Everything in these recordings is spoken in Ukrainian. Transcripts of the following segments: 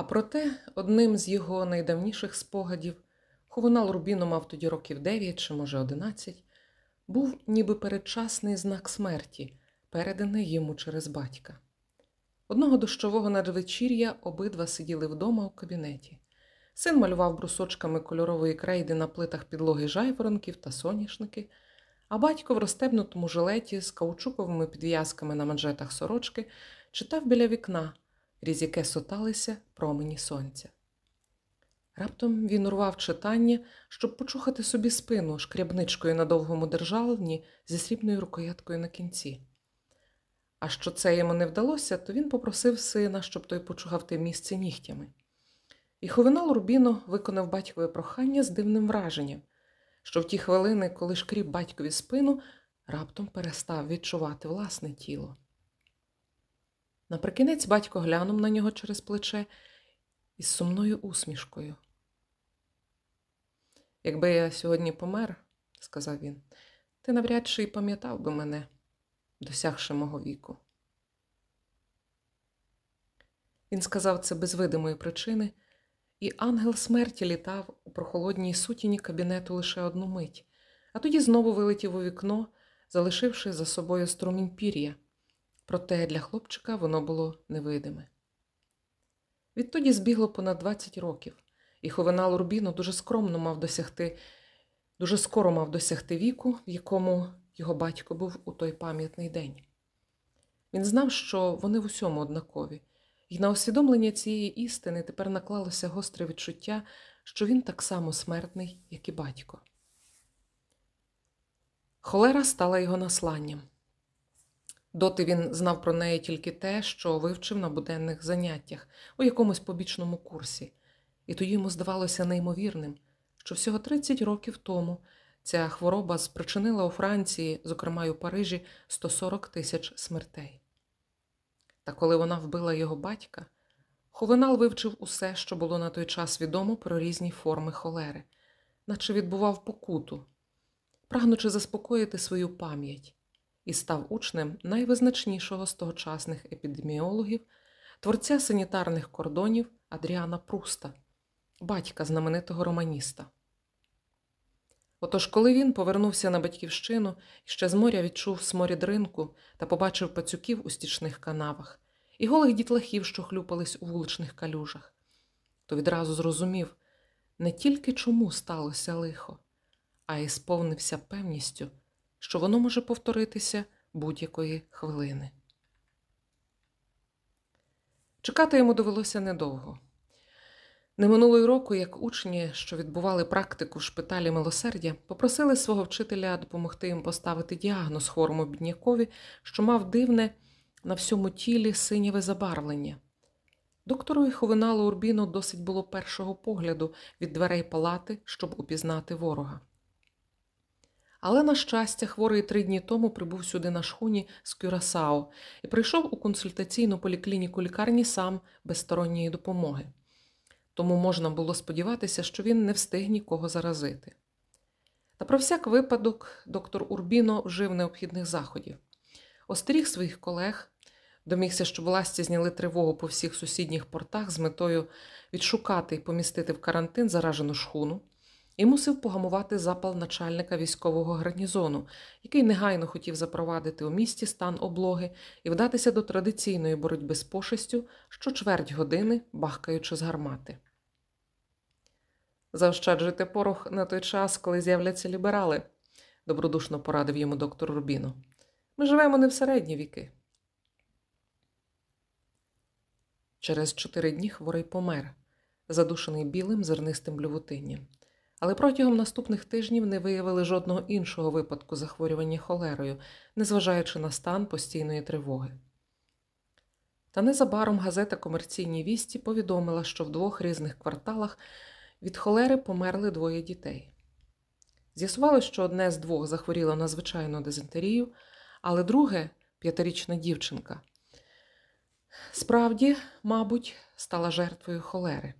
А проте, одним з його найдавніших спогадів, Хувенал Рубіно мав тоді років 9 чи, може, 11, був ніби передчасний знак смерті, переданий йому через батька. Одного дощового надвечір'я обидва сиділи вдома у кабінеті. Син малював брусочками кольорової крейди на плитах підлоги жайворонків та соняшники, а батько в розстебнутому жилеті з каучуковими підв'язками на манжетах сорочки читав біля вікна, крізь яке соталися промені сонця. Раптом він урвав читання, щоб почухати собі спину шкрябничкою на довгому державні зі срібною рукояткою на кінці. А що це йому не вдалося, то він попросив сина, щоб той почухав те місце нігтями. І Хувенал Рубіно виконав батькове прохання з дивним враженням, що в ті хвилини, коли шкріб батькові спину, раптом перестав відчувати власне тіло. Наприкінець батько глянув на нього через плече із сумною усмішкою. Якби я сьогодні помер, сказав він, ти навряд чи й пам'ятав би мене, досягши мого віку. Він сказав це без видимої причини, і ангел смерті літав у прохолодній сутіні кабінету лише одну мить, а тоді знову вилетів у вікно, залишивши за собою струмінь пір'я. Проте для хлопчика воно було невидиме. Відтоді збігло понад 20 років, і Ховенал Рубіно дуже скромно мав досягти, дуже скоро мав досягти віку, в якому його батько був у той пам'ятний день. Він знав, що вони в усьому однакові, і на усвідомлення цієї істини тепер наклалося гостре відчуття, що він так само смертний, як і батько. Холера стала його насланням. Доти він знав про неї тільки те, що вивчив на буденних заняттях у якомусь побічному курсі, і тоді йому здавалося неймовірним, що всього 30 років тому ця хвороба спричинила у Франції, зокрема й у Парижі, 140 тисяч смертей. Та коли вона вбила його батька, Хувенал вивчив усе, що було на той час відомо про різні форми холери, наче відбував покуту, прагнучи заспокоїти свою пам'ять і став учнем найвизначнішого з тогочасних епідеміологів, творця санітарних кордонів Адріана Пруста, батька знаменитого романіста. Отож, коли він повернувся на батьківщину ще з моря відчув сморід ринку та побачив пацюків у стічних канавах і голих дітлахів, що хлюпались у вуличних калюжах, то відразу зрозумів не тільки чому сталося лихо, а й сповнився певністю, що воно може повторитися будь-якої хвилини. Чекати йому довелося недовго. Не минулого року, як учні, що відбували практику в шпиталі милосердя, попросили свого вчителя допомогти їм поставити діагноз хворому біднякові, що мав дивне на всьому тілі синєве забарвлення. Доктору Ховиналу Урбіно досить було першого погляду від дверей палати, щоб упізнати ворога. Але, на щастя, хворий три дні тому прибув сюди на шхуні з Кюрасао і прийшов у консультаційну поліклініку лікарні сам без сторонньої допомоги. Тому можна було сподіватися, що він не встиг нікого заразити. Та про всяк випадок доктор Урбіно вжив необхідних заходів. Остеріг своїх колег, домігся, щоб власті зняли тривогу по всіх сусідніх портах з метою відшукати і помістити в карантин заражену шхуну і мусив погамувати запал начальника військового гарнізону, який негайно хотів запровадити у місті стан облоги і вдатися до традиційної боротьби з пошестю що чверть години, бахкаючи з гармати. Заощаджуйте порох на той час, коли з'являться ліберали, добродушно порадив йому доктор Рубіно. Ми живемо не в середні віки. Через чотири дні хворий помер, задушений білим зернистим блювотинням але протягом наступних тижнів не виявили жодного іншого випадку захворювання холерою, незважаючи на стан постійної тривоги. Та незабаром газета Комерційні вісті повідомила, що в двох різних кварталах від холери померли двоє дітей. З'ясувалося, що одне з двох захворіло на звичайну дизентерію, але друге п'ятирічна дівчинка. Справді, мабуть, стала жертвою холери.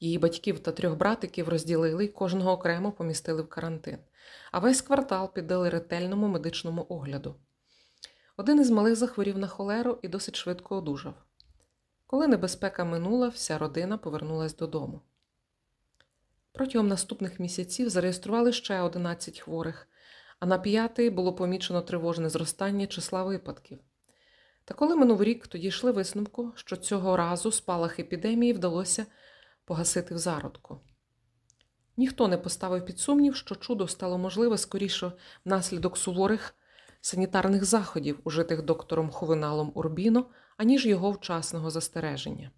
Її батьків та трьох братиків розділили і кожного окремо помістили в карантин, а весь квартал піддали ретельному медичному огляду. Один із малих захворів на холеру і досить швидко одужав. Коли небезпека минула, вся родина повернулась додому. Протягом наступних місяців зареєстрували ще 11 хворих, а на п'ятий було помічено тривожне зростання числа випадків. Та коли минув рік, тоді йшли висновку, що цього разу спалах епідемії вдалося погасити в зародку. Ніхто не поставив під сумнів, що чудо стало можливе скоріше внаслідок суворих санітарних заходів, уже доктором Ховиналом Урбіно, аніж його вчасного застереження.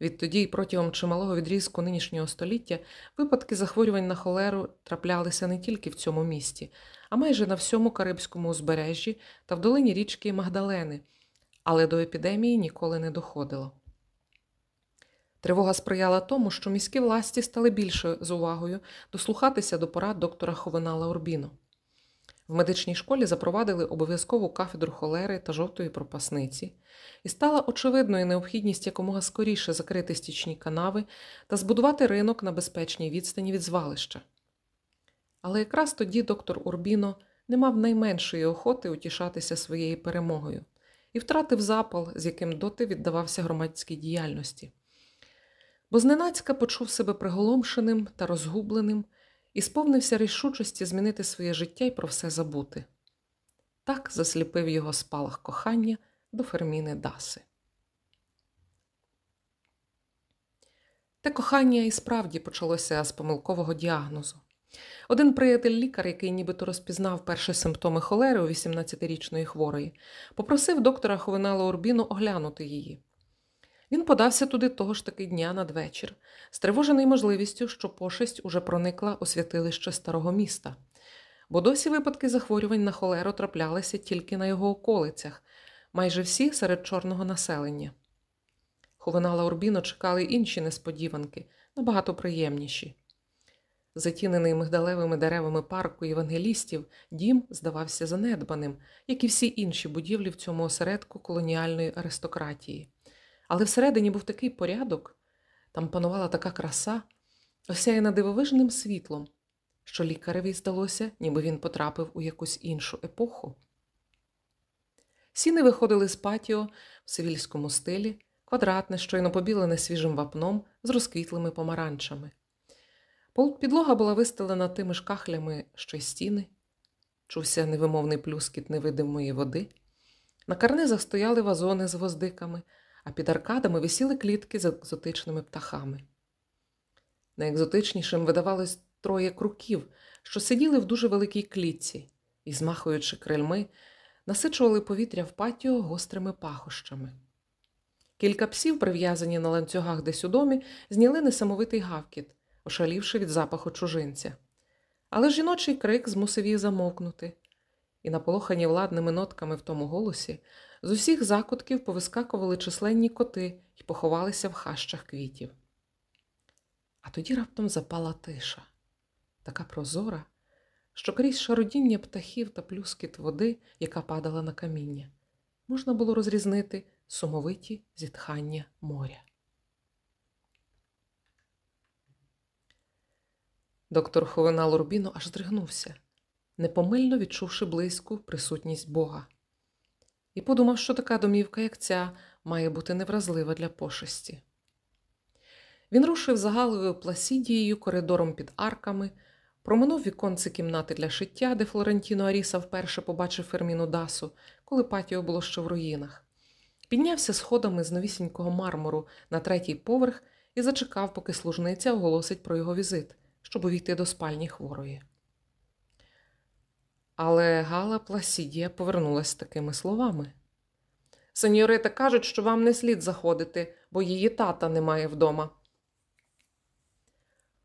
Відтоді й протягом чималого відрізку нинішнього століття випадки захворювань на холеру траплялися не тільки в цьому місті, а майже на всьому Карибському узбережжі та в долині річки Магдалени, але до епідемії ніколи не доходило. Тривога сприяла тому, що міські власті стали більше з увагою дослухатися до порад доктора Ховенала Урбіно. В медичній школі запровадили обов'язкову кафедру холери та жовтої пропасниці, і стала очевидною необхідність якомога скоріше закрити стічні канави та збудувати ринок на безпечній відстані від звалища. Але якраз тоді доктор Урбіно не мав найменшої охоти утішатися своєю перемогою і втратив запал, з яким доти віддавався громадській діяльності. Бо зненацька почув себе приголомшеним та розгубленим і сповнився рішучості змінити своє життя і про все забути. Так засліпив його спалах кохання до Ферміни Даси. Те кохання і справді почалося з помилкового діагнозу. Один приятель лікар, який нібито розпізнав перші симптоми холери у 18-річної хворої, попросив доктора Ховинала Урбіну оглянути її. Він подався туди того ж таки дня надвечір, стривожений можливістю, що пошесть уже проникла у святилище старого міста, бо досі випадки захворювань на холеру траплялися тільки на його околицях, майже всі серед чорного населення. Ховинала Урбіно чекали інші несподіванки, набагато приємніші. Затінений мигдалевими деревами парку євангелістів, дім здавався занедбаним, як і всі інші будівлі в цьому осередку колоніальної аристократії. Але всередині був такий порядок, там панувала така краса, осяяна дивовижним світлом, що лікареві здалося, ніби він потрапив у якусь іншу епоху. Сіни виходили з патіо в сивільському стилі, квадратне, щойно побілене свіжим вапном з розквітлими помаранчами. Підлога була вистелена тими ж кахлями, що й стіни, чувся невимовний плюскіт невидимої води. На карнизах стояли вазони з гвоздиками, а під аркадами висіли клітки з екзотичними птахами. Найекзотичнішим видавалось троє круків, що сиділи в дуже великій клітці і, змахуючи крильми, насичували повітря в патіо гострими пахощами. Кілька псів, прив'язані на ланцюгах десь у домі, зняли несамовитий гавкіт, ошалівши від запаху чужинця. Але жіночий крик змусив їх замовкнути, і, наполохані владними нотками в тому голосі, з усіх закутків повискакували численні коти і поховалися в хащах квітів. А тоді раптом запала тиша, така прозора, що крізь шародіння птахів та плюскіт води, яка падала на каміння, можна було розрізнити сумовиті зітхання моря. Доктор Ховена Лурбіно аж здригнувся, непомильно відчувши близьку присутність Бога і подумав, що така домівка, як ця, має бути невразлива для пошесті. Він рушив за Галовою Пласідією коридором під арками, проминув віконце кімнати для шиття, де Флорентіно Аріса вперше побачив Ферміну Дасу, коли патіо було ще в руїнах. Піднявся сходами з новісінького мармуру на третій поверх і зачекав, поки служниця оголосить про його візит, щоб увійти до спальні хворої. Але Гала Пласідія повернулася такими словами. Сеньорита кажуть, що вам не слід заходити, бо її тата немає вдома.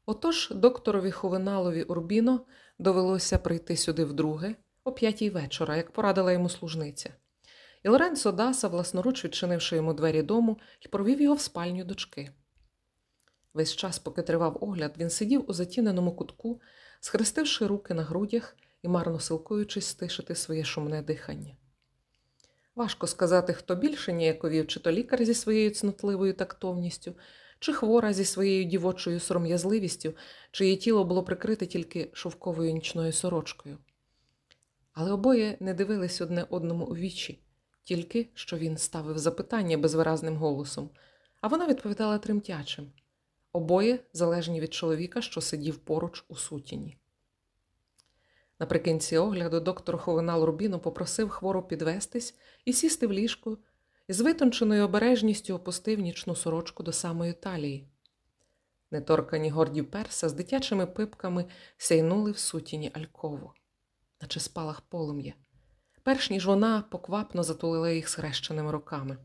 Отож докторові Хувеналові Урбіно довелося прийти сюди вдруге, о п'ятій вечора, як порадила йому служниця. І Лоренцо Даса, власноруч відчинивши йому двері дому, і провів його в спальню дочки. Весь час, поки тривав огляд, він сидів у затіненому кутку, схрестивши руки на грудях і марно силкуючись стишити своє шумне дихання. Важко сказати, хто більше ніяковів, чи то лікар зі своєю цнотливою тактовністю, чи хвора зі своєю дівочою сором'язливістю, чиє тіло було прикрите тільки шовковою нічною сорочкою. Але обоє не дивились одне одному у вічі тільки що він ставив запитання безвиразним голосом, а вона відповідала тремтячим. Обоє залежні від чоловіка, що сидів поруч у сутіні. Наприкінці огляду доктор Ховенал Рубіно попросив хвору підвестись і сісти в ліжку, і з витонченою обережністю опустив нічну сорочку до самої талії. Неторкані горді перса з дитячими пипками сяйнули в сутіні Алькову, наче спалах полум'я, перш ніж вона поквапно затулила їх схрещеними руками.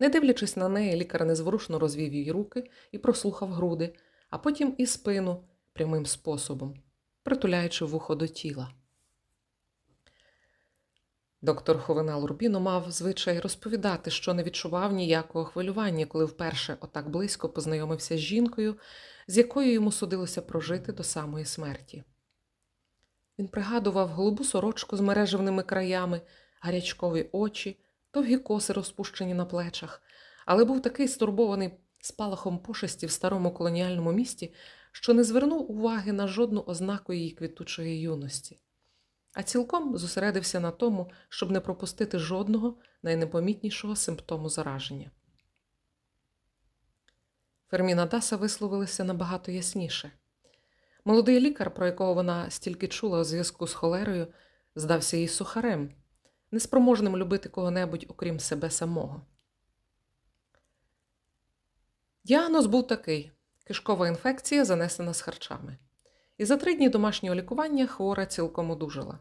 Не дивлячись на неї, лікар незворушно розвів її руки і прослухав груди, а потім і спину прямим способом, притуляючи вухо до тіла. Доктор Ховенал Рубіно мав звичай розповідати, що не відчував ніякого хвилювання, коли вперше отак близько познайомився з жінкою, з якою йому судилося прожити до самої смерті. Він пригадував голубу сорочку з мережевними краями, гарячкові очі, довгі коси розпущені на плечах, але був такий стурбований спалахом пошесті в старому колоніальному місті, що не звернув уваги на жодну ознаку її квітучої юності а цілком зосередився на тому, щоб не пропустити жодного найнепомітнішого симптому зараження. Ферміна Даса висловилася набагато ясніше. Молодий лікар, про якого вона стільки чула у зв'язку з холерою, здався їй сухарем, неспроможним любити кого-небудь, окрім себе самого. Діагноз був такий кишкова інфекція, занесена з харчами і за три дні домашнього лікування хвора цілком одужала.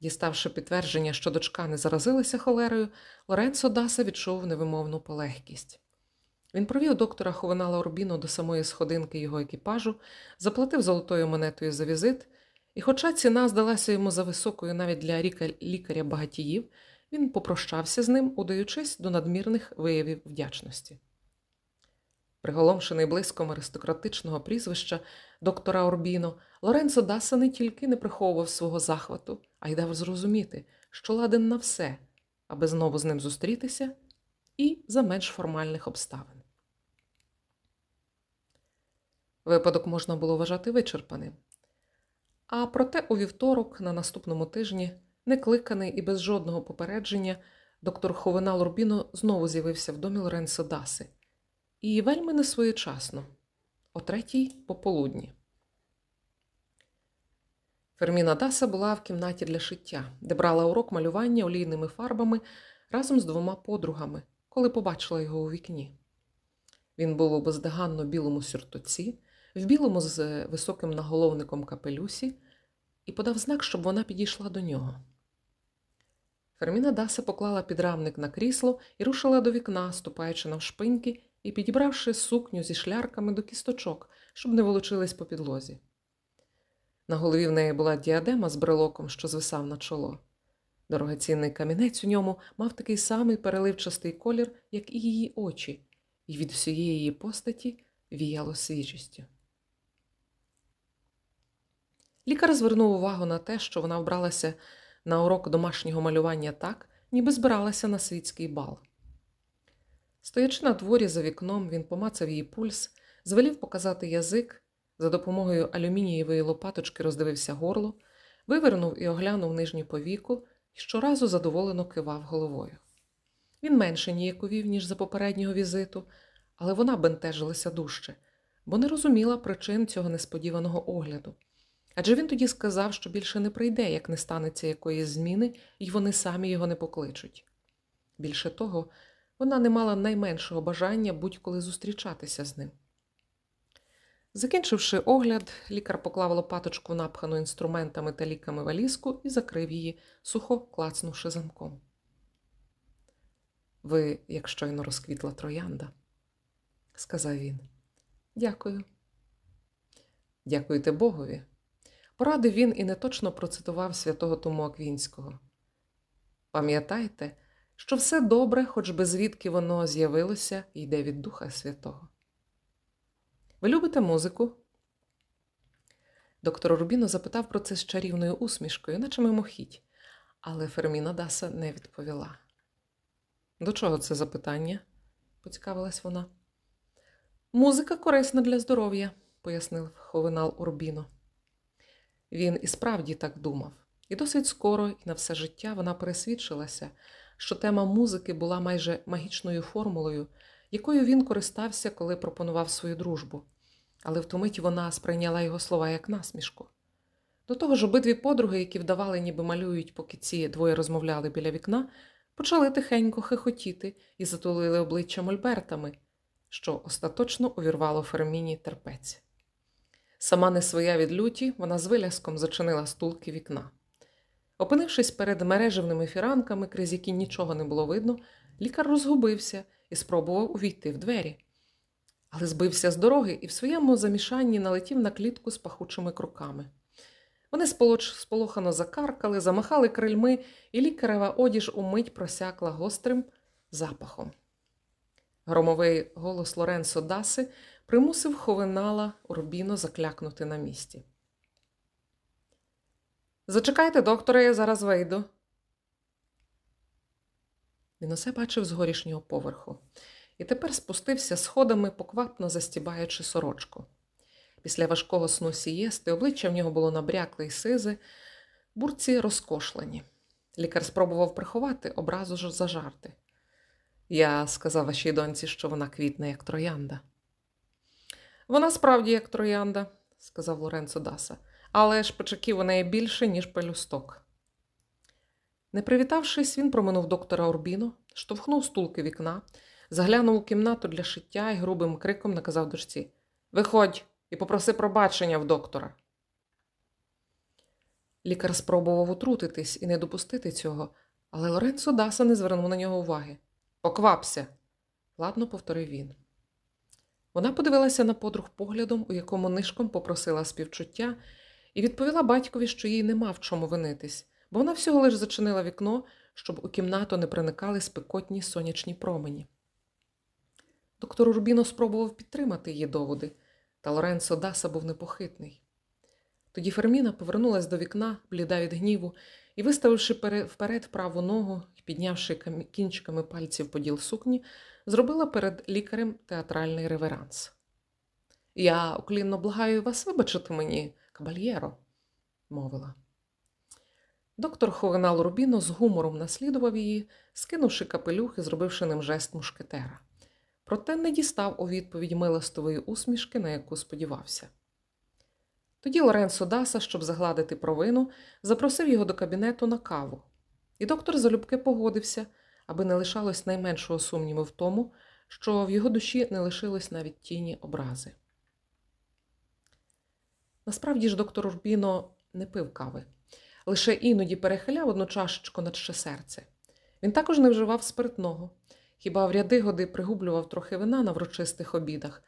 Діставши підтвердження, що дочка не заразилася холерою, Лоренцо Даса відчув невимовну полегкість. Він провів доктора Ховенала Орбіно до самої сходинки його екіпажу, заплатив золотою монетою за візит, і, хоча ціна здалася йому за високою навіть для лікаря багатіїв, він попрощався з ним, удаючись до надмірних виявів вдячності. Приголомшений блиском аристократичного прізвища доктора Орбіно, Лоренцо Даса не тільки не приховував свого захвату, а й дав зрозуміти, що ладен на все, аби знову з ним зустрітися, і за менш формальних обставин. Випадок можна було вважати вичерпаним. А проте у вівторок, на наступному тижні, некликаний і без жодного попередження, доктор Ховена Лорбіно знову з'явився в домі Лоренцо Даси – і вельми несвоєчасно, о третій пополудні. Ферміна Даса була в кімнаті для шиття, де брала урок малювання олійними фарбами разом з двома подругами, коли побачила його у вікні. Він був у бездоганно білому сюртуці, в білому з високим наголовником капелюсі, і подав знак, щоб вона підійшла до нього. Ферміна Даса поклала підрамник на крісло і рушила до вікна, ступаючи навшпиньки і підібравши сукню зі шлярками до кісточок, щоб не волочились по підлозі. На голові в неї була діадема з брелоком, що звисав на чоло. Дорогоцінний камінець у ньому мав такий самий переливчастий колір, як і її очі, і від всієї її постаті віяло свіжістю. Лікар звернув увагу на те, що вона вбралася на урок домашнього малювання так, ніби збиралася на світський бал. Стоячи на дворі за вікном, він помацав її пульс, звелів показати язик, за допомогою алюмінієвої лопаточки роздивився горло, вивернув і оглянув нижню повіку і щоразу задоволено кивав головою. Він менше ніяковів, ніж за попереднього візиту, але вона бентежилася дужче, бо не розуміла причин цього несподіваного огляду. Адже він тоді сказав, що більше не прийде, як не станеться якоїсь зміни, і вони самі його не покличуть. Більше того, вона не мала найменшого бажання будь-коли зустрічатися з ним. Закінчивши огляд, лікар поклав лопаточку, напхану інструментами та ліками валізку і закрив її, сухо клацнувши замком. Ви, як щойно розквітла троянда, сказав він. Дякую. Дякуйте Богові. Порадив він і неточно процитував святого Тому Аквінського. Пам'ятайте, що все добре, хоч би звідки воно з'явилося, йде від Духа Святого. Ви любите музику? Доктор Рубіно запитав про це з чарівною усмішкою, наче мимохідь, але Ферміна Даса не відповіла. До чого це запитання? поцікавилась вона. Музика корисна для здоров'я, пояснив Ховенал Урбіно. Він і справді так думав І досить скоро і на все життя вона пересвідчилася, що тема музики була майже магічною формулою, якою він користався, коли пропонував свою дружбу. Але в ту мить вона сприйняла його слова як насмішку. До того ж, обидві подруги, які вдавали, ніби малюють, поки ці двоє розмовляли біля вікна, почали тихенько хихотіти і затулили обличчя мольбертами, що остаточно увірвало Ферміні терпець. Сама не своя від люті, вона з виляском зачинила стулки вікна. Опинившись перед мережевними фіранками, крізь які нічого не було видно, лікар розгубився і спробував увійти в двері. Але збився з дороги і в своєму замішанні налетів на клітку з пахучими кроками. Вони сполохано закаркали, замахали крильми, і лікарева одіж умить просякла гострим запахом. Громовий голос Лоренцо Даси примусив ховинала Урбіно заклякнути на місці. Зачекайте, докторе, я зараз вийду. Він усе бачив з горішнього поверху і тепер спустився сходами, поквапно застібаючи сорочку. Після важкого сну сієсти обличчя в нього було набрякле й сизе, бурці розкошлені. Лікар спробував приховати образу ж за жарти. Я сказав вашій доньці, що вона квітне, як троянда. Вона справді як троянда, сказав Лоренцо Даса, але шпичаків у неї більше, ніж пелюсток. Не привітавшись, він проминув доктора Орбіно, штовхнув стулки вікна, заглянув у кімнату для шиття і грубим криком наказав дочці Виходь і попроси пробачення в доктора. Лікар спробував утрутитись і не допустити цього, але Лоренцо Даса не звернув на нього уваги. Поквапся, ладно повторив він. Вона подивилася на подруг поглядом, у якому нишком попросила співчуття, і відповіла батькові, що їй нема в чому винитись, бо вона всього лиш зачинила вікно, щоб у кімнату не проникали спекотні сонячні промені. Доктор Урбіно спробував підтримати її доводи, та Лоренцо Даса був непохитний. Тоді Ферміна повернулась до вікна, бліда від гніву, і, виставивши вперед праву ногу і піднявши кінчиками пальців поділ сукні, зробила перед лікарем театральний реверанс. Я уклінно благаю вас вибачити мені, кабальєро, мовила. Доктор Ховенал Рубіно з гумором наслідував її, скинувши капелюх і зробивши ним жест мушкетера. Проте не дістав у відповідь милостової усмішки, на яку сподівався. Тоді Лоренцо Даса, щоб загладити провину, запросив його до кабінету на каву, і доктор залюбки погодився, аби не лишалось найменшого сумніву в тому, що в його душі не лишилось навіть тіні образи. Насправді ж доктор Урбіно не пив кави, лише іноді перехиляв одну чашечку над ще серце. Він також не вживав спиртного, хіба в ряди годи пригублював трохи вина на врочистих обідах.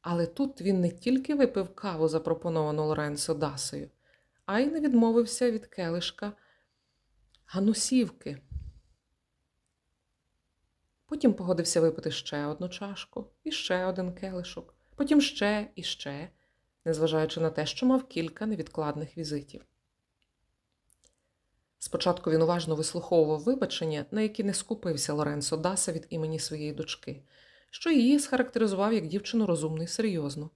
Але тут він не тільки випив каву, запропоновану Лоренцо Дасою, а й не відмовився від келишка ганусівки. Потім погодився випити ще одну чашку і ще один келишок, потім ще і ще, незважаючи на те, що мав кілька невідкладних візитів. Спочатку він уважно вислуховував вибачення, на які не скупився Лоренцо Даса від імені своєї дочки, що її схарактеризував як дівчину розумну і серйозну.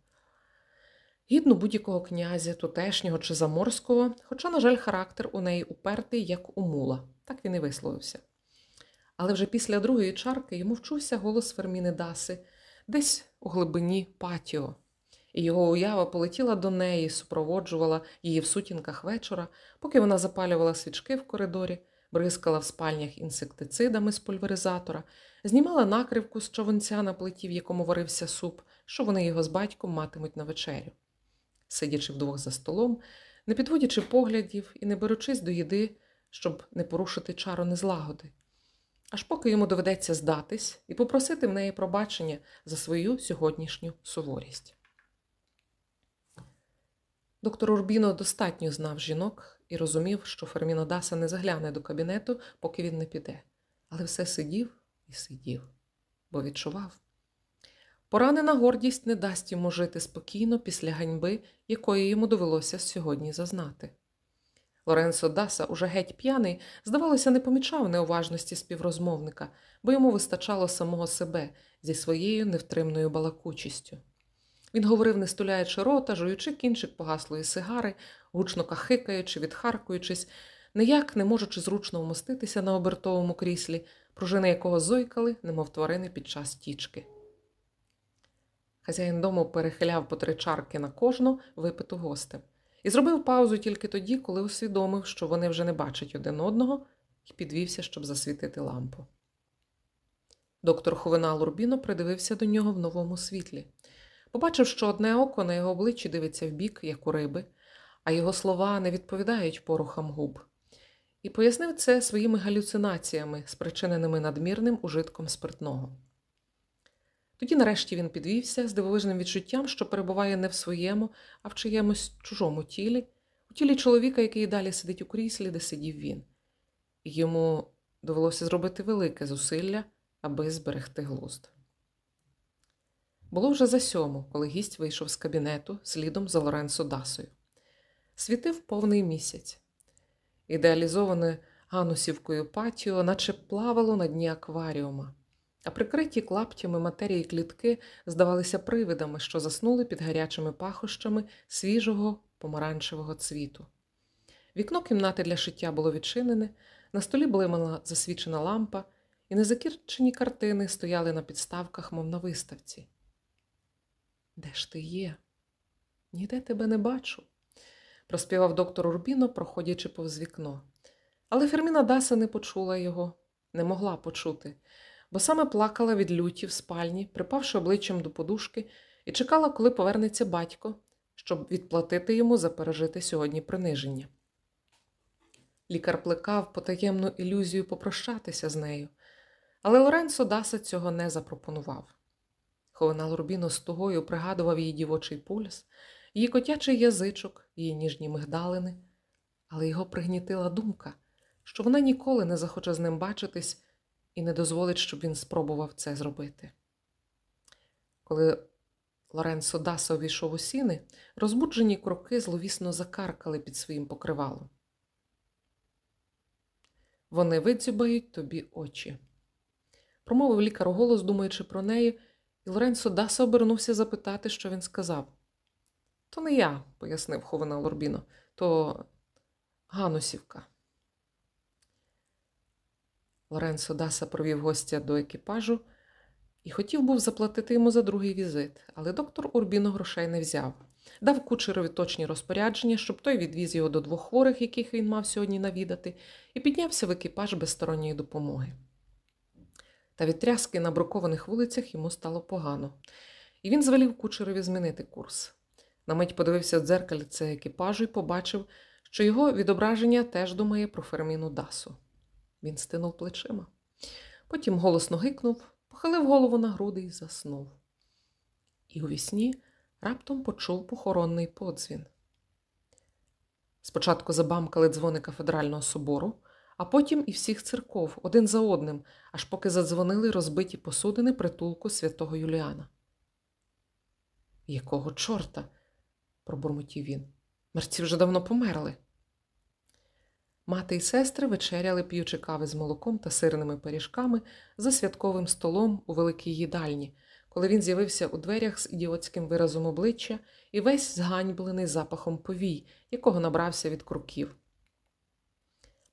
Гідну будь-якого князя, тутешнього чи заморського, хоча, на жаль, характер у неї упертий, як у мула, так він і висловився. Але вже після другої чарки йому вчувся голос Ферміни Даси десь у глибині патіо, і його уява полетіла до неї, супроводжувала її в сутінках вечора, поки вона запалювала свічки в коридорі, бризкала в спальнях інсектицидами з пульверизатора, знімала накривку з човенця на плиті, в якому варився суп, що вони його з батьком матимуть на вечерю. Сидячи вдвох за столом, не підводячи поглядів і не беручись до їди, щоб не порушити чару незлагоди аж поки йому доведеться здатись і попросити в неї пробачення за свою сьогоднішню суворість. Доктор Урбіно достатньо знав жінок і розумів, що Ферміно Даса не загляне до кабінету, поки він не піде, але все сидів і сидів, бо відчував. Поранена гордість не дасть йому жити спокійно після ганьби, якої йому довелося сьогодні зазнати. Лоренцо Даса, уже геть п'яний, здавалося, не помічав неуважності співрозмовника, бо йому вистачало самого себе зі своєю невтримною балакучістю. Він говорив, не стуляючи рота, жуючи кінчик погаслої сигари, гучно кахикаючи, відхаркуючись, ніяк не можучи зручно вмоститися на обертовому кріслі, пружини якого зойкали, немов тварини під час тічки. Хазяїн дому перехиляв по три чарки на кожну випиту гостем і зробив паузу тільки тоді, коли усвідомив, що вони вже не бачать один одного, і підвівся, щоб засвітити лампу. Доктор Хувена Лурбіно придивився до нього в новому світлі. Побачив, що одне око на його обличчі дивиться вбік, як у риби, а його слова не відповідають порухам губ. І пояснив це своїми галюцинаціями, спричиненими надмірним ужитком спиртного. Тоді, нарешті, він підвівся з дивовижним відчуттям, що перебуває не в своєму, а в чиємусь чужому тілі, у тілі чоловіка, який далі сидить у кріслі, де сидів він. Йому довелося зробити велике зусилля, аби зберегти глузд. Було вже за сьому, коли гість вийшов з кабінету слідом за Лоренцо Дасою. Світив повний місяць. Ідеалізоване ганусівкою патіо, наче плавало на дні акваріума, а прикриті клаптями матерії клітки здавалися привидами, що заснули під гарячими пахощами свіжого помаранчевого цвіту. Вікно кімнати для шиття було відчинене, на столі блимала засвічена лампа, і незакінчені картини стояли на підставках, мов на виставці. Де ж ти є? Ніде тебе не бачу, проспівав доктор Урбіно, проходячи повз вікно. Але Ферміна Даса не почула його, не могла почути, бо саме плакала від люті в спальні, припавши обличчям до подушки, і чекала, коли повернеться батько, щоб відплатити йому за пережити сьогодні приниження. Лікар плекав потаємну ілюзію попрощатися з нею, але Лоренцо Даса цього не запропонував. Ховенал Рубіно з тугою пригадував її дівочий пульс, її котячий язичок, її ніжні мигдалини, але його пригнітила думка, що вона ніколи не захоче з ним бачитись і не дозволить, щоб він спробував це зробити. Коли Лоренцо Даса увійшов у сіни, розбуджені кроки зловісно закаркали під своїм покривалом. Вони видзюбають тобі очі. Промовив лікар голос, думаючи про неї, і Лоренцо Даса обернувся запитати, що він сказав. То не я, пояснив Ховена Лорбіно, то Ганусівка. Лоренцо Даса провів гостя до екіпажу і хотів був заплатити йому за другий візит, але доктор Урбіно грошей не взяв. Дав кучерові точні розпорядження, щоб той відвіз його до двох хворих, яких він мав сьогодні навідати, і піднявся в екіпаж без сторонньої допомоги. Та від тряски на брукованих вулицях йому стало погано, і він звелів кучерові змінити курс. На мить подивився дзеркальце екіпажу і побачив, що його відображення теж думає про Ферміну Дасу. Він стинув плечима. Потім голосно гикнув, похилив голову на груди і заснув. І у вісні раптом почув похоронний подзвін. Спочатку забамкали дзвони кафедрального собору, а потім і всіх церков один за одним, аж поки задзвонили розбиті посудини притулку святого Юліана. Якого чорта? пробурмотів він. Мерці вже давно померли. Мати й сестри вечеряли, п'ючи кави з молоком та сирними пиріжками за святковим столом у великій їдальні, коли він з'явився у дверях з ідіотським виразом обличчя і весь зганьблений запахом повій, якого набрався від круків.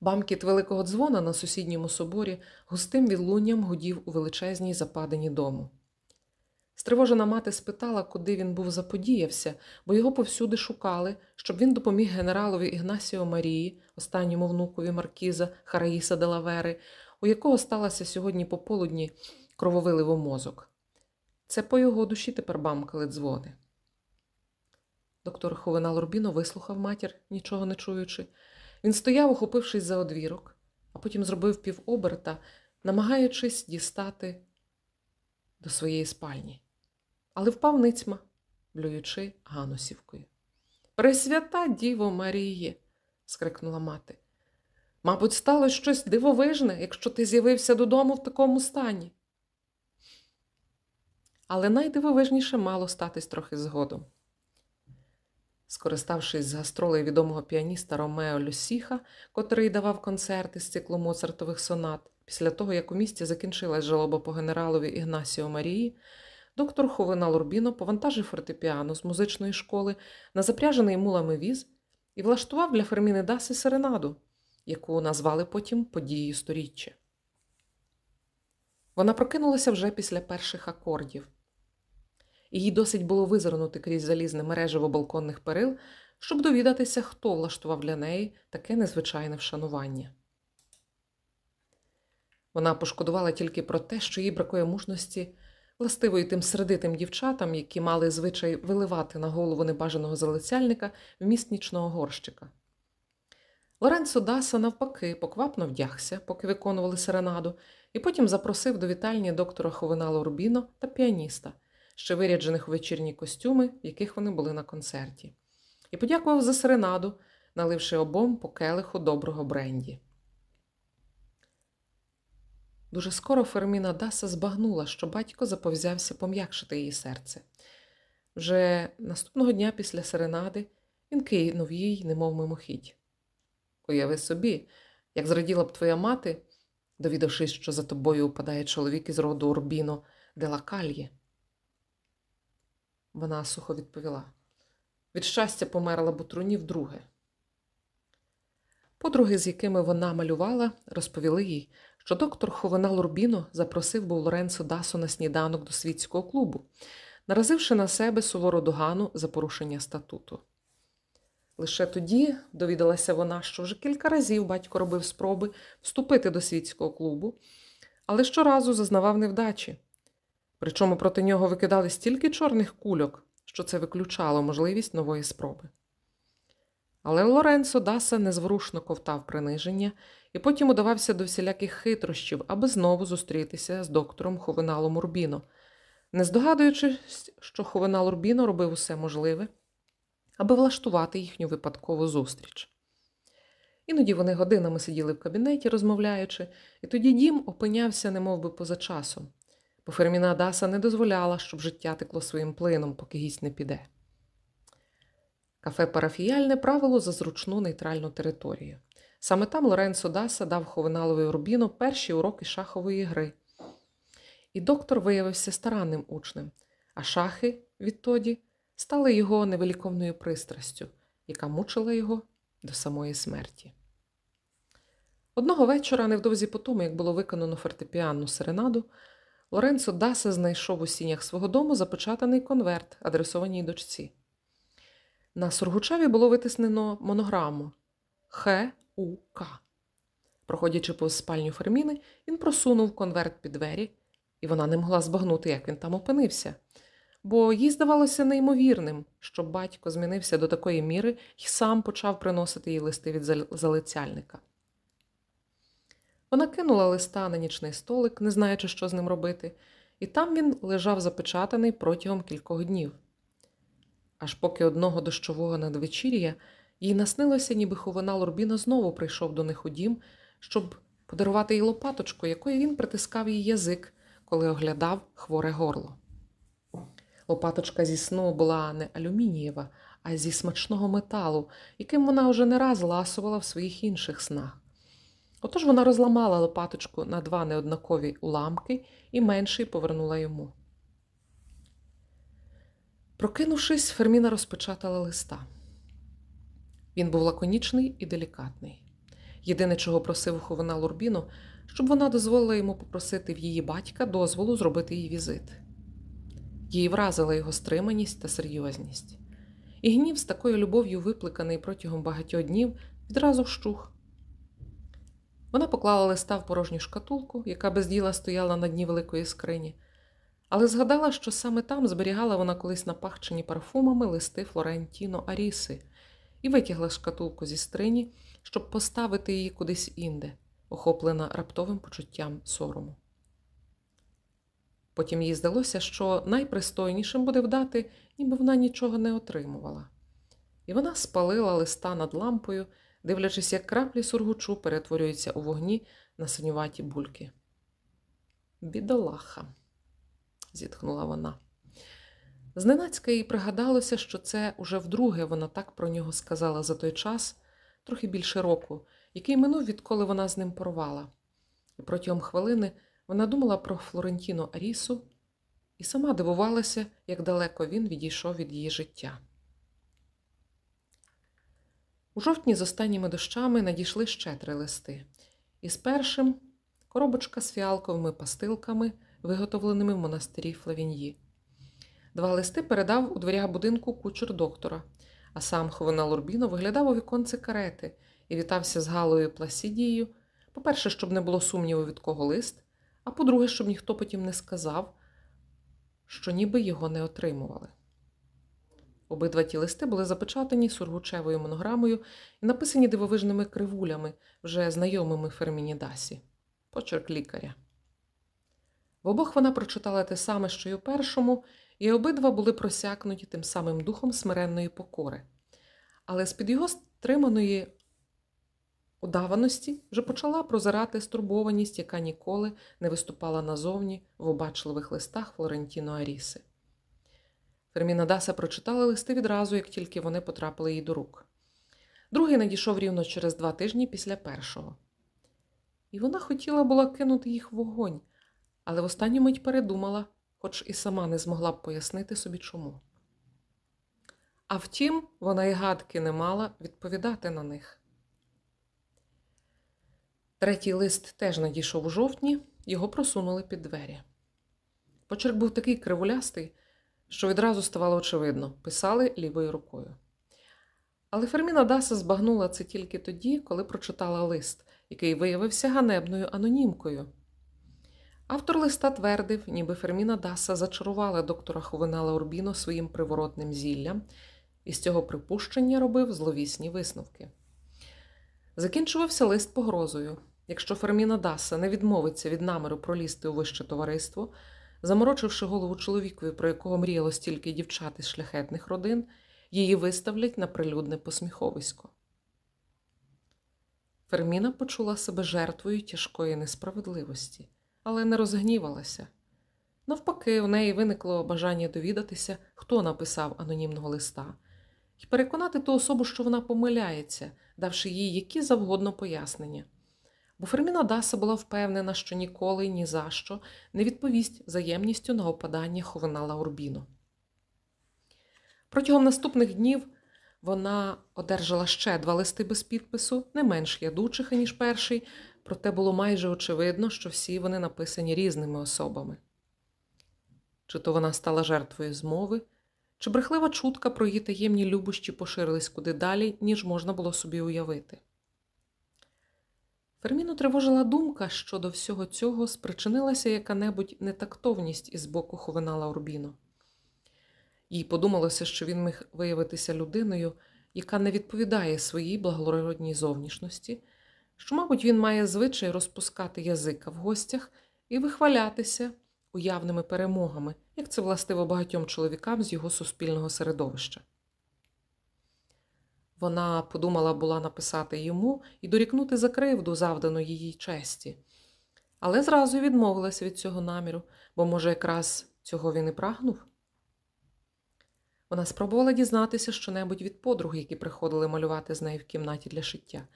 Бамкіт великого дзвона на сусідньому соборі густим відлунням гудів у величезній западині дому. Стривожена мати спитала, куди він був заподіявся, бо його повсюди шукали, щоб він допоміг генералові Ігнасіо Марії, останньому внукові Маркіза Хараїса Делавери, у якого сталося сьогодні пополудні крововиливо мозок. Це по його душі тепер бамкали дзвони. Доктор Ховена Лорбіно вислухав матір, нічого не чуючи. Він стояв, ухопившись за одвірок, а потім зробив півоберта, намагаючись дістати до своєї спальні але впав ницьма, блюючи Ганусівкою. Пресвята Діво Маріє, скрикнула мати. Мабуть, сталося щось дивовижне, якщо ти з'явився додому в такому стані. Але найдивовижніше мало статись трохи згодом. Скориставшись з гастролей відомого піаніста Ромео Люсіха, котрий давав концерти з циклу Моцартових сонат, після того, як у місті закінчилась жалоба по генералові Ігнасіо Марії, доктор Ховина Лурбіно повантажив фортепіано з музичної школи на запряжений мулами віз і влаштував для Ферміни Даси серенаду, яку назвали потім подією сторіччя. Вона прокинулася вже після перших акордів. Їй досить було визирнути крізь залізне мережево балконних перил, щоб довідатися, хто влаштував для неї таке незвичайне вшанування. Вона пошкодувала тільки про те, що їй бракує мужності, властивої тим сердитим дівчатам, які мали звичай виливати на голову небажаного залицяльника вміст нічного горщика. Лоренцо Даса, навпаки, поквапно вдягся, поки виконували серенаду, і потім запросив до вітальні доктора Ховинала Рубіно та піаніста, ще виряджених у вечірні костюми, в яких вони були на концерті, і подякував за серенаду, наливши обом по келиху доброго бренді. Дуже скоро Ферміна Даса збагнула, що батько заповзявся пом'якшити її серце. Вже наступного дня після серенади він кинув їй, немов мимохідь. Уяви собі, як зраділа б твоя мати, довідавшись, що за тобою упадає чоловік із роду Урбіно де Лакальє. Вона сухо відповіла. Від щастя померла б у труні вдруге. Подруги, з якими вона малювала, розповіли їй, що доктор Ховена Лурбіно запросив був Лоренцо Дасу на сніданок до світського клубу, наразивши на себе сувору догану за порушення статуту. Лише тоді довідалася вона, що вже кілька разів батько робив спроби вступити до світського клубу, але щоразу зазнавав невдачі. Причому проти нього викидали стільки чорних кульок, що це виключало можливість нової спроби. Але Лоренцо Даса незворушно ковтав приниження і потім удавався до всіляких хитрощів, аби знову зустрітися з доктором Ховеналом Урбіно, не здогадуючись, що Ховенал Урбіно робив усе можливе, аби влаштувати їхню випадкову зустріч. Іноді вони годинами сиділи в кабінеті, розмовляючи, і тоді дім опинявся немов би поза часом, бо Ферміна Даса не дозволяла, щоб життя текло своїм плином, поки гість не піде. Кафе парафіяльне правило за зручну нейтральну територію. Саме там Лоренцо Даса дав Ховеналові Рубіно перші уроки шахової гри. І доктор виявився старанним учнем, а шахи відтоді стали його невеликовною пристрастю, яка мучила його до самої смерті. Одного вечора, невдовзі по тому, як було виконано фортепіанну серенаду, Лоренцо Даса знайшов у сінях свого дому запечатаний конверт, адресованій дочці. На Сургучеві було витиснено монограму Х У Проходячи повз спальню Ферміни, він просунув конверт під двері, і вона не могла збагнути, як він там опинився. Бо їй здавалося неймовірним, що батько змінився до такої міри і сам почав приносити їй листи від залицяльника. Вона кинула листа на нічний столик, не знаючи, що з ним робити, і там він лежав запечатаний протягом кількох днів аж поки одного дощового надвечір'я їй наснилося, ніби ховина Лорбіна знову прийшов до них у дім, щоб подарувати їй лопаточку, якою він притискав її язик, коли оглядав хворе горло. Лопаточка зі сну була не алюмінієва, а зі смачного металу, яким вона вже не раз ласувала в своїх інших снах. Отож вона розламала лопаточку на два неоднакові уламки і менший повернула йому. Прокинувшись, Ферміна розпечатала листа. Він був лаконічний і делікатний. Єдине, чого просив Ховина Лурбіно, щоб вона дозволила йому попросити в її батька дозволу зробити їй візит. Її вразила його стриманість та серйозність. І гнів з такою любов'ю, випликаний протягом багатьох днів, відразу вщух. Вона поклала листа в порожню шкатулку, яка без діла стояла на дні великої скрині, але згадала, що саме там зберігала вона колись напахчені парфумами листи Флорентіно Аріси, і витягла шкатулку зі стрині, щоб поставити її кудись інде, охоплена раптовим почуттям сорому. Потім їй здалося, що найпристойнішим буде вдати, ніби вона нічого не отримувала. І вона спалила листа над лампою, дивлячись, як краплі сургучу перетворюються у вогні на синюваті бульки. Бідолаха зітхнула вона. Зненацька їй пригадалося, що це уже вдруге вона так про нього сказала за той час, трохи більше року, який минув, відколи вона з ним порвала. І протягом хвилини вона думала про Флорентіно Арісу і сама дивувалася, як далеко він відійшов від її життя. У жовтні з останніми дощами надійшли ще три листи. І з першим коробочка з фіалковими пастилками, виготовленими в монастирі Флавіньї. Два листи передав у дверях будинку кучер доктора, а сам Ховена Лурбіно виглядав у віконце карети і вітався з Галою Пласідією. По-перше, щоб не було сумніву, від кого лист, а по-друге, щоб ніхто потім не сказав, що ніби його не отримували. Обидва ті листи були запечатані сургучевою монограмою і написані дивовижними кривулями, вже знайомими Ферміні Дасі. Почерк лікаря. В обох вона прочитала те саме, що й у першому, і обидва були просякнуті тим самим духом смиренної покори. Але з-під його стриманої удаваності вже почала прозирати стурбованість, яка ніколи не виступала назовні в обачливих листах Флорентіно Аріси. Ферміна Даса прочитала листи відразу, як тільки вони потрапили їй до рук. Другий надійшов рівно через два тижні після першого. І вона хотіла була кинути їх в вогонь, але в останню мить передумала, хоч і сама не змогла б пояснити собі чому. А втім, вона й гадки не мала відповідати на них. Третій лист теж надійшов у жовтні, його просунули під двері. Почерк був такий кривулястий, що відразу ставало очевидно писали лівою рукою. Але Ферміна Даса збагнула це тільки тоді, коли прочитала лист, який виявився ганебною анонімкою. Автор листа твердив, ніби Ферміна Даса зачарувала доктора Ховенала Урбіно своїм приворотним зіллям і з цього припущення робив зловісні висновки. Закінчувався лист погрозою. Якщо Ферміна Даса не відмовиться від наміру пролізти у вище товариство, заморочивши голову чоловікові, про якого мріяло стільки дівчат із шляхетних родин, її виставлять на прилюдне посміховисько. Ферміна почула себе жертвою тяжкої несправедливості, але не розгнівалася. Навпаки, у неї виникло бажання довідатися, хто написав анонімного листа, і переконати ту особу, що вона помиляється, давши їй які завгодно пояснення. Бо Ферміна Даса була впевнена, що ніколи ні за що не відповість взаємністю на опадання Ховенала Урбіно. Протягом наступних днів вона одержала ще два листи без підпису, не менш ядучих, ніж перший, проте було майже очевидно, що всі вони написані різними особами. Чи то вона стала жертвою змови, чи брехлива чутка про її таємні любощі поширились куди далі, ніж можна було собі уявити. Ферміну тривожила думка, що до всього цього спричинилася яка-небудь нетактовність із боку Ховенала Урбіно. Їй подумалося, що він міг виявитися людиною, яка не відповідає своїй благородній зовнішності, що, мабуть, він має звичай розпускати язика в гостях і вихвалятися уявними перемогами, як це властиво багатьом чоловікам з його суспільного середовища. Вона подумала була написати йому і дорікнути за кривду, завдану її честі, але зразу відмовилася від цього наміру, бо, може, якраз цього він і прагнув. Вона спробувала дізнатися щонебудь від подруг, які приходили малювати з нею в кімнаті для шиття,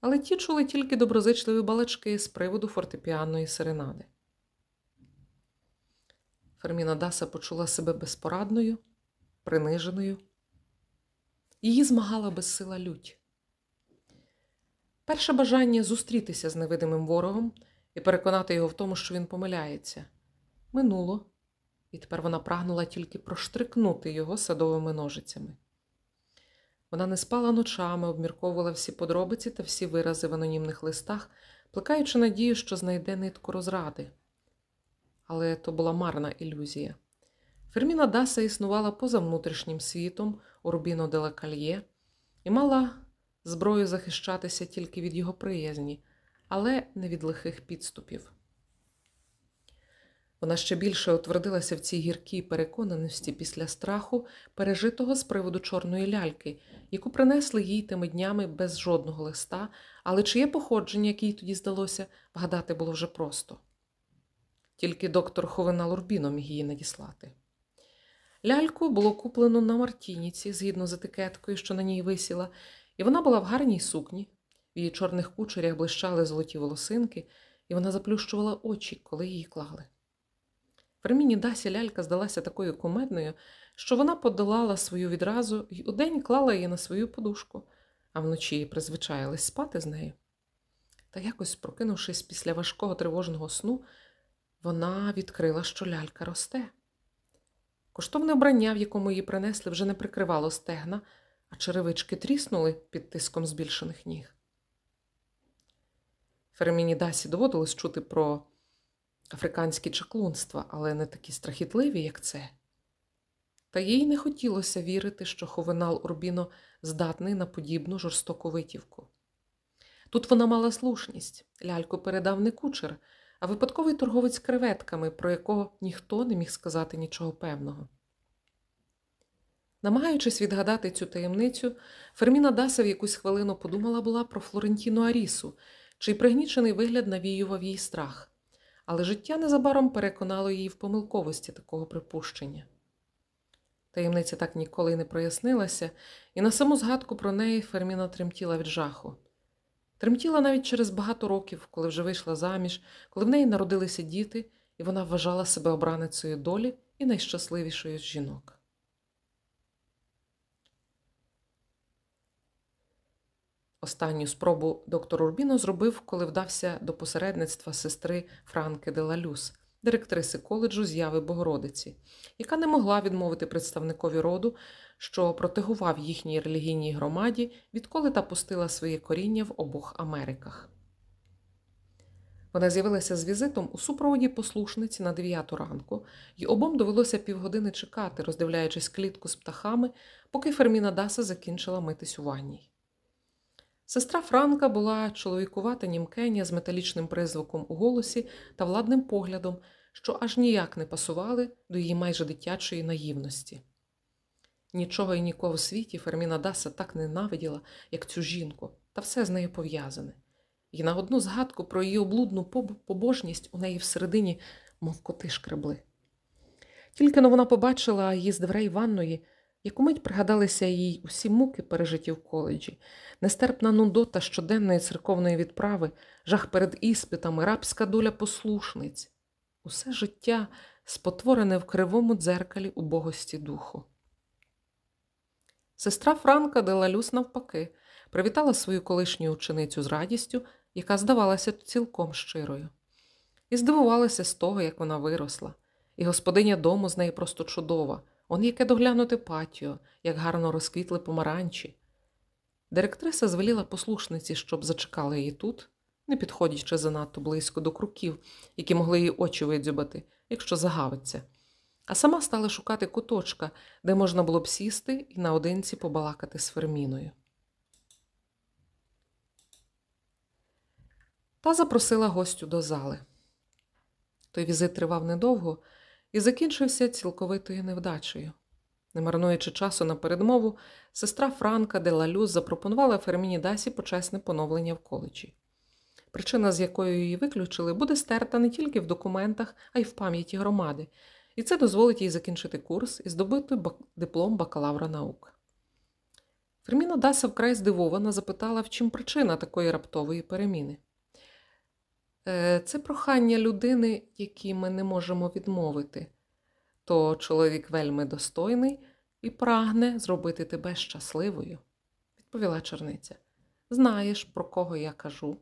але ті чули тільки доброзичливі балачки з приводу фортепіанної серенади. Ферміна Даса почула себе безпорадною, приниженою. Її змагала безсила лють. Перше бажання зустрітися з невидимим ворогом і переконати його в тому, що він помиляється, минуло, і тепер вона прагнула тільки проштрикнути його садовими ножицями. Вона не спала ночами, обмірковувала всі подробиці та всі вирази в анонімних листах, плекаючи надію, що знайде нитку розради. Але то була марна ілюзія. Ферміна Даса існувала поза внутрішнім світом Урбіно де ла і мала зброю захищатися тільки від його приязні, але не від лихих підступів. Вона ще більше утвердилася в цій гіркій переконаності після страху, пережитого з приводу чорної ляльки, яку принесли їй тими днями без жодного листа, але чиє походження, як їй тоді здалося, вгадати було вже просто. Тільки доктор Ховена Лурбіно міг її надіслати. Ляльку було куплено на Мартініці, згідно з етикеткою, що на ній висіла, і вона була в гарній сукні, в її чорних кучерях блищали золоті волосинки, і вона заплющувала очі, коли її клали. Ферміні Дасі лялька здалася такою кумедною, що вона подолала свою відразу і удень клала її на свою подушку, а вночі призвичаїлись спати з нею. Та якось, прокинувшись після важкого тривожного сну, вона відкрила, що лялька росте. Коштовне обрання, в якому її принесли, вже не прикривало стегна, а черевички тріснули під тиском збільшених ніг. Фереміні Дасі доводилось чути про африканські чаклунства, але не такі страхітливі, як це. Та їй не хотілося вірити, що Ховенал Урбіно здатний на подібну жорстоку витівку. Тут вона мала слушність ляльку передав не кучер, а випадковий торговець креветками, про якого ніхто не міг сказати нічого певного. Намагаючись відгадати цю таємницю, Ферміна Даса в якусь хвилину подумала була про Флорентіну Арісу, чий пригнічений вигляд навіював їй страх, але життя незабаром переконало її в помилковості такого припущення. Таємниця так ніколи не прояснилася, і на саму згадку про неї Ферміна тремтіла від жаху. Тремтіла навіть через багато років, коли вже вийшла заміж, коли в неї народилися діти, і вона вважала себе обраницею долі і найщасливішою з жінок. Останню спробу доктор Урбіно зробив, коли вдався до посередництва сестри Франки де Лалюс, директриси коледжу з'яви Богородиці, яка не могла відмовити представникові роду, що протегував їхній релігійній громаді, відколи та пустила своє коріння в обох Америках. Вона з'явилася з візитом у супроводі послушниці на дев'яту ранку, і обом довелося півгодини чекати, роздивляючись клітку з птахами, поки Ферміна Даса закінчила митись у ванній. Сестра Франка була чоловікувата німкеня з металічним призвуком у голосі та владним поглядом, що аж ніяк не пасували до її майже дитячої наївності. Нічого і нікого в світі Ферміна Даса так ненавиділа, як цю жінку, та все з нею пов'язане. І на одну згадку про її облудну побожність у неї всередині, мов коти шкребли. Тільки но вона побачила її з дверей ванної, яку мить пригадалися їй усі муки, пережиті в коледжі, нестерпна нудота щоденної церковної відправи, жах перед іспитами, рабська доля послушниць, усе життя спотворене в кривому дзеркалі убогості духу. Сестра Франка Делалюс, навпаки, привітала свою колишню ученицю з радістю, яка здавалася цілком щирою, і здивувалася з того, як вона виросла, і господиня дому з неї просто чудова, он яке доглянути патіо, як гарно розквітли помаранчі. Директриса звеліла послушниці, щоб зачекала її тут, не підходячи занадто близько до круків, які могли її очі видзюбати, якщо загавиться а сама стала шукати куточка, де можна було б сісти і наодинці побалакати з Ферміною. Та запросила гостю до зали. Той візит тривав недовго і закінчився цілковитою невдачею. Не марнуючи часу на передмову, сестра Франка де Лалюс запропонувала Ферміні Дасі почесне поновлення в коледжі. Причина, з якою її виключили, буде стерта не тільки в документах, а й в пам'яті громади, і це дозволить їй закінчити курс і здобути диплом бакалавра наук. Ферміна Даса вкрай здивована запитала, в чим причина такої раптової переміни. «Е, це прохання людини, якій ми не можемо відмовити, то чоловік вельми достойний і прагне зробити тебе щасливою, відповіла черниця. Знаєш, про кого я кажу?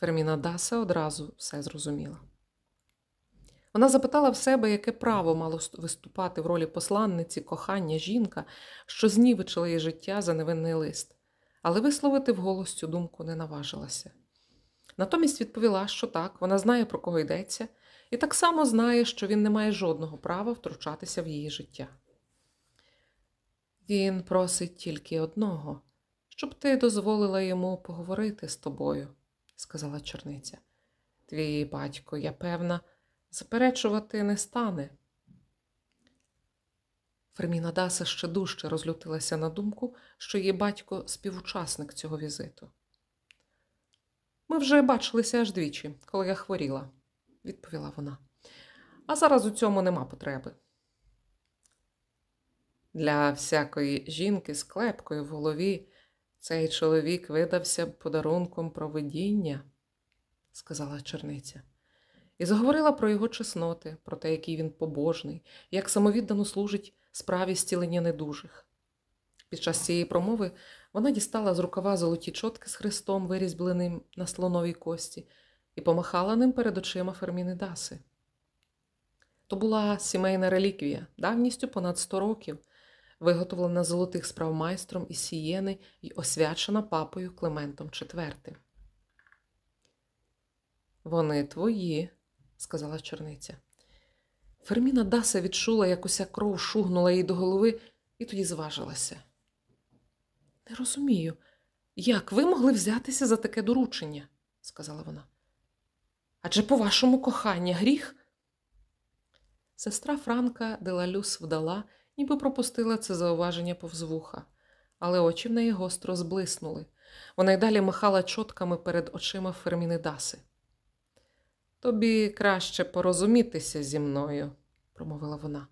Ферміна Даса одразу все зрозуміла. Вона запитала в себе, яке право мало виступати в ролі посланниці, кохання жінка, що знівечила її життя за невинний лист, але висловити вголос цю думку не наважилася. Натомість відповіла, що так, вона знає, про кого йдеться, і так само знає, що він не має жодного права втручатися в її життя. Він просить тільки одного, щоб ти дозволила йому поговорити з тобою, сказала черниця. Твій батько, я певна заперечувати не стане. Ферміна Даса ще дужче розлютилася на думку, що її батько співучасник цього візиту. Ми вже бачилися аж двічі, коли я хворіла, відповіла вона. А зараз у цьому нема потреби. Для всякої жінки з клепкою в голові цей чоловік видався подарунком провидіння, сказала черниця і заговорила про його чесноти, про те, який він побожний, як самовіддано служить справі зцілення недужих. Під час цієї промови Вона дістала з рукава золоті чотки з хрестом, вирізбленим на слоновій кості, і помахала ним перед очима Ферміни Даси. То була сімейна реліквія, давністю понад сто років, виготовлена золотих справ майстром із Сієни і освячена папою Климентом IV. Вони твої, сказала чорниця. Ферміна Даса відчула, як уся кров шугнула їй до голови, і тоді зважилася. Не розумію, як ви могли взятися за таке доручення, сказала вона. Адже по вашому кохання гріх. Сестра Франка Делалюс вдала, ніби пропустила це зауваження повз вуха, але очі в неї гостро зблиснули. Вона й далі махала чотками перед очима Ферміни Даси. Тобі краще порозумітися зі мною, промовила вона,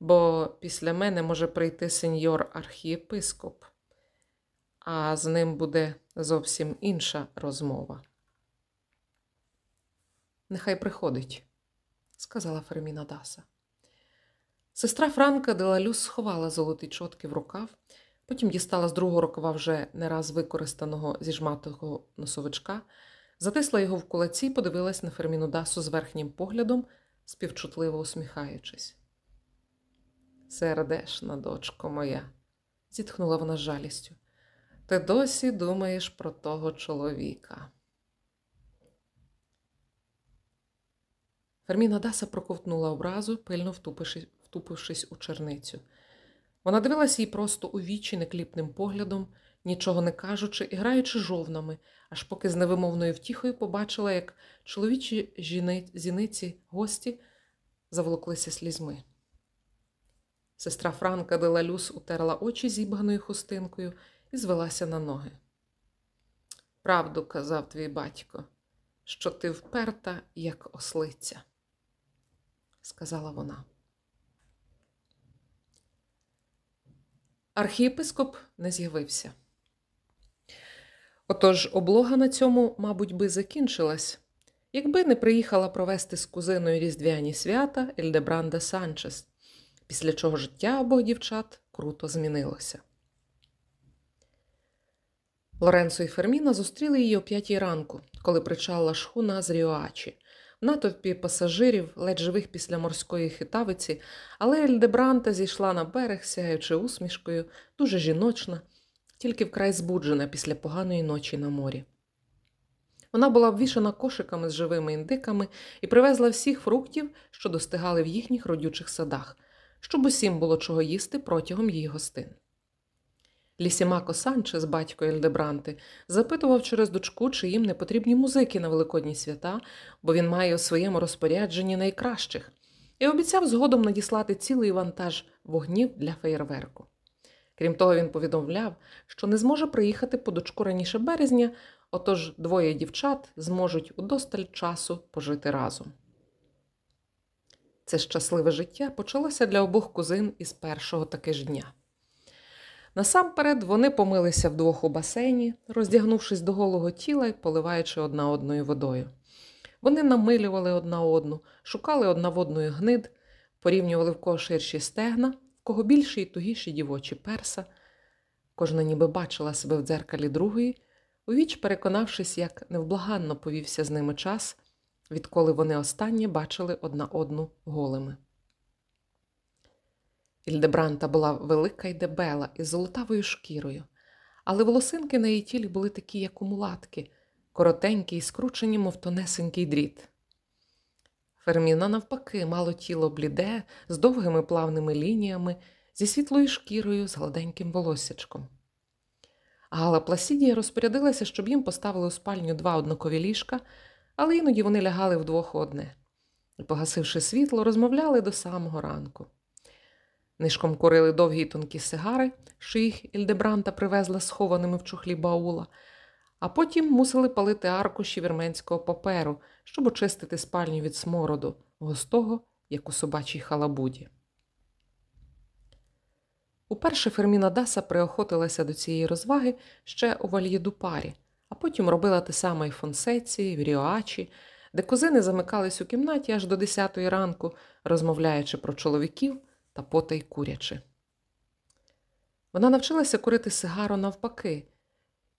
бо після мене може прийти сеньор архієпископ, а з ним буде зовсім інша розмова. Нехай приходить, сказала Ферміна Даса. Сестра Франка Делалюс сховала золоті чотки в рукав, потім дістала з другого рукава вже не раз використаного зіжматого носовичка, затисла його в кулаці і подивилась на Ферміну Дасу з верхнім поглядом, співчутливо усміхаючись. Сердешна, дочко моя, зітхнула вона з жалістю. Ти досі думаєш про того чоловіка. Ферміна Даса проковтнула образу, пильно втупившись, втупившись у черницю. Вона дивилася їй просто у вічі некліпним поглядом, нічого не кажучи і граючи жовнами, аж поки з невимовною втіхою побачила, як чоловічі жіни... зіниці гості заволоклися слізьми. Сестра Франка Делалюс утерла очі зібганою хустинкою і звелася на ноги. Правду казав твій батько, що ти вперта, як ослиця, сказала вона. Архієпископ не з'явився. Отож облога на цьому, мабуть, би закінчилась, якби не приїхала провести з кузиною різдвяні свята Ельдебранда Санчес, після чого життя обох дівчат круто змінилося. Лоренцо і Ферміна зустріли її о п'ятій ранку, коли причала шхуна з Ріоачі. В натовпі пасажирів, ледь живих після морської хитавиці, але Ельдебранта зійшла на берег, сяючи усмішкою, дуже жіночна, тільки вкрай збуджена після поганої ночі на морі. Вона була обвішана кошиками з живими індиками і привезла всіх фруктів, що достигали в їхніх родючих садах, щоб усім було чого їсти протягом її гостин. Лісімако Санчес, батько Ельдебранти, запитував через дочку, чи їм не потрібні музики на великодні свята, бо він має у своєму розпорядженні найкращих, і обіцяв згодом надіслати цілий вантаж вогнів для феєрверку. Крім того, він повідомляв, що не зможе приїхати по дочку раніше березня, отож двоє дівчат зможуть удосталь часу пожити разом. Це щасливе життя почалося для обох кузин із першого таки ж дня. Насамперед вони помилися вдвох у басейні, роздягнувшись до голого тіла і поливаючи одна одною водою. Вони намилювали одна одну, шукали одна в одної гнид, порівнювали в кого ширші стегна, кого більші і тугіші дівочі перса. Кожна ніби бачила себе в дзеркалі другої, у віч переконавшись, як невблаганно повівся з ними час, відколи вони останнє бачили одна одну голими. Ільдебранта була велика й дебела із золотавою шкірою, але волосинки на її тілі були такі, як у мулатки, коротенькі й скручені, мов тонесенький дріт. Ферміна, навпаки, мало тіло бліде, з довгими плавними лініями, зі світлою шкірою, з гладеньким волоссячком. Гала Пласідія розпорядилася, щоб їм поставили у спальню два однакові ліжка, але іноді вони лягали вдвох одне і, погасивши світло, розмовляли до самого ранку. Нишком курили довгі й тонкі сигари, що їх Ільдебранта привезла схованими в чухлі баула, а потім мусили палити аркуші вірменського паперу, щоб очистити спальню від смороду, густого, як у собачій халабуді. Уперше Ферміна Даса приохотилася до цієї розваги ще у Вальєдупарі, а потім робила те саме і в Фонсеці, в Ріоачі, де кузини замикались у кімнаті аж до 10 ранку, розмовляючи про чоловіків та потай курячи. Вона навчилася курити сигару навпаки,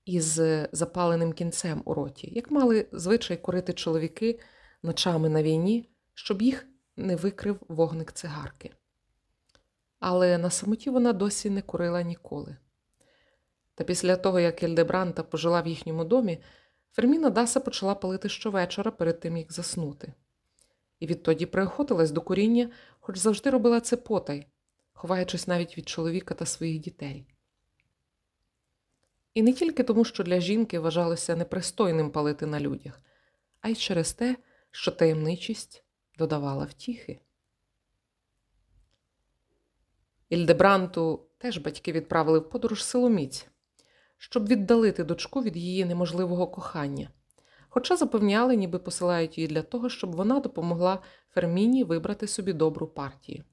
із запаленим кінцем у роті, як мали звичай курити чоловіки ночами на війні, щоб їх не викрив вогник цигарки. Але на самоті вона досі не курила ніколи. Та після того, як Ельдебранта пожила в їхньому домі, Ферміна Даса почала палити щовечора перед тим, як заснути. І відтоді приохотилась до куріння, хоч завжди робила це потай, ховаючись навіть від чоловіка та своїх дітей. І не тільки тому, що для жінки вважалося непристойним палити на людях, а й через те, що таємничість додавала втіхи. Ільдебранту теж батьки відправили в подорож силоміць, щоб віддалити дочку від її неможливого кохання, хоча запевняли, ніби посилають її для того, щоб вона допомогла Ферміні вибрати собі добру партію.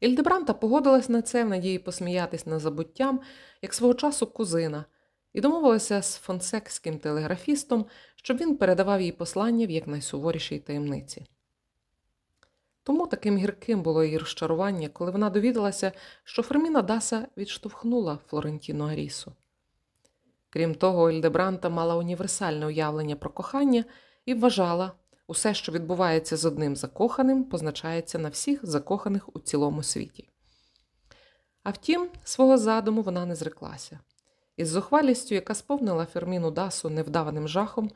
Ільдебранта погодилась на це в надії посміятись над забуттям, як свого часу кузина, і домовилася з фонсекським телеграфістом, щоб він передавав їй послання в якнайсуворішій таємниці. Тому таким гірким було її розчарування, коли вона довідалася, що Ферміна Даса відштовхнула Флорентіну Арісу. Крім того, Ільдебранта мала універсальне уявлення про кохання і вважала, усе, що відбувається з одним закоханим, позначається на всіх закоханих у цілому світі. А втім, свого задуму вона не зреклася. Із зухвалістю, яка сповнила Ферміну Дасу невдаваним жахом,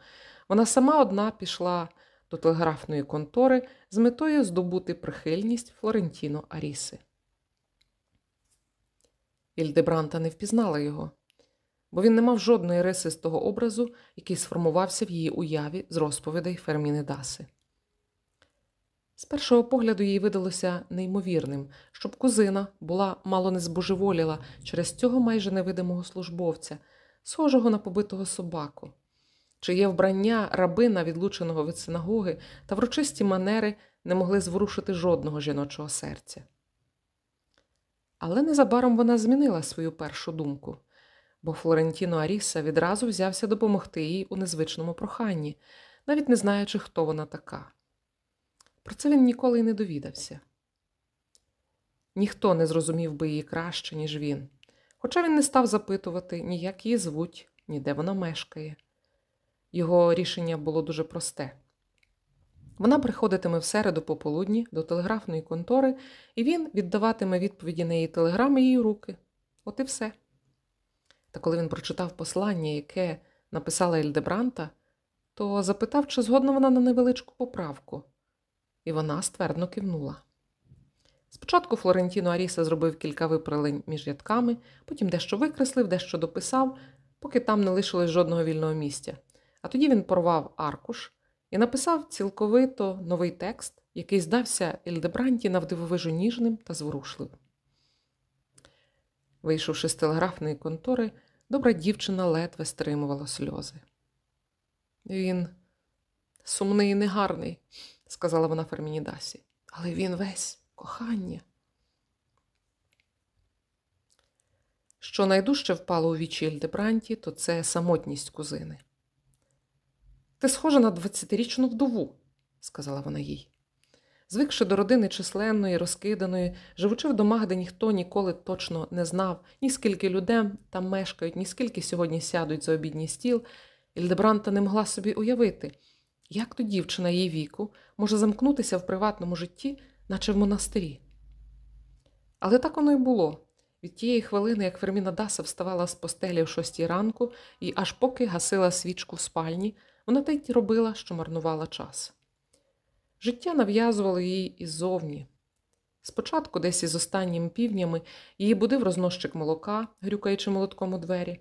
вона сама одна пішла до телеграфної контори з метою здобути прихильність Флорентіно Аріси. Ільдебранта не впізнала його, бо він не мав жодної риси з того образу, який сформувався в її уяві з розповідей Ферміни Даси. З першого погляду їй видалося неймовірним, щоб кузина була мало не збожеволіла через цього майже невидимого службовця, схожого на побитого собаку, чиє вбрання рабина, відлученого від синагоги, та врочисті манери не могли зворушити жодного жіночого серця. Але незабаром вона змінила свою першу думку, бо Флорентіно Аріса відразу взявся допомогти їй у незвичному проханні, навіть не знаючи, хто вона така. Про це він ніколи й не довідався. Ніхто не зрозумів би її краще, ніж він, хоча він не став запитувати, ні як її звуть, ні де вона мешкає. Його рішення було дуже просте. Вона приходитиме в середу пополудні до телеграфної контори, і він віддаватиме відповіді на її телеграми її руки. От і все. Та коли він прочитав послання, яке написала Ельдебранта, то запитав, чи згодна вона на невеличку поправку, і вона ствердно кивнула. Спочатку Флорентіно Аріса зробив кілька виправлень між рядками, потім дещо викреслив, дещо дописав, поки там не лишилось жодного вільного місця. А тоді він порвав аркуш і написав цілковито новий текст, який здався Ельдебранті навдивовижу ніжним та зворушливим. Вийшовши з телеграфної контори, добра дівчина ледве стримувала сльози. Він сумний і негарний, сказала вона Ферміні Дасі, але він весь кохання. Що найдужче впало у вічі Ельдебранті, то це самотність кузини. Ти схожа на двадцятирічну вдову, сказала вона їй. Звикши до родини численної, розкиданої, живучи в домах, де ніхто ніколи точно не знав, ні скільки людей там мешкають, ні скільки сьогодні сядуть за обідній стіл, Ільдебранта не могла собі уявити, як то дівчина її віку може замкнутися в приватному житті, наче в монастирі. Але так воно й було. Від тієї хвилини, як Ферміна Даса вставала з постелі в шостій ранку і аж поки гасила свічку в спальні, вона та й робила, що марнувала час. Життя нав'язувало їй іззовні. Спочатку, десь із останніми півнями, її будив рознощик молока, грюкаючи молотком у двері.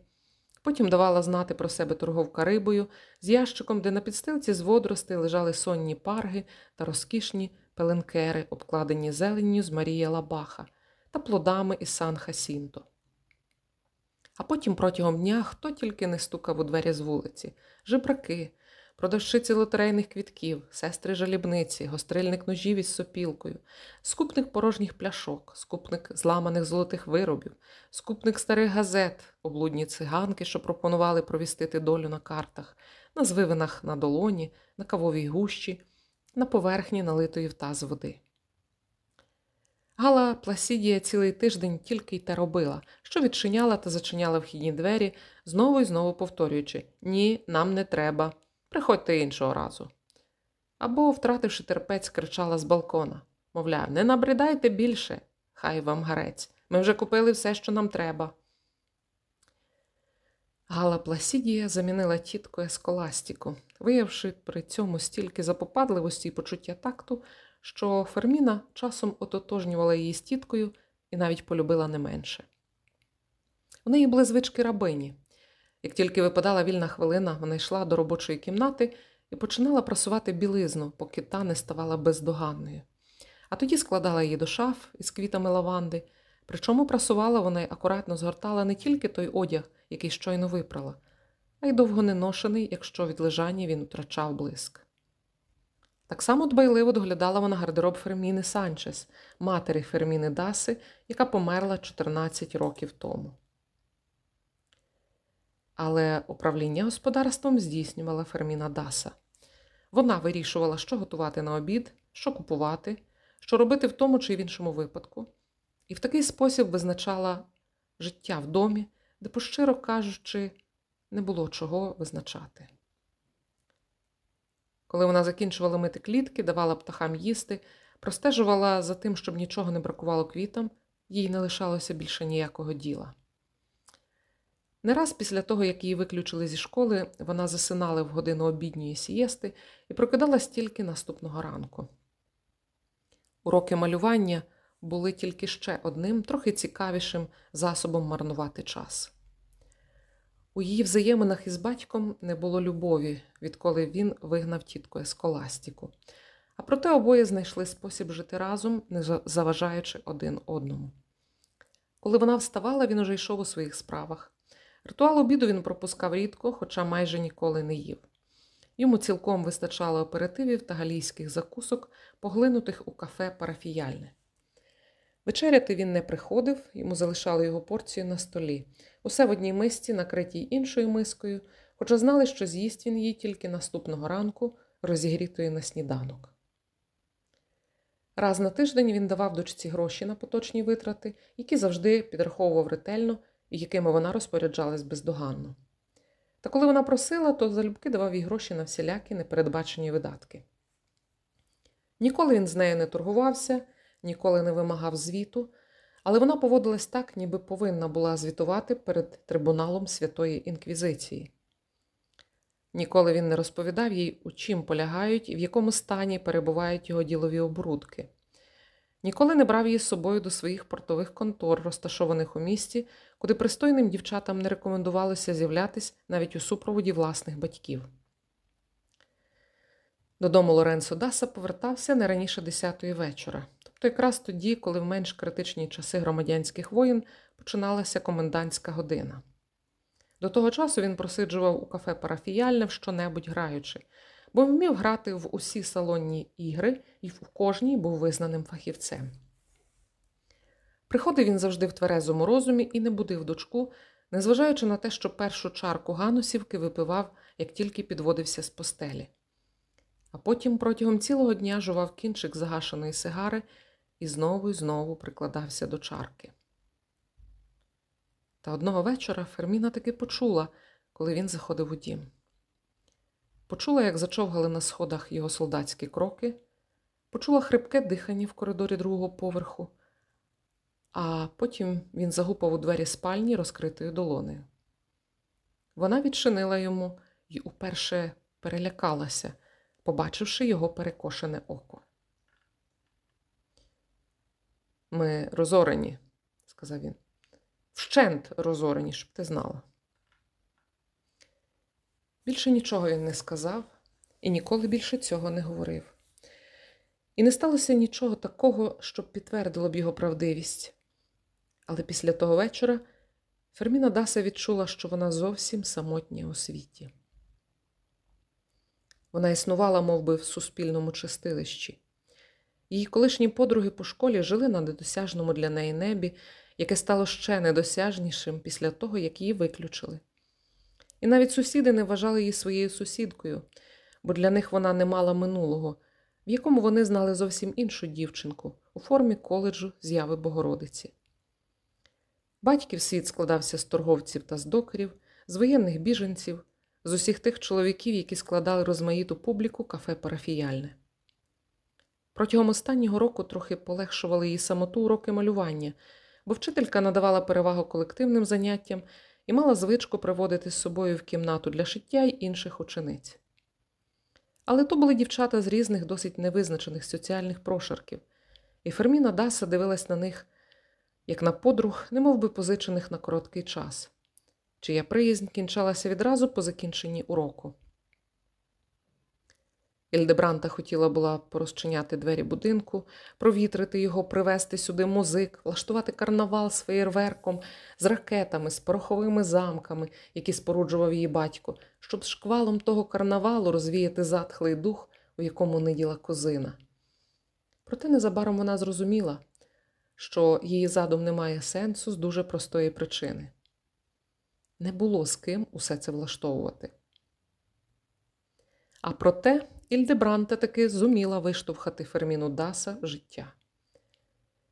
Потім давала знати про себе торговка рибою, з ящиком, де на підстилці з водоростей лежали сонні парги та розкішні пеленкери, обкладені зеленню з Марія Лабаха та плодами із Сан Хасінто. А потім протягом дня хто тільки не стукав у двері з вулиці, жебраки, продавщиці лотерейних квітків, сестри жалібниці, гострильник ножів із сопілкою, скупник порожніх пляшок, скупник зламаних золотих виробів, скупник старих газет, облудні циганки, що пропонували провістити долю на картах, на звивинах на долоні, на кавовій гущі, на поверхні налитої в таз води. Гала Пласідія цілий тиждень тільки й те робила, що відчиняла та зачиняла вхідні двері, знову і знову повторюючи Ні, нам не треба. Приходьте іншого разу. Або, втративши терпець, кричала з балкона мовляв, не набридайте більше, хай вам гарець. Ми вже купили все, що нам треба. Гала Пласідія замінила тітку Есколастіку, виявивши при цьому стільки запопадливості і почуття такту, що Ферміна часом ототожнювала її з тіткою і навіть полюбила не менше. У неї були звички рабині. Як тільки випадала вільна хвилина, вона йшла до робочої кімнати і починала прасувати білизну, поки та не ставала бездоганною. А тоді складала її до шаф із квітами лаванди, причому прасувала вона й акуратно згортала не тільки той одяг, який щойно випрала, а й довго не ношений, якщо від лежання він втрачав блиск. Так само дбайливо доглядала вона гардероб Ферміни Санчес, матері Ферміни Даси, яка померла 14 років тому. Але управління господарством здійснювала Ферміна Даса. Вона вирішувала, що готувати на обід, що купувати, що робити в тому чи в іншому випадку, і в такий спосіб визначала життя в домі, де, пощиро кажучи, не було чого визначати. Коли вона закінчувала мити клітки, давала птахам їсти, простежувала за тим, щоб нічого не бракувало квітам, їй не лишалося більше ніякого діла. Не раз після того, як її виключили зі школи, вона засинала в годину обідньої сієсти і прокидалась тільки наступного ранку. Уроки малювання були тільки ще одним, трохи цікавішим засобом марнувати час. У її взаєминах із батьком не було любові, відколи він вигнав тітку Есколастіку. А проте обоє знайшли спосіб жити разом, не заважаючи один одному. Коли вона вставала, він уже йшов у своїх справах. Ритуал обіду він пропускав рідко, хоча майже ніколи не їв. Йому цілком вистачало оперативів та галійських закусок, поглинутих у кафе парафіяльне. Вечеряти він не приходив, йому залишали його порцію на столі, усе в одній мисці, накритій іншою мискою, хоча знали, що з'їсть він її тільки наступного ранку, розігрітої на сніданок. Раз на тиждень він давав дочці гроші на поточні витрати, які завжди підраховував ретельно якими вона розпоряджалась бездоганно. Та коли вона просила, то залюбки давав їй гроші на всілякі непередбачені видатки. Ніколи він з нею не торгувався, ніколи не вимагав звіту, але вона поводилась так, ніби повинна була звітувати перед трибуналом Святої Інквізиції. Ніколи він не розповідав їй, у чим полягають і в якому стані перебувають його ділові обрудки. Ніколи не брав її з собою до своїх портових контор, розташованих у місті, куди пристойним дівчатам не рекомендувалося з'являтись навіть у супроводі власних батьків. Додому Лоренцо Даса повертався не раніше 10-ї вечора, тобто якраз тоді, коли в менш критичні часи громадянських воїн починалася комендантська година. До того часу він просиджував у кафе парафіяльне в що-небудь граючи, бо вмів грати в усі салонні ігри і в кожній був визнаним фахівцем. Приходив він завжди в тверезому розумі і не будив дочку, незважаючи на те, що першу чарку ганусівки випивав, як тільки підводився з постелі. А потім протягом цілого дня жував кінчик загашеної сигари і знову і знову прикладався до чарки. Та одного вечора Ферміна таки почула, коли він заходив у дім. Почула, як зачовгали на сходах його солдатські кроки, почула хрипке дихання в коридорі другого поверху, а потім він загупав у двері спальні розкритою долонею. Вона відчинила йому і уперше перелякалася, побачивши його перекошене око. Ми розорені, сказав він. Вщент розорені, щоб ти знала. Більше нічого він не сказав і ніколи більше цього не говорив. І не сталося нічого такого, щоб підтвердило б його правдивість. Але після того вечора Ферміна Даса відчула, що вона зовсім самотня у світі. Вона існувала мов би, в суспільному чистилищі. Її колишні подруги по школі жили на недосяжному для неї небі, яке стало ще недосяжнішим після того, як її виключили. І навіть сусіди не вважали її своєю сусідкою, бо для них вона не мала минулого, в якому вони знали зовсім іншу дівчинку, у формі коледжу з'яви Богородиці. Батьків світ складався з торговців та з докерів, з воєнних біженців, з усіх тих чоловіків, які складали розмаїту публіку кафе парафіяльне. Протягом останнього року трохи полегшували її самоту уроки малювання, бо вчителька надавала перевагу колективним заняттям і мала звичку приводити з собою в кімнату для шиття й інших учениць. Але то були дівчата з різних досить невизначених соціальних прошарків, і Ферміна Даса дивилась на них, як на подруг, немов би позичених на короткий час, чия приязнь кінчалася відразу по закінченні уроку. Ільдебранта хотіла була порозчиняти двері будинку, провітрити його, привезти сюди музик, влаштувати карнавал з феєрверком, з ракетами, з пороховими замками, які споруджував її батько, щоб шквалом того карнавалу розвіяти затхлий дух, у якому ниділа козина. Проте незабаром вона зрозуміла, що її задум не має сенсу з дуже простої причини. Не було з ким усе це влаштовувати. А проте Ільдебранта таки зуміла виштовхати Ферміну Даса життя.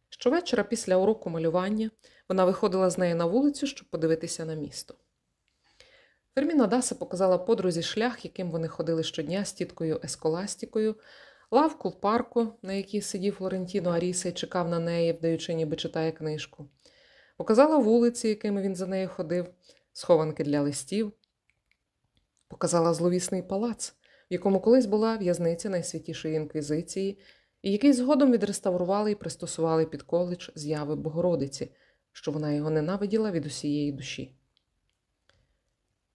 Щовечора після уроку малювання вона виходила з нею на вулицю, щоб подивитися на місто. Ферміна Даса показала подрузі шлях, яким вони ходили щодня з тіткою Есколастікою, лавку в парку, на якій сидів Флорентіно Аріса і чекав на неї, вдаючи, ніби читає книжку. Показала вулиці, якими він за нею ходив, схованки для листів, показала зловісний палац в якому колись була в'язниця найсвятішої інквізиції, і який згодом відреставрували і пристосували під коледж зяви Богородиці, що вона його ненавиділа від усієї душі.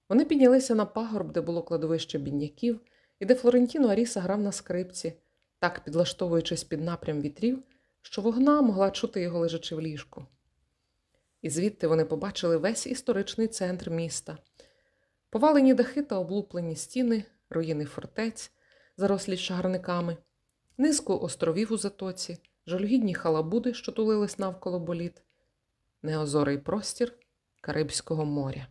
Вони піднялися на пагорб, де було кладовище бідняків, і де Флорентіно Аріса грав на скрипці, так підлаштовуючись під напрям вітрів, що вогна могла чути його лежачи в ліжку. І звідти вони побачили весь історичний центр міста, повалені дахи та облуплені стіни, руїни фортець, зарослі чагарниками, низку островів у затоці, жалюгідні халабуди, що тулились навколо боліт, неозорий простір Карибського моря.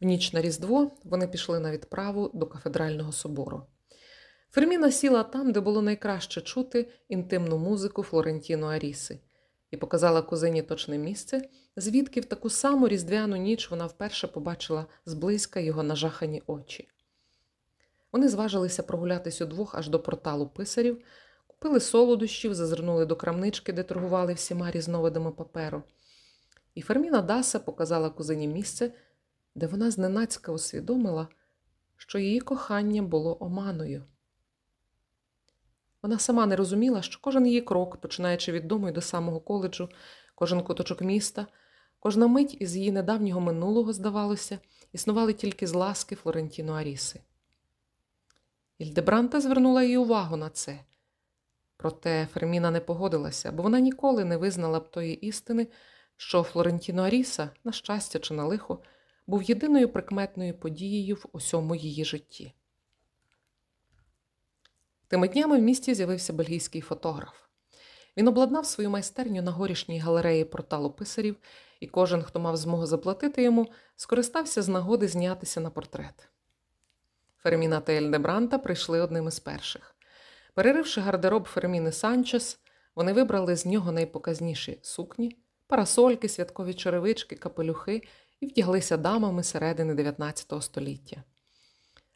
В ніч на Різдво вони пішли на відправу до кафедрального собору. Ферміна сіла там, де було найкраще чути інтимну музику Флорентіно Аріси, і показала кузині точне місце, звідки в таку саму різдвяну ніч вона вперше побачила зблизька його нажахані очі. Вони зважилися прогулятись удвох аж до порталу писарів, купили солодощів, зазирнули до крамнички, де торгували всіма різновидами паперу. І Ферміна Даса показала кузині місце, де вона зненацька усвідомила, що її кохання було оманою. Вона сама не розуміла, що кожен її крок, починаючи від дому і до самого коледжу, кожен куточок міста, кожна мить із її недавнього минулого, здавалося, існували тільки з ласки Флорентіно Аріси. Ільдебранта звернула її увагу на це. Проте Ферміна не погодилася, бо вона ніколи не визнала б тої істини, що Флорентіно Аріса, на щастя чи на лихо, був єдиною прикметною подією в усьому її житті. Тими днями в місті з'явився бельгійський фотограф. Він обладнав свою майстерню на горішній галереї порталу писарів, і кожен, хто мав змогу заплатити йому, скористався з нагоди знятися на портрет. Ферміна та Ельдебранта прийшли одним із перших. Переривши гардероб Ферміни Санчес, вони вибрали з нього найпоказніші сукні, парасольки, святкові черевички, капелюхи і вдяглися дамами середини 19 століття.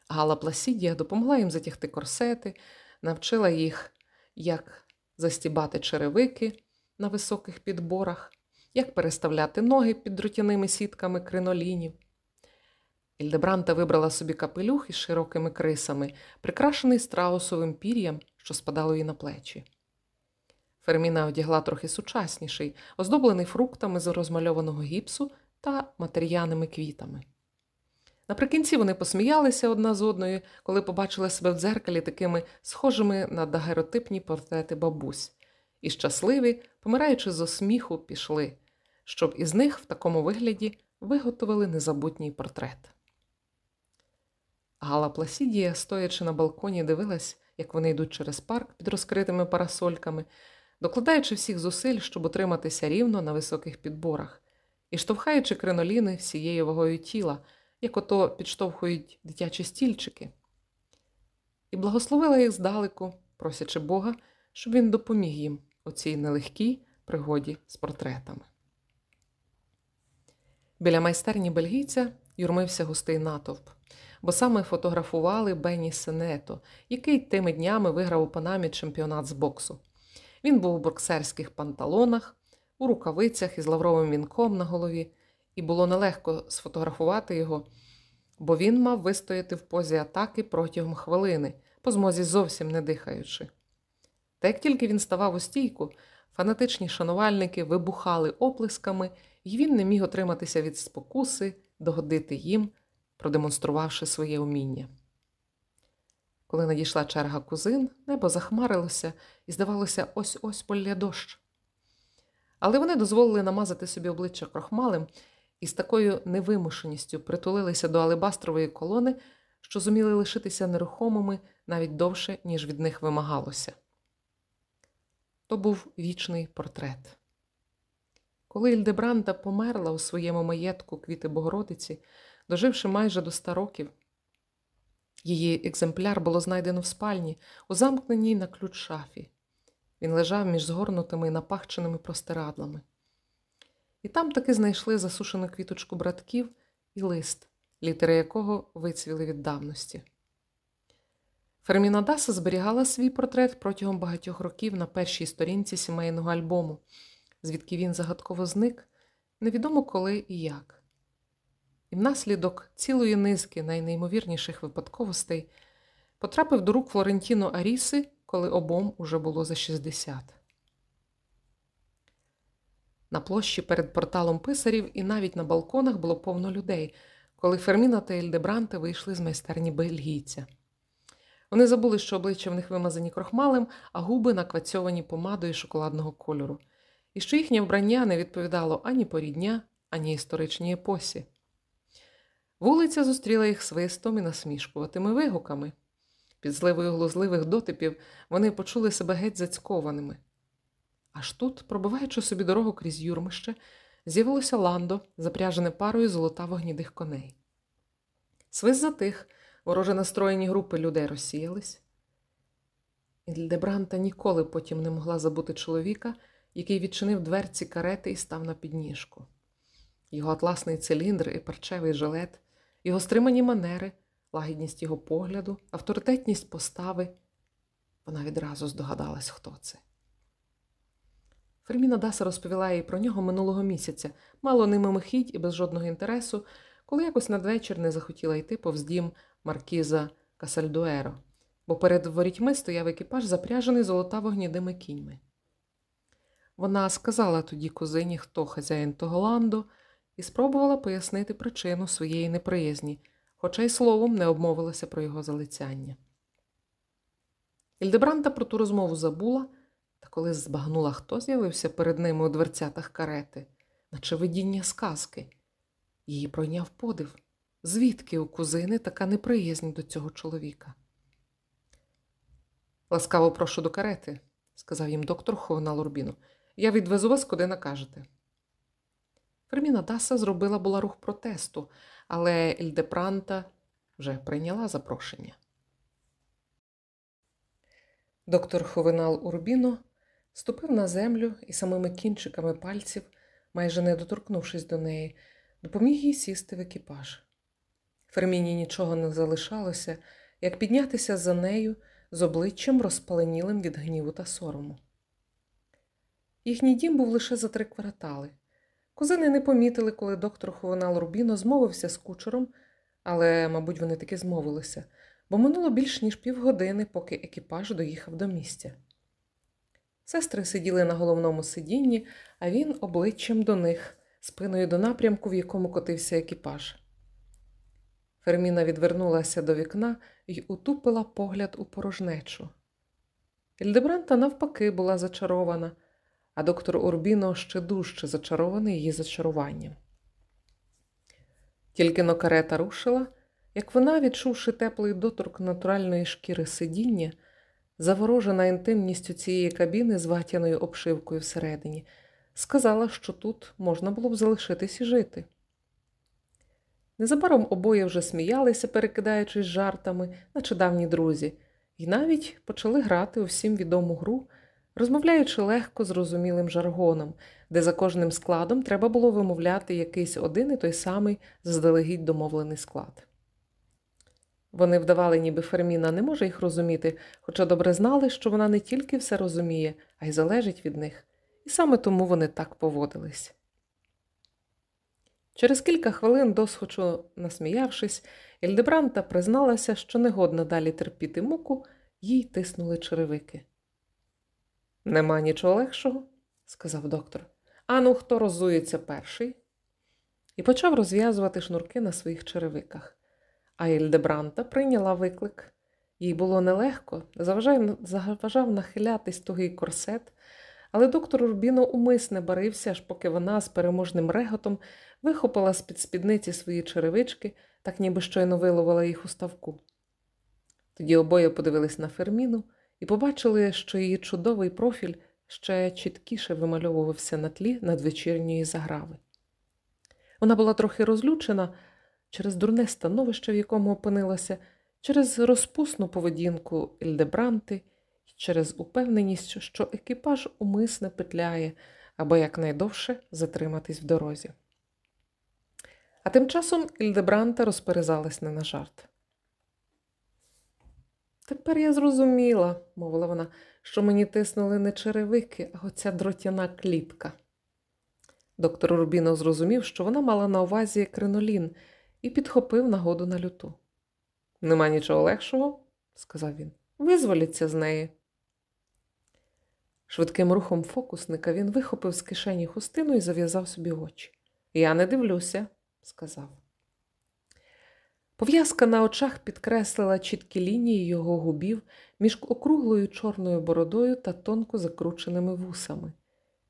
Гала Пласідія допомогла їм затягти корсети, навчила їх, як застібати черевики на високих підборах, як переставляти ноги під дротяними сітками кринолінів. Ільдебранта вибрала собі капелюх із широкими крисами, прикрашений страусовим пір'ям, що спадало їй на плечі. Ферміна одягла трохи сучасніший, оздоблений фруктами з розмальованого гіпсу та матеріяними квітами. Наприкінці вони посміялися одна з одною, коли побачили себе в дзеркалі такими схожими на дагеротипні портрети бабусь, і щасливі, помираючи з осміху, пішли, щоб із них в такому вигляді виготовили незабутній портрет. Гала Пласідія, стоячи на балконі, дивилась, як вони йдуть через парк під розкритими парасольками, докладаючи всіх зусиль, щоб утриматися рівно на високих підборах, і штовхаючи криноліни всією вагою тіла як ото підштовхують дитячі стільчики, і благословила їх здалеку, просячи Бога, щоб він допоміг їм у цій нелегкій пригоді з портретами. Біля майстерні бельгійця юрмився густий натовп, бо саме фотографували Бенні Сенето, який тими днями виграв у Панамі чемпіонат з боксу. Він був у боксерських панталонах, у рукавицях із лавровим вінком на голові, і було нелегко сфотографувати його, бо він мав вистояти в позі атаки протягом хвилини, по змозі зовсім не дихаючи. Та як тільки він ставав у стійку, фанатичні шанувальники вибухали оплесками, і він не міг отриматися від спокуси, догодити їм, продемонструвавши своє уміння. Коли надійшла черга кузин, небо захмарилося і, здавалося, ось ось полє дощ. Але вони дозволили намазати собі обличчя крохмалем і з такою невимушеністю притулилися до алебастрової колони, що зуміли лишитися нерухомими навіть довше, ніж від них вимагалося. То був вічний портрет. Коли Ільдебранта померла у своєму маєтку квіти Богородиці, доживши майже до ста років, її екземпляр було знайдено в спальні, у замкненій на ключ шафі. Він лежав між згорнутими напахченими простирадлами. І там таки знайшли засушену квіточку братків і лист, літери якого вицвіли від давності. Ферміна Даса зберігала свій портрет протягом багатьох років на першій сторінці сімейного альбому, звідки він загадково зник, невідомо коли і як. І внаслідок цілої низки найнеймовірніших випадковостей потрапив до рук Флорентіно Аріси, коли обом уже було за 60. На площі перед порталом писарів і навіть на балконах було повно людей, коли Ферміна та Ельдебранте вийшли з майстерні бельгійця. Вони забули, що обличчя в них вимазані крохмалем, а губи наквацьовані помадою шоколадного кольору, і що їхнє вбрання не відповідало ані порі дня, ані історичній епосі. Вулиця зустріла їх свистом і насмішкуватими вигуками. Під зливою глузливих дотипів вони почули себе геть зацькованими. Аж тут, пробиваючи собі дорогу крізь юрмище, з'явилося ландо, запряжене парою золотаво-гнідих коней. Свист затих, вороже настроєні групи людей розсіялись. Ільдебранта ніколи потім не могла забути чоловіка, який відчинив дверці карети і став на підніжку. Його атласний циліндр і парчевий жилет, його стримані манери, лагідність його погляду, авторитетність постави. Вона відразу здогадалась, хто це. Ферміна Даса розповіла їй про нього минулого місяця, мало не мимохідь і без жодного інтересу, коли якось надвечір не захотіла йти повз дім маркіза Касальдуеро, бо перед ворітьми стояв екіпаж, запряжений золотаво-гнідими кіньми. Вона сказала тоді кузині, хто хазяїн того ланду, і спробувала пояснити причину своєї неприязні, хоча й словом не обмовилася про його залицяння. Ільдебранта про ту розмову забула, та коли збагнула, хто з'явився перед ними у дверцятах карети, наче видіння сказки, її пройняв подив. Звідки у кузини така неприязнь до цього чоловіка? Ласкаво прошу до карети, сказав їм доктор Ховна Лурбіну. Я відвезу вас, куди накажете. Ферміна Даса зробила була рух протесту, але Ільдепранта вже прийняла запрошення. Доктор Ховенал Урбіно ступив на землю і самими кінчиками пальців, майже не доторкнувшись до неї, допоміг їй сісти в екіпаж. Ферміні нічого не залишалося, як піднятися за нею з обличчям розпаленілим від гніву та сорому. Їхній дім був лише за три квартали. Кузини не помітили, коли доктор Ховенал Рубіно змовився з кучером, але, мабуть, вони таки змовилися, бо минуло більш ніж півгодини, поки екіпаж доїхав до місця. Сестри сиділи на головному сидінні, а він обличчям до них, спиною до напрямку, в якому котився екіпаж. Ферміна відвернулася до вікна і утупила погляд у порожнечу. Ільдебранта, навпаки, була зачарована, а доктор Урбіно ще дужче зачарований її зачаруванням. Тільки но карета рушила, як вона, відчувши теплий доторк натуральної шкіри сидіння, заворожена інтимністю цієї кабіни з ватяною обшивкою всередині, сказала, що тут можна було б залишитись і жити. Незабаром обоє вже сміялися, перекидаючись жартами, наче давні друзі, і навіть почали грати у всім відому гру, розмовляючи легко зрозумілим жаргоном, де за кожним складом треба було вимовляти якийсь один і той самий заздалегідь домовлений склад. Вони вдавали, ніби Ферміна не може їх розуміти, хоча добре знали, що вона не тільки все розуміє, а й залежить від них, і саме тому вони так поводились. Через кілька хвилин, досхочу насміявшись, Ельдебранта призналася, що не годна далі терпіти муку, їй тиснули черевики. Нема нічого легшого, сказав доктор. Ану, хто розується перший? І почав розв'язувати шнурки на своїх черевиках. А Ельдебранта прийняла виклик. Їй було нелегко, заважав нахилятись тугий корсет, але доктор Урбіно умисне барився, аж поки вона з переможним реготом вихопила з під спідниці свої черевички, так ніби щойно виловила їх у ставку. Тоді обоє подивились на Ферміну і побачили, що її чудовий профіль ще чіткіше вимальовувався на тлі надвечірньої заграви. Вона була трохи розлючена через дурне становище, в якому опинилася, через розпусну поведінку Ельдебранти і через упевненість, що екіпаж умисне петляє, аби якнайдовше затриматись в дорозі. А тим часом Ільдебранта розперезалась не на жарт. Тепер я зрозуміла, мовила вона, що мені тиснули не черевики, а оця дротяна клітка. Доктор Рубіно зрозумів, що вона мала на увазі кринолін, і підхопив нагоду на люту. Нема нічого легшого, сказав він. Визволіться з неї. Швидким рухом фокусника він вихопив з кишені хустину і зав'язав собі очі. Я не дивлюся, сказав. Пов'язка на очах підкреслила чіткі лінії його губів між округлою чорною бородою та тонко закрученими вусами,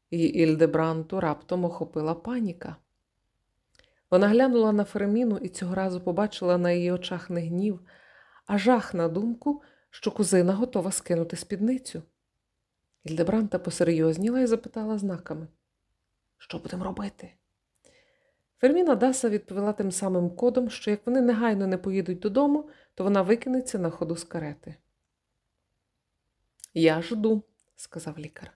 і Ільдебранту раптом охопила паніка. Вона глянула на Фереміну і цього разу побачила на її очах не гнів, а жах на думку, що кузина готова скинути спідницю. Ільдебранта посерйозніла і запитала знаками: Що будемо робити? Ферміна Даса відповіла тим самим кодом, що як вони негайно не поїдуть додому, то вона викинеться на ходу з карети. Я жду, сказав лікар.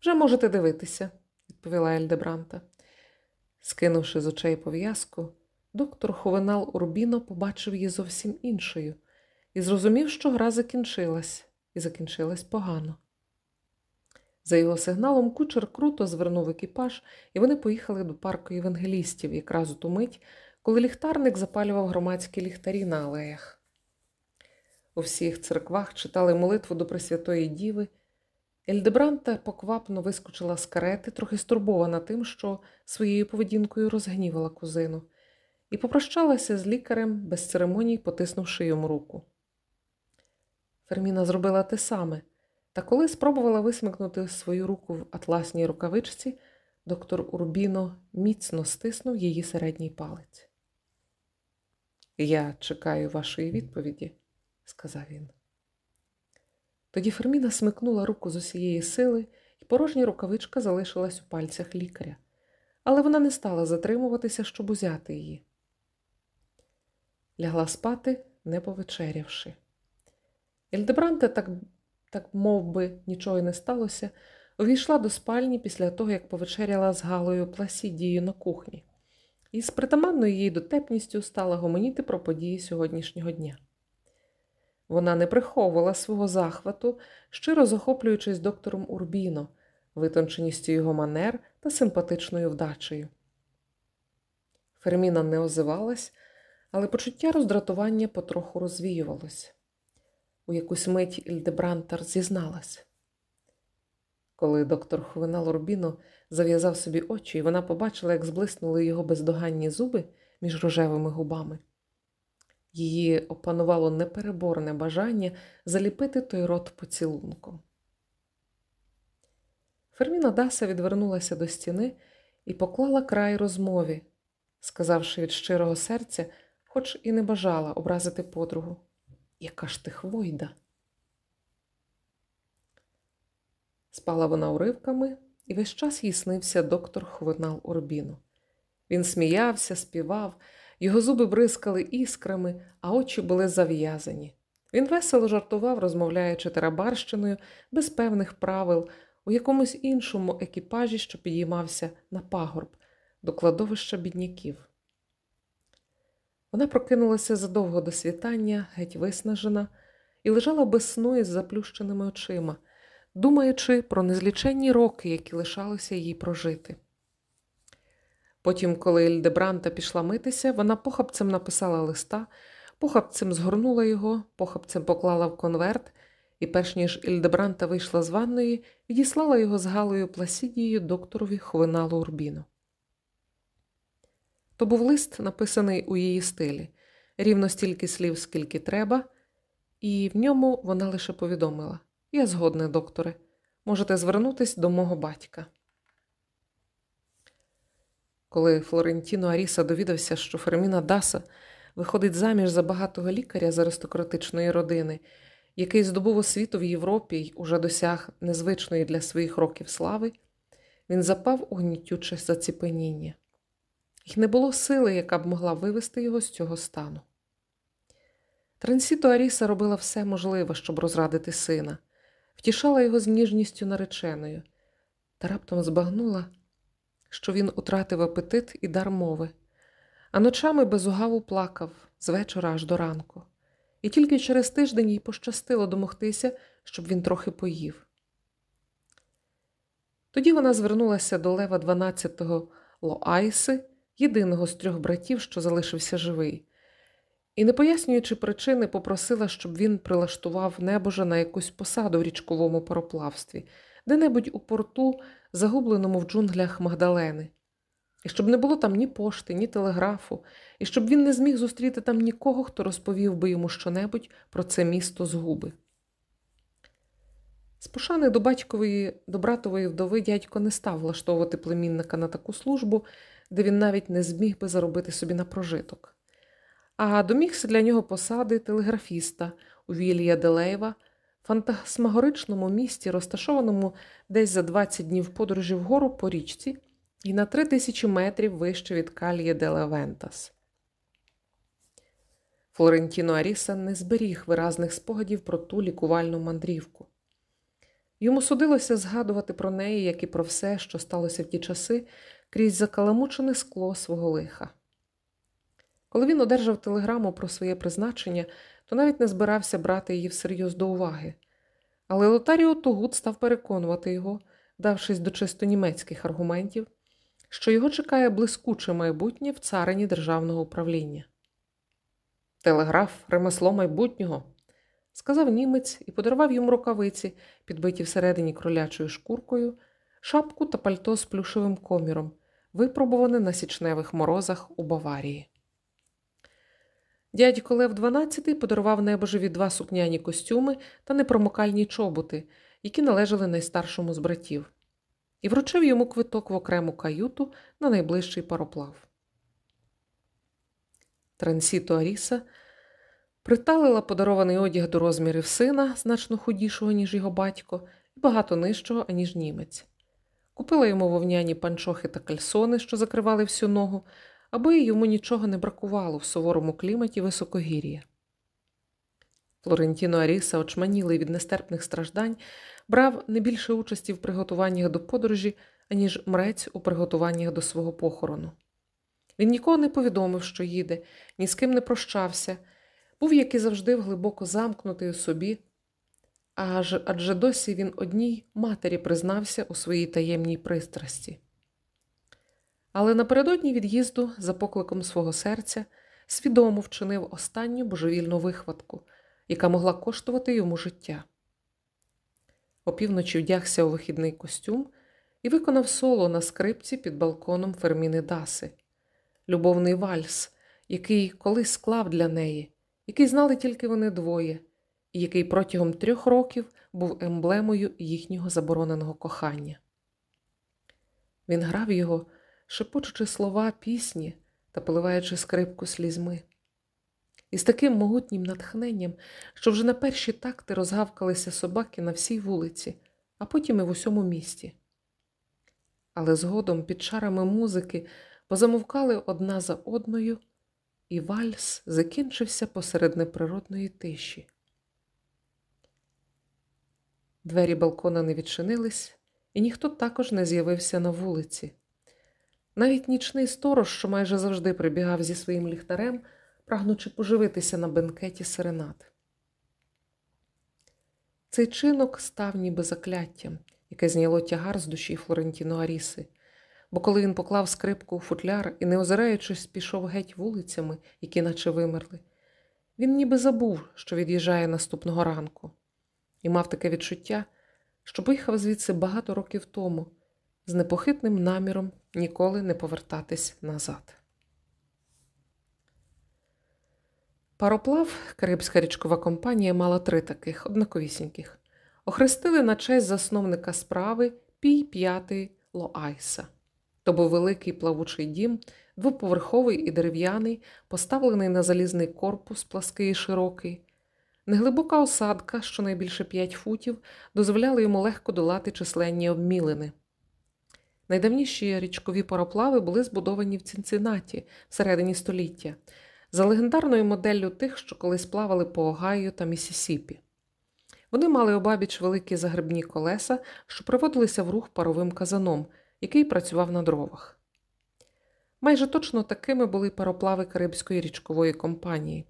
Вже можете дивитися, відповіла Ельдебранта. Скинувши з очей пов'язку, доктор Ховенал Урбіно побачив її зовсім іншою і зрозумів, що гра закінчилась, і закінчилась погано. За його сигналом кучер круто звернув екіпаж, і вони поїхали до парку євангелістів якраз у ту мить, коли ліхтарник запалював громадські ліхтарі на алеях. У всіх церквах читали молитву до Пресвятої Діви. Ельдебранта поквапно вискочила з карети, трохи стурбована тим, що своєю поведінкою розгнівала кузину, і попрощалася з лікарем, без церемоній потиснувши йому руку. Ферміна зробила те саме. Та коли спробувала висмикнути свою руку в атласній рукавичці, доктор Урбіно міцно стиснув її середній палець. Я чекаю вашої відповіді, сказав він. Тоді Ферміна смикнула руку з усієї сили, і порожня рукавичка залишилась у пальцях лікаря, але вона не стала затримуватися, щоб узяти її. Лягла спати, не повечерявши. Ельдебранте так так мов би нічого не сталося, увійшла до спальні після того, як повечеряла з Галою Пласідією на кухні, і з притаманною їй дотепністю стала гомоніти про події сьогоднішнього дня. Вона не приховувала свого захвату, щиро захоплюючись доктором Урбіно, витонченістю його манер та симпатичною вдачею. Ферміна не озивалась, але почуття роздратування потроху розвіювалось. У якусь мить Ільдебрантар зізналась. Коли доктор Хувенал Рубіно зав'язав собі очі, і вона побачила, як зблиснули його бездоганні зуби між рожевими губами. Її опанувало непереборне бажання заліпити той рот поцілунком. Ферміна Даса відвернулася до стіни і поклала край розмові, сказавши від щирого серця, хоч і не бажала образити подругу. Яка ж ти хвойда? Спала вона уривками, і весь час їй снився доктор Хвинал Урбіно. Він сміявся, співав, його зуби бризкали іскрами, а очі були зав'язані. Він весело жартував, розмовляючи тарабарщиною, без певних правил, у якомусь іншому екіпажі, що підіймався на пагорб до кладовища бідняків. Вона прокинулася задовго до світання, геть виснажена, і лежала без сну із заплющеними очима, думаючи про незліченні роки, які лишалося їй прожити. Потім, коли Ільдебранта пішла митися, вона похапцем написала листа, похапцем згорнула його, похапцем поклала в конверт, і, перш ніж Ільдебранта вийшла з ванної, відіслала його з Галою Пласідією докторові Хвиналу Урбіну. То був лист, написаний у її стилі, рівно стільки слів, скільки треба, і в ньому вона лише повідомила: Я згодна, докторе, можете звернутися до мого батька. Коли Флорентіно Аріса довідався, що Ферміна Даса виходить заміж за багатого лікаря з аристократичної родини, який здобув освіту в Європі й уже досяг незвичної для своїх років слави, він запав у гнітюче заціпеніння. І не було сили, яка б могла вивести його з цього стану. Трансіто Аріса робила все можливе, щоб розрадити сина, втішала його з ніжністю нареченою, та раптом збагнула, що він утратив апетит і дар мови, а ночами безугаву плакав з вечора аж до ранку, і тільки через тиждень їй пощастило домогтися, щоб він трохи поїв. Тоді вона звернулася до Лева 12-го Лоайси, єдиного з трьох братів, що залишився живий, і, не пояснюючи причини, попросила, щоб він прилаштував небожа на якусь посаду в річковому пароплавстві, де-небудь у порту, загубленому в джунглях Магдалени, і щоб не було там ні пошти, ні телеграфу, і щоб він не зміг зустріти там нікого, хто розповів би йому щонебудь про це місто згуби. З пошани до батькової, до братової вдови дядько не став влаштовувати племінника на таку службу, де він навіть не зміг би заробити собі на прожиток. А домігся для нього посади телеграфіста у Вілія Делеєва, фантасмагоричному місті, розташованому десь за 20 днів подорожі вгору по річці і на 3000 метрів вище від Кальє де Левентас. Флорентіно Аріса не зберіг виразних спогадів про ту лікувальну мандрівку. Йому судилося згадувати про неї, як і про все, що сталося в ті часи, крізь закаламучене скло свого лиха. Коли він одержав телеграму про своє призначення, то навіть не збирався брати її всерйоз до уваги. Але Лотаріо Тугут став переконувати його, давшись до чисто німецьких аргументів, що його чекає блискуче майбутнє в царині державного управління. Телеграф, ремесло майбутнього, сказав німець і подарував йому рукавиці, підбиті всередині кролячою шкуркою, шапку та пальто з плюшевим коміром, випробуване на січневих морозах у Баварії. Дядько Лев XII подарував небожеві два сукняні костюми та непромокальні чоботи, які належали найстаршому з братів, і вручив йому квиток в окрему каюту на найближчий пароплав. Трансіто Аріса приталила подарований одяг до розмірів сина, значно худішого, ніж його батько, і багато нижчого, аніж німець. Купила йому вовняні панчохи та кальсони, що закривали всю ногу, аби йому нічого не бракувало в суворому кліматі високогір'я. Флорентіно Аріса, очманілий від нестерпних страждань, брав не більше участі в приготуваннях до подорожі, аніж мрець у приготуваннях до свого похорону. Він нікого не повідомив, що їде, ні з ким не прощався, був, як і завжди, глибоко замкнутий у собі, аж адже досі він одній матері признався у своїй таємній пристрасті. Але напередодні від'їзду, за покликом свого серця, свідомо вчинив останню божевільну вихватку, яка могла коштувати йому життя. Опівночі вдягся у вихідний костюм і виконав соло на скрипці під балконом Ферміни Даси, любовний вальс, який колись склав для неї, який знали тільки вони двоє, і який протягом трьох років був емблемою їхнього забороненого кохання. Він грав його шепочучи слова пісні та поливаючи скрипку слізьми. І з таким могутнім натхненням, що вже на перші такти розгавкалися собаки на всій вулиці, а потім і в усьому місті. Але згодом під шарами музики позамовкали одна за одною, і вальс закінчився посеред неприродної тиші. Двері балкона не відчинились, і ніхто також не з'явився на вулиці. Навіть нічний сторож, що майже завжди прибігав зі своїм ліхтарем, прагнучи поживитися на бенкеті серенад. Цей чинок став ніби закляттям, яке зняло тягар з душі Флорентіно Аріси, бо коли він поклав скрипку у футляр і, не озираючись, пішов геть вулицями, які наче вимерли, він ніби забув, що від'їжджає наступного ранку, і мав таке відчуття, що поїхав звідси багато років тому, з непохитним наміром ніколи не повертатись назад. Пароплав, Карибська річкова компанія мала три таких однаковісіньких. Охрестили на честь засновника справи Пій П'ятий Лоайса. То був великий плавучий дім, двоповерховий і дерев'яний, поставлений на залізний корпус, плаский і широкий. Неглибока осадка, щонайбільше 5 футів, дозволяла йому легко долати численні обмілини. Найдавніші річкові пароплави були збудовані в Цінцинаті всередині століття, за легендарною моделлю тих, що колись плавали по Огайо та Місісіпі. Вони мали обабіч великі загребні колеса, що приводилися в рух паровим казаном, який працював на дровах. Майже точно такими були пароплави Карибської річкової компанії.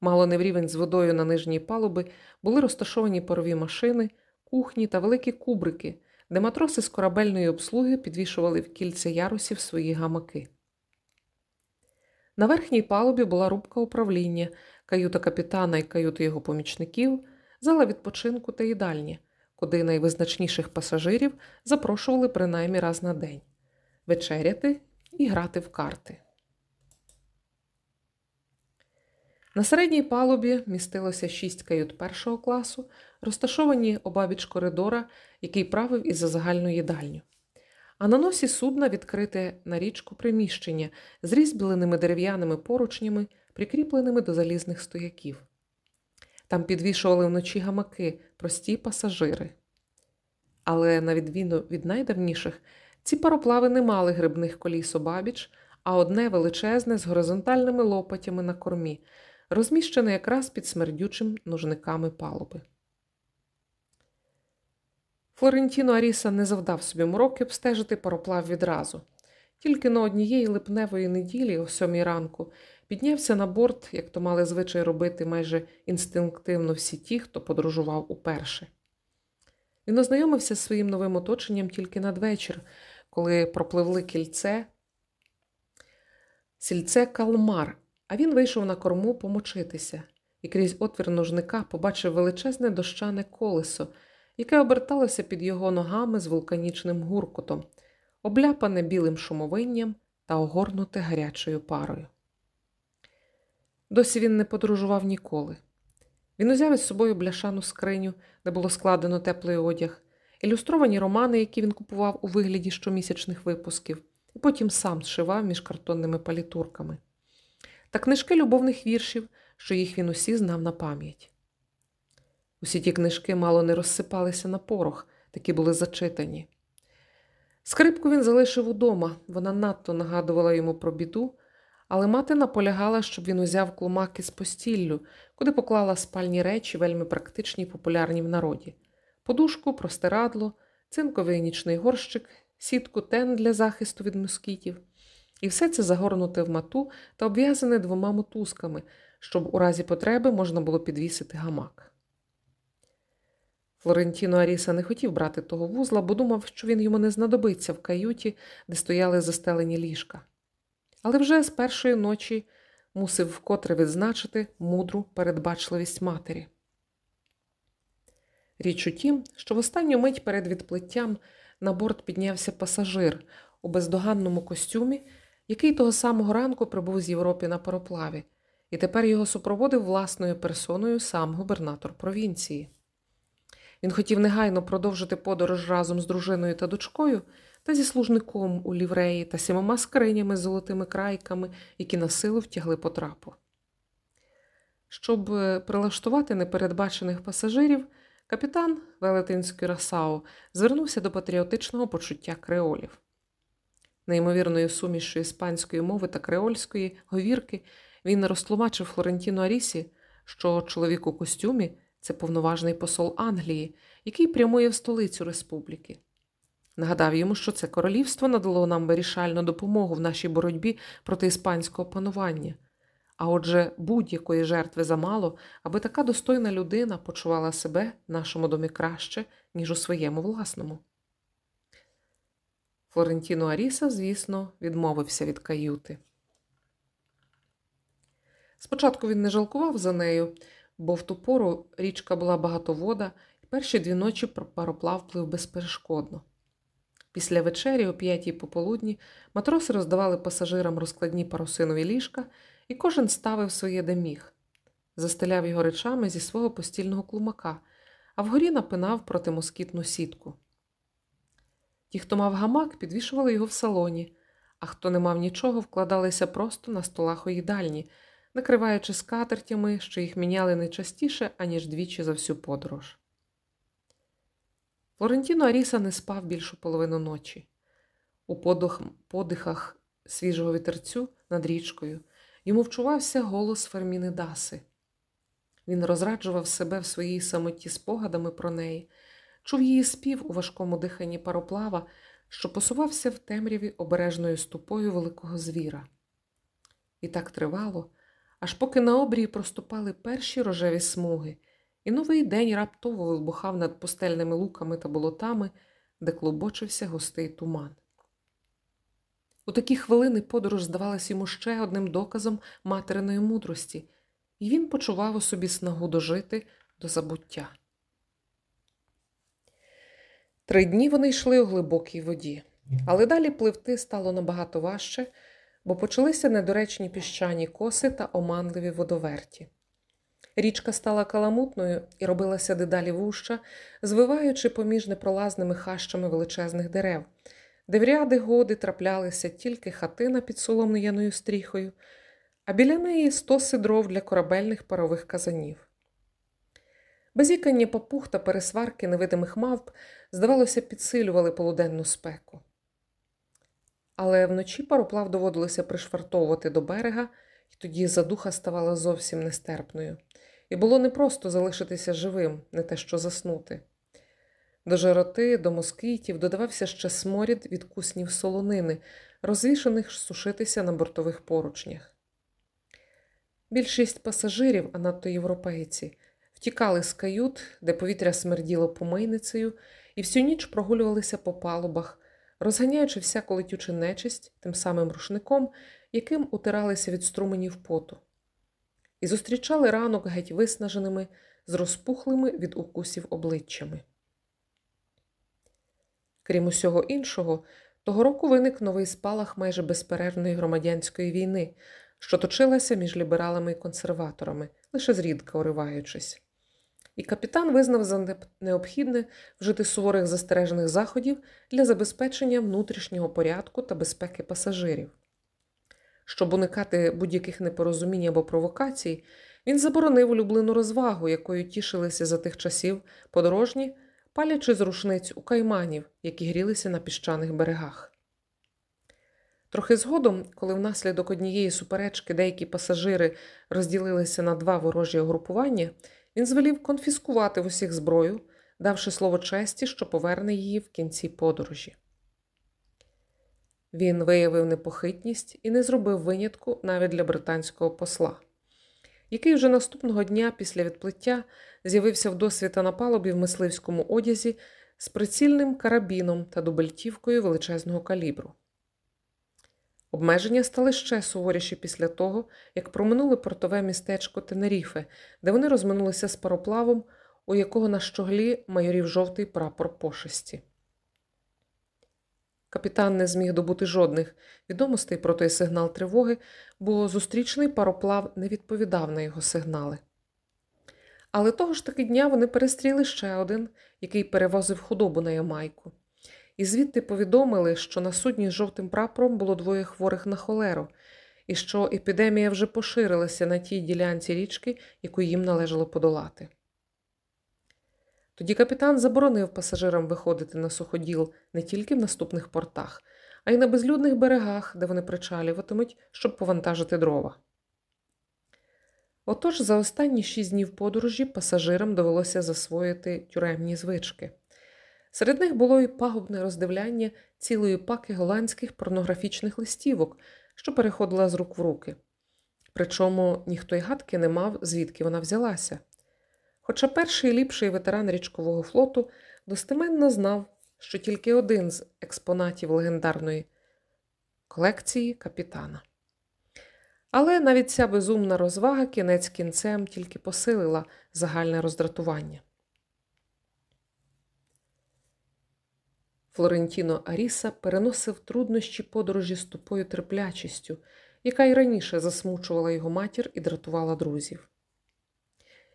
Мало не в рівень з водою на нижній палуби були розташовані парові машини, кухні та великі кубрики, де матроси з корабельної обслуги підвішували в кільця ярусів свої гамаки. На верхній палубі була рубка управління, каюта капітана і каюти його помічників, зала відпочинку та їдальня, куди найвизначніших пасажирів запрошували принаймні раз на день вечеряти і грати в карти. На середній палубі містилося шість кают першого класу, розташовані обабіч коридора, який правив із за загальну їдальню. А на носі судна відкрите на річку приміщення з різьбленими дерев'яними поручнями, прикріпленими до залізних стояків. Там підвішували вночі гамаки, прості пасажири. Але, на відміну від найдавніших, ці пароплави не мали грибних коліс обабіч, а одне величезне з горизонтальними лопатями на кормі, розміщене якраз під смердючим ножниками палуби. Флорентіно Аріса не завдав собі мороки обстежити пароплав відразу. Тільки на однієї липневої неділі, о сьомій ранку, піднявся на борт, як то мали звичай робити майже інстинктивно всі ті, хто подорожував уперше. Він ознайомився з своїм новим оточенням тільки надвечір, коли пропливли кільце, сільце Каламар, а він вийшов на корму помочитися і крізь отвір ножника побачив величезне дощане колесо, яке оберталося під його ногами з вулканічним гуркотом, обляпане білим шумовинням та огорнуте гарячою парою. Досі він не подорожував ніколи. Він узяв із собою бляшану скриню, де було складено теплий одяг, ілюстровані романи, які він купував у вигляді щомісячних випусків, і потім сам зшивав між картонними палітурками, та книжки любовних віршів, що їх він усі знав на пам'ять. Усі ті книжки мало не розсипалися на порох, такі були зачитані. Скрипку він залишив удома, вона надто нагадувала йому про біду, але мати наполягала, щоб він узяв клумаки з постіллю, куди поклала спальні речі, вельми практичні й популярні в народі подушку, простирадло, цинковий нічний горщик, сітку тен для захисту від москітів. І все це загорнуте в мату та обв'язане двома мотузками, щоб у разі потреби можна було підвісити гамак. Флорентіно Аріса не хотів брати того вузла, бо думав, що він йому не знадобиться в каюті, де стояли застелені ліжка. Але вже з першої ночі мусив вкотре відзначити мудру передбачливість матері. Річ у тім, що в останню мить перед відплиттям на борт піднявся пасажир у бездоганному костюмі, який того самого ранку прибув з Європи на пароплаві, і тепер його супроводив власною персоною сам губернатор провінції. Він хотів негайно продовжити подорож разом з дружиною та дочкою та зі служником у лівреї та сімома скринями з золотими крайками, які на силу втягли по трапу. Щоб е, прилаштувати непередбачених пасажирів, капітан Велетинської Расау звернувся до патріотичного почуття креолів. Неймовірною сумішю іспанської мови та креольської говірки він розтлумачив Флорентіну Арісі, що чоловік у костюмі Це повноважний посол Англії, який прямує в столицю республіки. Нагадав йому, що це королівство надало нам вирішальну допомогу в нашій боротьбі проти іспанського панування. А отже, будь-якої жертви замало, аби така достойна людина почувала себе нашому домі краще, ніж у своєму власному. Флорентіно Аріса, звісно, відмовився від каюти. Спочатку він не жалкував за нею, бо в ту пору річка була багатовода, і перші дві ночі пароплав плив безперешкодно. Після вечері, о п'ятій пополудні, матроси роздавали пасажирам розкладні парусинові ліжка, і кожен ставив своє де міг. застеляв його речами зі свого постільного клумака, а вгорі напинав протимоскітну сітку. Ті, хто мав гамак, підвішували його в салоні, а хто не мав нічого, вкладалися просто на столах у їдальні, накриваючи скатертями, що їх міняли не частіше, аніж двічі за всю подорож. Флорентіно Аріса не спав більшу половину ночі. У подох, подихах свіжого вітерцю над річкою йому вчувався голос Ферміни Даси. Він розраджував себе в своїй самоті спогадами про неї, чув її спів у важкому диханні пароплава, що посувався в темряві обережною ступою великого звіра. І так тривало, аж поки на обрії проступали перші рожеві смуги, і новий день раптово вибухав над пустельними луками та болотами, де клубочився густий туман. У такі хвилини подорож здавалась йому ще одним доказом материної мудрості, і він почував у собі снагу дожити до забуття. Три дні вони йшли у глибокій воді, але далі пливти стало набагато важче, бо почалися недоречні піщані коси та оманливі водоверті. Річка стала каламутною і робилася дедалі вуща, звиваючи поміж непролазними хащами величезних дерев, де в ряди годи траплялися тільки хатина під солом'яною стріхою, а біля неї стоси дров для корабельних парових казанів. Безікання папух та пересварки невидимих мавп, здавалося, підсилювали полуденну спеку. Але вночі пароплав доводилося пришвартовувати до берега, і тоді задуха ставала зовсім нестерпною, і було непросто залишитися живим, не те що заснути. До жароти, до москитів додавався ще сморід від куснів солонини, розвішаних сушитися на бортових поручнях. Більшість пасажирів, а надто європейці, втікали з кают, де повітря смерділо помийницею, і всю ніч прогулювалися по палубах, розганяючи всяку летючу нечисть тим самим рушником, яким утиралися від струменів поту, і зустрічали ранок геть виснаженими, з розпухлими від укусів обличчями. Крім усього іншого, того року виник новий спалах майже безперервної громадянської війни, що точилася між лібералами і консерваторами, лише зрідка уриваючись. І капітан визнав за необхідне вжити суворих застережених заходів для забезпечення внутрішнього порядку та безпеки пасажирів. Щоб уникати будь-яких непорозумінь або провокацій, він заборонив улюблену розвагу, якою тішилися за тих часів подорожні, палячи з рушниць у кайманів, які грілися на піщаних берегах. Трохи згодом, коли внаслідок однієї суперечки деякі пасажири розділилися на два ворожі угрупування, він звелів конфіскувати в усіх зброю, давши слово честі, що поверне її в кінці подорожі. Він виявив непохитність і не зробив винятку навіть для британського посла, який вже наступного дня після відплиття з'явився в досвіта на палубі в мисливському одязі з прицільним карабіном та дубельтівкою величезного калібру. Обмеження стали ще суворіші після того, як проминули портове містечко Тенеріфе, де вони розминулися з пароплавом, у якого на щоглі майорів жовтий прапор пошесті. Капітан не зміг добути жодних відомостей про той сигнал тривоги, бо зустрічний пароплав не відповідав на його сигнали. Але того ж таки дня вони перестріли ще один, який перевозив худобу на Ямайку і звідти повідомили, що на судні з жовтим прапором було двоє хворих на холеру, і що епідемія вже поширилася на тій ділянці річки, яку їм належало подолати. Тоді капітан заборонив пасажирам виходити на суходіл не тільки в наступних портах, а й на безлюдних берегах, де вони причалюватимуть, щоб повантажити дрова. Отож, за останні шість днів подорожі пасажирам довелося засвоїти тюремні звички. Серед них було і пагубне роздивляння цілої паки голландських порнографічних листівок, що переходила з рук в руки. Причому ніхто й гадки не мав, звідки вона взялася. Хоча перший ліпший ветеран річкового флоту достеменно знав, що тільки один з експонатів легендарної колекції капітана. Але навіть ця безумна розвага кінець кінцем тільки посилила загальне роздратування. Флорентіно Аріса переносив труднощі подорожі з тупою терплячістю, яка й раніше засмучувала його матір і дратувала друзів.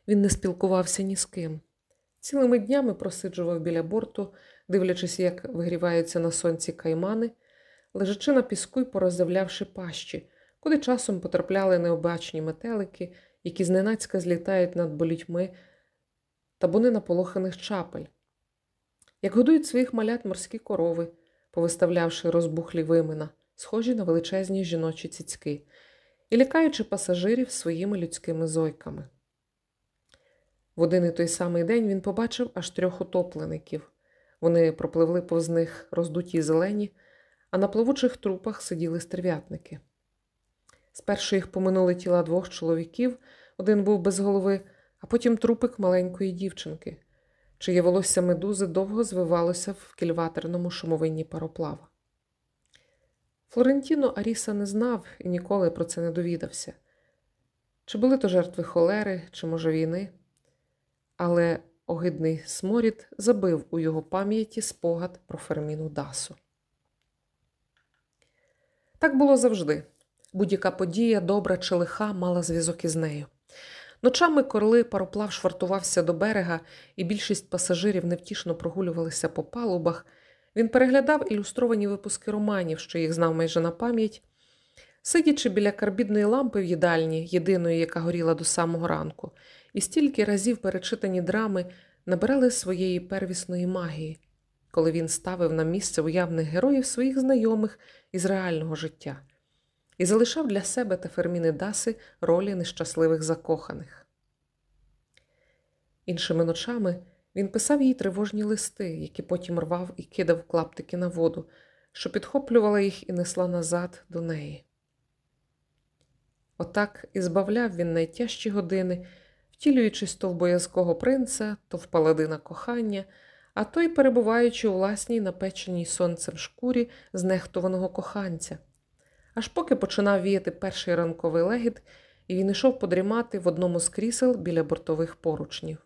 Він не спілкувався ні з ким. Цілими днями просиджував біля борту, дивлячись, як вигріваються на сонці каймани, лежачи на піску й пороздивлявши пащі, куди часом потрапляли необачні метелики, які зненацька злітають над болітьми табуни наполоханих чапель, як годують своїх малят морські корови, повиставлявши розбухлі вимина, схожі на величезні жіночі цицьки, і лякаючи пасажирів своїми людськими зойками. В один і той самий день він побачив аж трьох утоплеників. Вони пропливли повз них роздуті зелені, а на плавучих трупах сиділи стерв'ятники. Спершу їх поминули тіла двох чоловіків, один був без голови, а потім трупик маленької дівчинки, чиє волосся медузи довго звивалося в кільватерному шумовинні пароплава. Флорентіно Аріса не знав і ніколи про це не довідався. Чи були то жертви холери, чи, може, війни, але огидний сморід забив у його пам'яті спогад про Ферміну Дасу. Так було завжди. Будь-яка подія, добра чи лиха, мала зв'язок із нею. Ночами, коли пароплав швартувався до берега, і більшість пасажирів невтішно прогулювалися по палубах, він переглядав ілюстровані випуски романів, що їх знав майже на пам'ять, сидячи біля карбідної лампи в їдальні, єдиної, яка горіла до самого ранку, і стільки разів перечитані драми набирали своєї первісної магії, коли він ставив на місце уявних героїв своїх знайомих із реального життя і залишав для себе та Ферміни Даси ролі нещасливих закоханих. Іншими ночами він писав їй тривожні листи, які потім рвав і кидав клаптики на воду, що підхоплювала їх і несла назад до неї. Отак і збавляв він найтяжчі години, втілюючись то в боязкого принца, то в паладина кохання, а то й перебуваючи у власній напеченій сонцем шкурі знехтуваного коханця аж поки починав віяти перший ранковий легіт, і він йшов подрімати в одному з крісел біля бортових поручнів.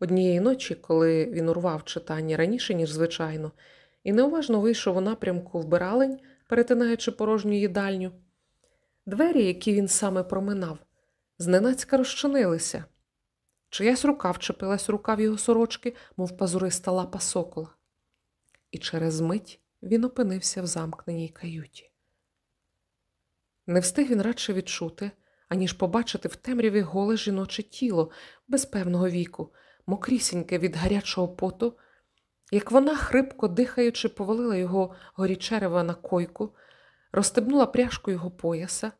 Однієї ночі, коли він урвав читання раніше, ніж звичайно, і неуважно вийшов у напрямку вбиралень, перетинаючи порожню їдальню, двері, які він саме проминав, зненацька розчинилися. Чиясь рука вчепилась рукав його сорочки, мов пазуриста лапа сокола. І через мить він опинився в замкненій каюті. Не встиг він радше відчути, аніж побачити в темряві голе жіноче тіло без певного віку, мокрісіньке від гарячого поту, як вона, хрипко дихаючи, повалила його горічерева на койку, розстебнула пряжку його пояса,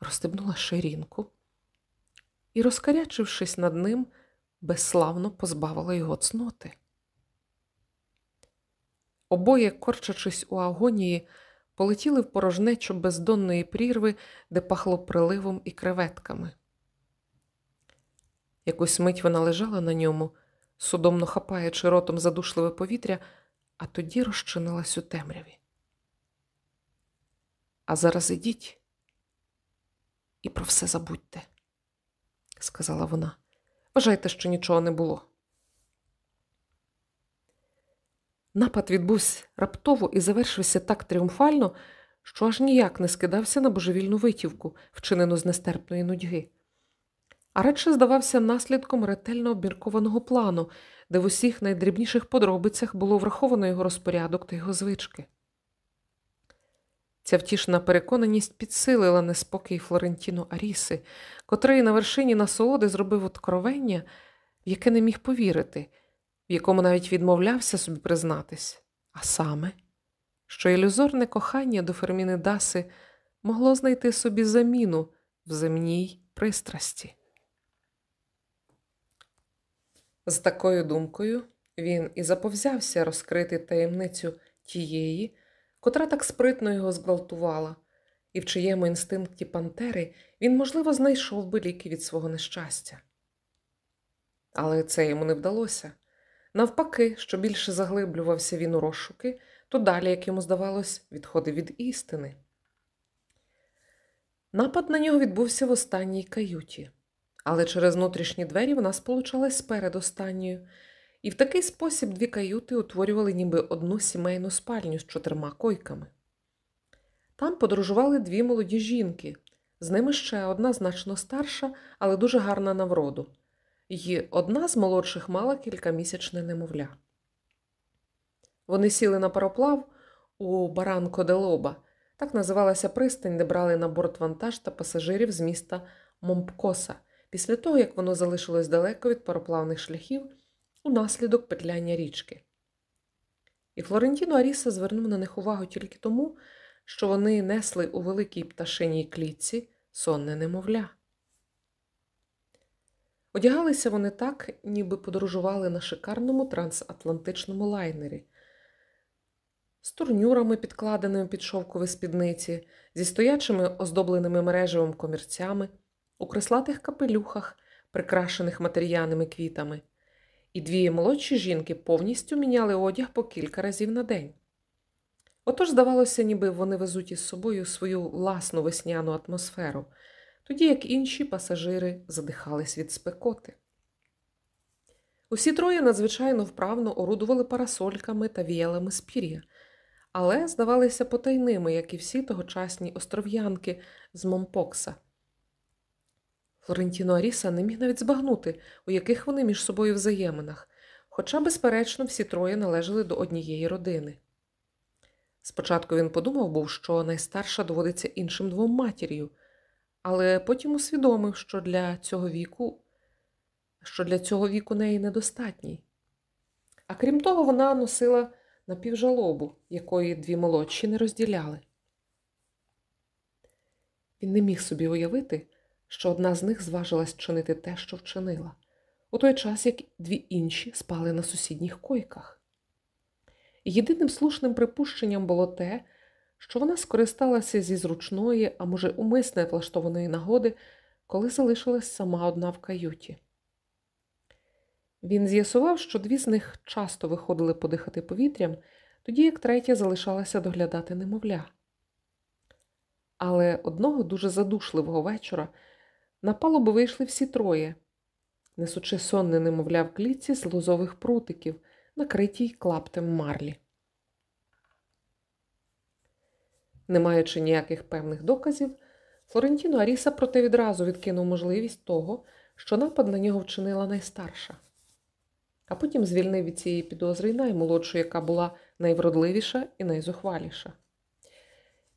розстебнула ширінку і, розкарячившись над ним, безславно позбавила його цноти. Обоє, корчачись у агонії, полетіли в порожнечу бездонної прірви, де пахло приливом і креветками. Якусь мить вона лежала на ньому, судомно хапаючи ротом задушливе повітря, а тоді розчинилась у темряві. А зараз ідіть і про все забудьте, сказала вона. Вважайте, що нічого не було. Напад відбувся раптово і завершився так тріумфально, що аж ніяк не скидався на божевільну витівку, вчинену з нестерпної нудьги, а радше здавався наслідком ретельно обміркованого плану, де в усіх найдрібніших подробицях було враховано його розпорядок та його звички. Ця втішна переконаність підсилила неспокій Флорентіно Аріси, котрий на вершині насолоди зробив откровення, в яке не міг повірити в якому навіть відмовлявся собі признатись, а саме, що ілюзорне кохання до Ферміни Даси могло знайти собі заміну в земній пристрасті. З такою думкою він і заповзявся розкрити таємницю тієї, котра так спритно його зґвалтувала, і в чиєму інстинкті пантери він, можливо, знайшов би ліки від свого нещастя. Але це йому не вдалося. Навпаки, що більше заглиблювався він у розшуки, то далі, як йому здавалось, відходив від істини. Напад на нього відбувся в останній каюті, але через внутрішні двері вона сполучалась з передостанньою, і в такий спосіб дві каюти утворювали ніби одну сімейну спальню з чотирма койками. Там подорожували дві молоді жінки, з ними ще одна значно старша, але дуже гарна на вроду, і одна з молодших мала кількамісячне немовля. Вони сіли на пароплав у Баранко де Лоба, так називалася пристань, де брали на борт вантаж та пасажирів з міста Момпкоса, після того як воно залишилось далеко від пароплавних шляхів унаслідок петляння річки. І Флорентіно Аріса звернув на них увагу тільки тому, що вони несли у великій пташиній клітці сонне немовля. Одягалися вони так, ніби подорожували на шикарному трансатлантичному лайнері, з турнюрами, підкладеними під шовкові спідниці, зі стоячими оздобленими мережевим комірцями, у креслатих капелюхах, прикрашених матеріяними квітами, і дві молодші жінки повністю міняли одяг по кілька разів на день. Отож, здавалося, ніби вони везуть із собою свою власну весняну атмосферу, тоді як інші пасажири задихались від спекоти. Усі троє надзвичайно вправно орудували парасольками та віялами з пір'я, але здавалися потайними, як і всі тогочасні остров'янки з Момпокса. Флорентіно Аріса не міг навіть збагнути, у яких вони між собою взаєминах, хоча, безперечно, всі троє належали до однієї родини. Спочатку він подумав був, що найстарша доводиться іншим двом матір'ю, але потім усвідомив, що для цього віку що для цього віку неї недостатній. А крім того, вона носила напівжалобу, якої дві молодші не розділяли. Він не міг собі уявити, що одна з них зважилась чинити те, що вчинила, у той час як дві інші спали на сусідніх койках. Єдиним слушним припущенням було те, що вона скористалася зі зручної, а може, умисне влаштованої нагоди, коли залишилась сама одна в каюті. Він з'ясував, що дві з них часто виходили подихати повітрям, тоді як третя залишалася доглядати немовля. Але одного дуже задушливого вечора на палубу вийшли всі троє, несучи сонне немовля в клітці з лозових прутиків, накритій клаптем марлі. Не маючи ніяких певних доказів, Флорентіно Аріса проте відразу відкинув можливість того, що напад на нього вчинила найстарша а потім звільнив від цієї підозри й наймолодшу, яка була найвродливіша і найзухваліша.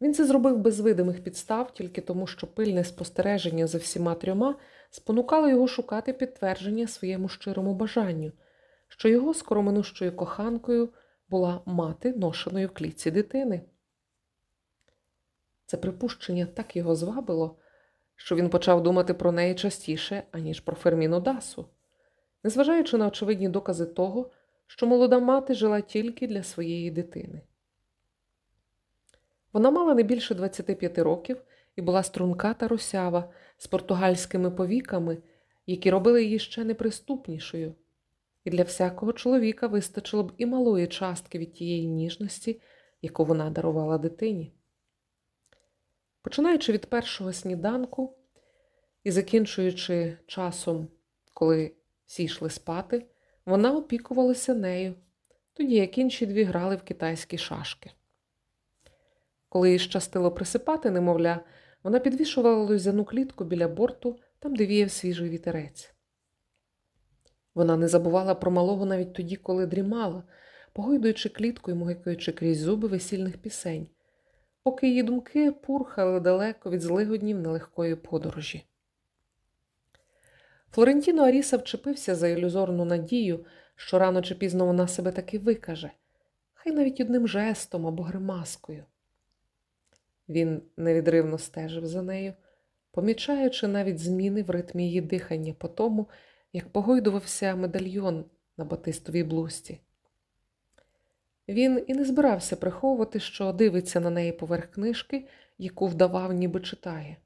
Він це зробив без видимих підстав, тільки тому, що пильне спостереження за всіма трьома спонукало його шукати підтвердження своєму щирому бажанню, що його скороминущою коханкою була мати ношеної в клітці дитини. Це припущення так його звабило, що він почав думати про неї частіше, аніж про Ферміну Дасу незважаючи на очевидні докази того, що молода мати жила тільки для своєї дитини. Вона мала не більше 25 років і була струнка та росява з португальськими повіками, які робили її ще неприступнішою, і для всякого чоловіка вистачило б і малої частки від тієї ніжності, яку вона дарувала дитині. Починаючи від першого сніданку і закінчуючи часом, коли всі йшли спати, вона опікувалася нею, тоді як інші дві грали в китайські шашки. Коли їй щастило присипати, немовля, вона підвішувала лузяну клітку біля борту, там де віяв свіжий вітерець. Вона не забувала про малого навіть тоді, коли дрімала, погойдуючи клітку і могикаючи крізь зуби весільних пісень, поки її думки пурхали далеко від злигоднів нелегкої подорожі. Флорентіно Аріса вчепився за ілюзорну надію, що рано чи пізно вона себе таки викаже, хай навіть одним жестом або гримаскою. Він невідривно стежив за нею, помічаючи навіть зміни в ритмі її дихання по тому, як погойдувався медальйон на батистовій блузці. Він і не збирався приховувати, що дивиться на неї поверх книжки, яку вдавав, ніби читає.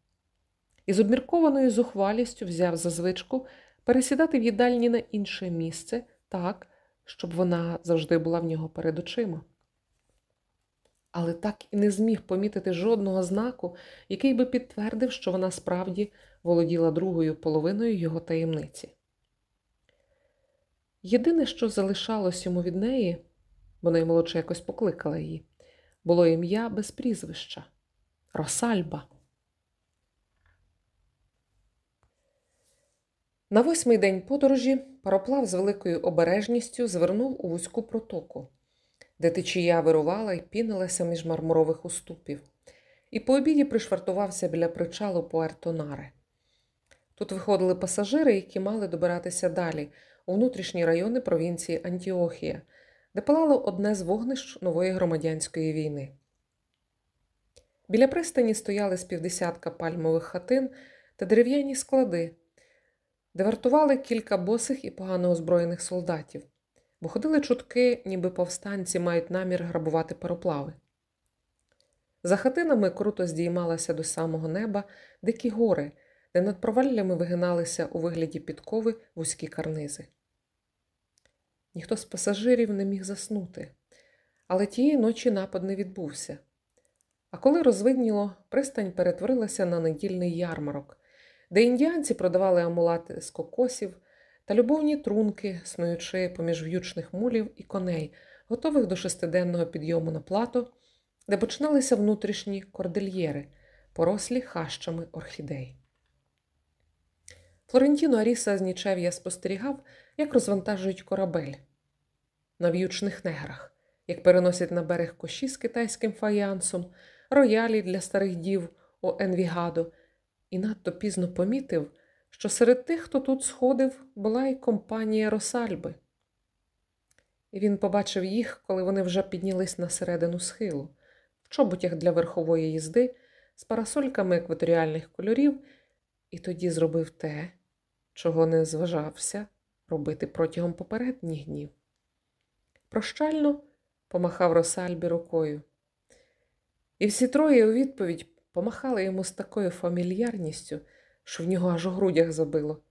І з обміркованою зухвалістю взяв за звичку пересідати в їдальні на інше місце так, щоб вона завжди була в нього перед очима. Але так і не зміг помітити жодного знаку, який би підтвердив, що вона справді володіла другою половиною його таємниці. Єдине, що залишалось йому від неї, бо наймолодша якось покликала її, було ім'я без прізвища Росальба. На восьмий день подорожі пароплав з великою обережністю звернув у вузьку протоку, де течія вирувала і пінилася між мармурових уступів, і по обіді пришвартувався біля причалу Пуертонаре. Тут виходили пасажири, які мали добиратися далі, у внутрішні райони провінції Антіохія, де палало одне з вогнищ нової громадянської війни. Біля пристані стояли з півдесятка пальмових хатин та дерев'яні склади, де вартували кілька босих і погано озброєних солдатів, бо ходили чутки, ніби повстанці мають намір грабувати пароплави. За хатинами круто здіймалася до самого неба дикі гори, де над проваллями вигиналися у вигляді підкови вузькі карнизи. Ніхто з пасажирів не міг заснути, але тієї ночі напад не відбувся. А коли розвидніло, пристань перетворилася на недільний ярмарок, де індіанці продавали амулати з кокосів та любовні трунки, снуючи поміж в'ючних мулів і коней, готових до шестиденного підйому на плато, де починалися внутрішні кордильєри, порослі хащами орхідей. Флорентіно Аріса з Нічев'я спостерігав, як розвантажують корабель на в'ючних неграх, як переносять на берег коші з китайським фаянсом, роялі для старих дів у Енвігадо, і надто пізно помітив, що серед тих, хто тут сходив, була й компанія Росальби. І він побачив їх, коли вони вже піднялись на середину схилу, в чоботях для верхової їзди, з парасольками екваторіальних кольорів, і тоді зробив те, чого не зважався робити протягом попередніх днів. Прощально помахав Росальбі рукою. І всі троє у відповідь помахали йому з такою фамільярністю, що в нього аж у грудях забило.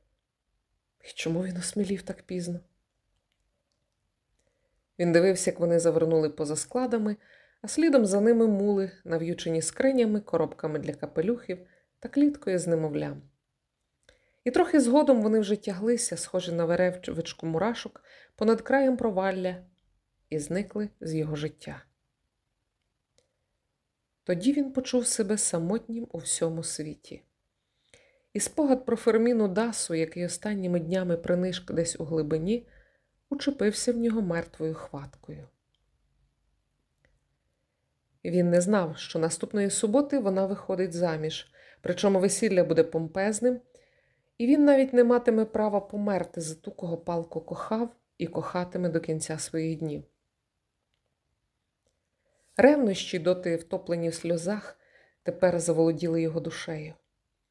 І чому він осмілів так пізно? Він дивився, як вони завернули поза складами, а слідом за ними мули, нав'ючені скринями, коробками для капелюхів та кліткою з немовлям. І трохи згодом вони вже тяглися, схожі на веревчивичку мурашок, понад краєм провалля, і зникли з його життя. Тоді він почув себе самотнім у всьому світі. І спогад про Ферміну Дасу, який останніми днями принишк десь у глибині, учепився в нього мертвою хваткою. Він не знав, що наступної суботи вона виходить заміж, причому весілля буде помпезним, і він навіть не матиме права померти за ту, кого палко кохав і кохатиме до кінця своїх днів. Ревнощі, доти втоплені в сльозах, тепер заволоділи його душею.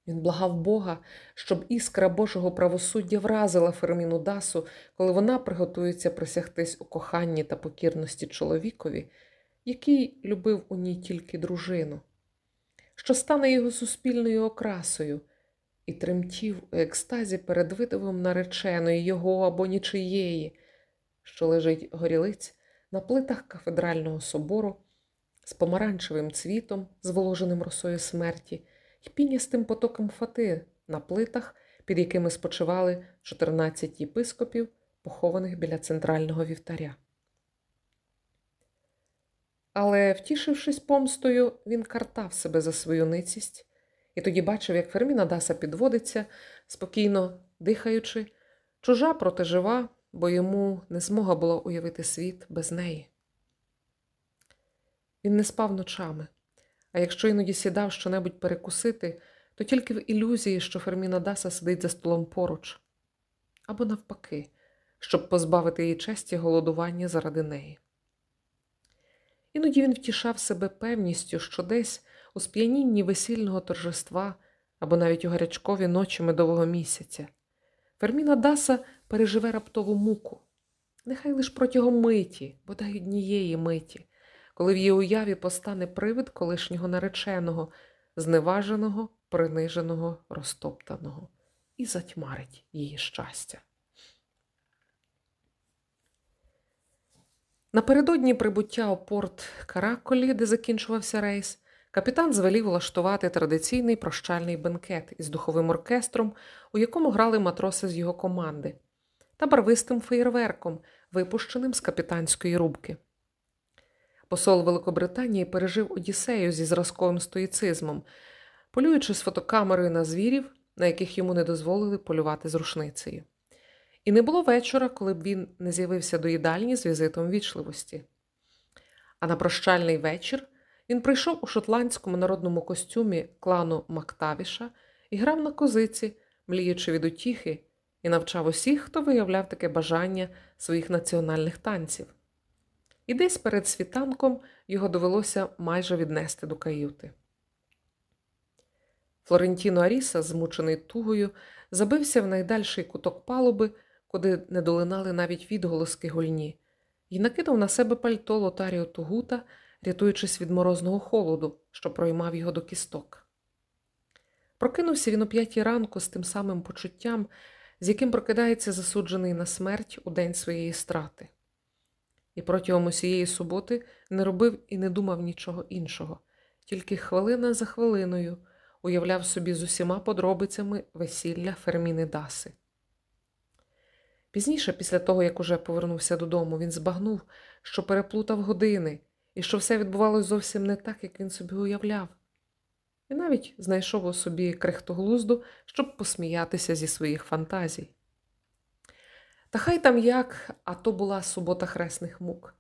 Він благав Бога, щоб іскра Божого правосуддя вразила Ферміну Дасу, коли вона приготується присягтись у коханні та покірності чоловікові, який любив у ній тільки дружину, що стане його суспільною окрасою, і тремтів у екстазі перед видивом нареченої його або нічиєї, що лежить горілиць на плитах кафедрального собору з помаранчевим цвітом, зволоженим росою смерті, і пінястим потоком фати на плитах, під якими спочивали 14 єпископів, похованих біля центрального вівтаря. Але, втішившись помстою, він картав себе за свою ницість і тоді бачив, як Ферміна Даса підводиться, спокійно дихаючи, чужа проти жива, бо йому не змога було уявити світ без неї. Він не спав ночами, а якщо іноді сідав щонебудь перекусити, то тільки в ілюзії, що Ферміна Даса сидить за столом поруч, або навпаки, щоб позбавити її честі голодування заради неї. Іноді він втішав себе певністю, що десь у сп'янінні весільного торжества або навіть у гарячкові ночі медового місяця. Ферміна Даса переживе раптову муку. Нехай лиш протягом миті, бодай однієї миті, коли в її уяві постане привид колишнього нареченого, зневаженого, приниженого, розтоптаного, і затьмарить її щастя. Напередодні прибуття у порт Караколі, де закінчувався рейс, капітан звелів влаштувати традиційний прощальний бенкет із духовим оркестром, у якому грали матроси з його команди, та барвистим феєрверком, випущеним з капітанської рубки. Посол Великобританії пережив Одіссею зі зразковим стоїцизмом, полюючи з фотокамерою на звірів, на яких йому не дозволили полювати з рушницею. І не було вечора, коли б він не з'явився до їдальні з візитом вічливості. А на прощальний вечір він прийшов у шотландському народному костюмі клану Мактавіша і грав на козиці, мліючи від утіхи, і навчав усіх, хто виявляв таке бажання своїх національних танців. І десь перед світанком його довелося майже віднести до каюти. Флорентіно Аріса, змучений тугою, забився в найдальший куток палуби, куди не долинали навіть відголоски гульні, і накидав на себе пальто Лотаріо Тугута, рятуючись від морозного холоду, що проймав його до кісток. Прокинувся він о п'ятій ранку з тим самим почуттям, з яким прокидається засуджений на смерть у день своєї страти. І протягом усієї суботи не робив і не думав нічого іншого, тільки хвилина за хвилиною уявляв собі з усіма подробицями весілля Ферміни Даси. Пізніше, після того, як уже повернувся додому, він збагнув, що переплутав години і що все відбувалося зовсім не так, як він собі уявляв. І навіть знайшов у собі крихту глузду, щоб посміятися зі своїх фантазій. Та хай там як, а то була субота хресних мук,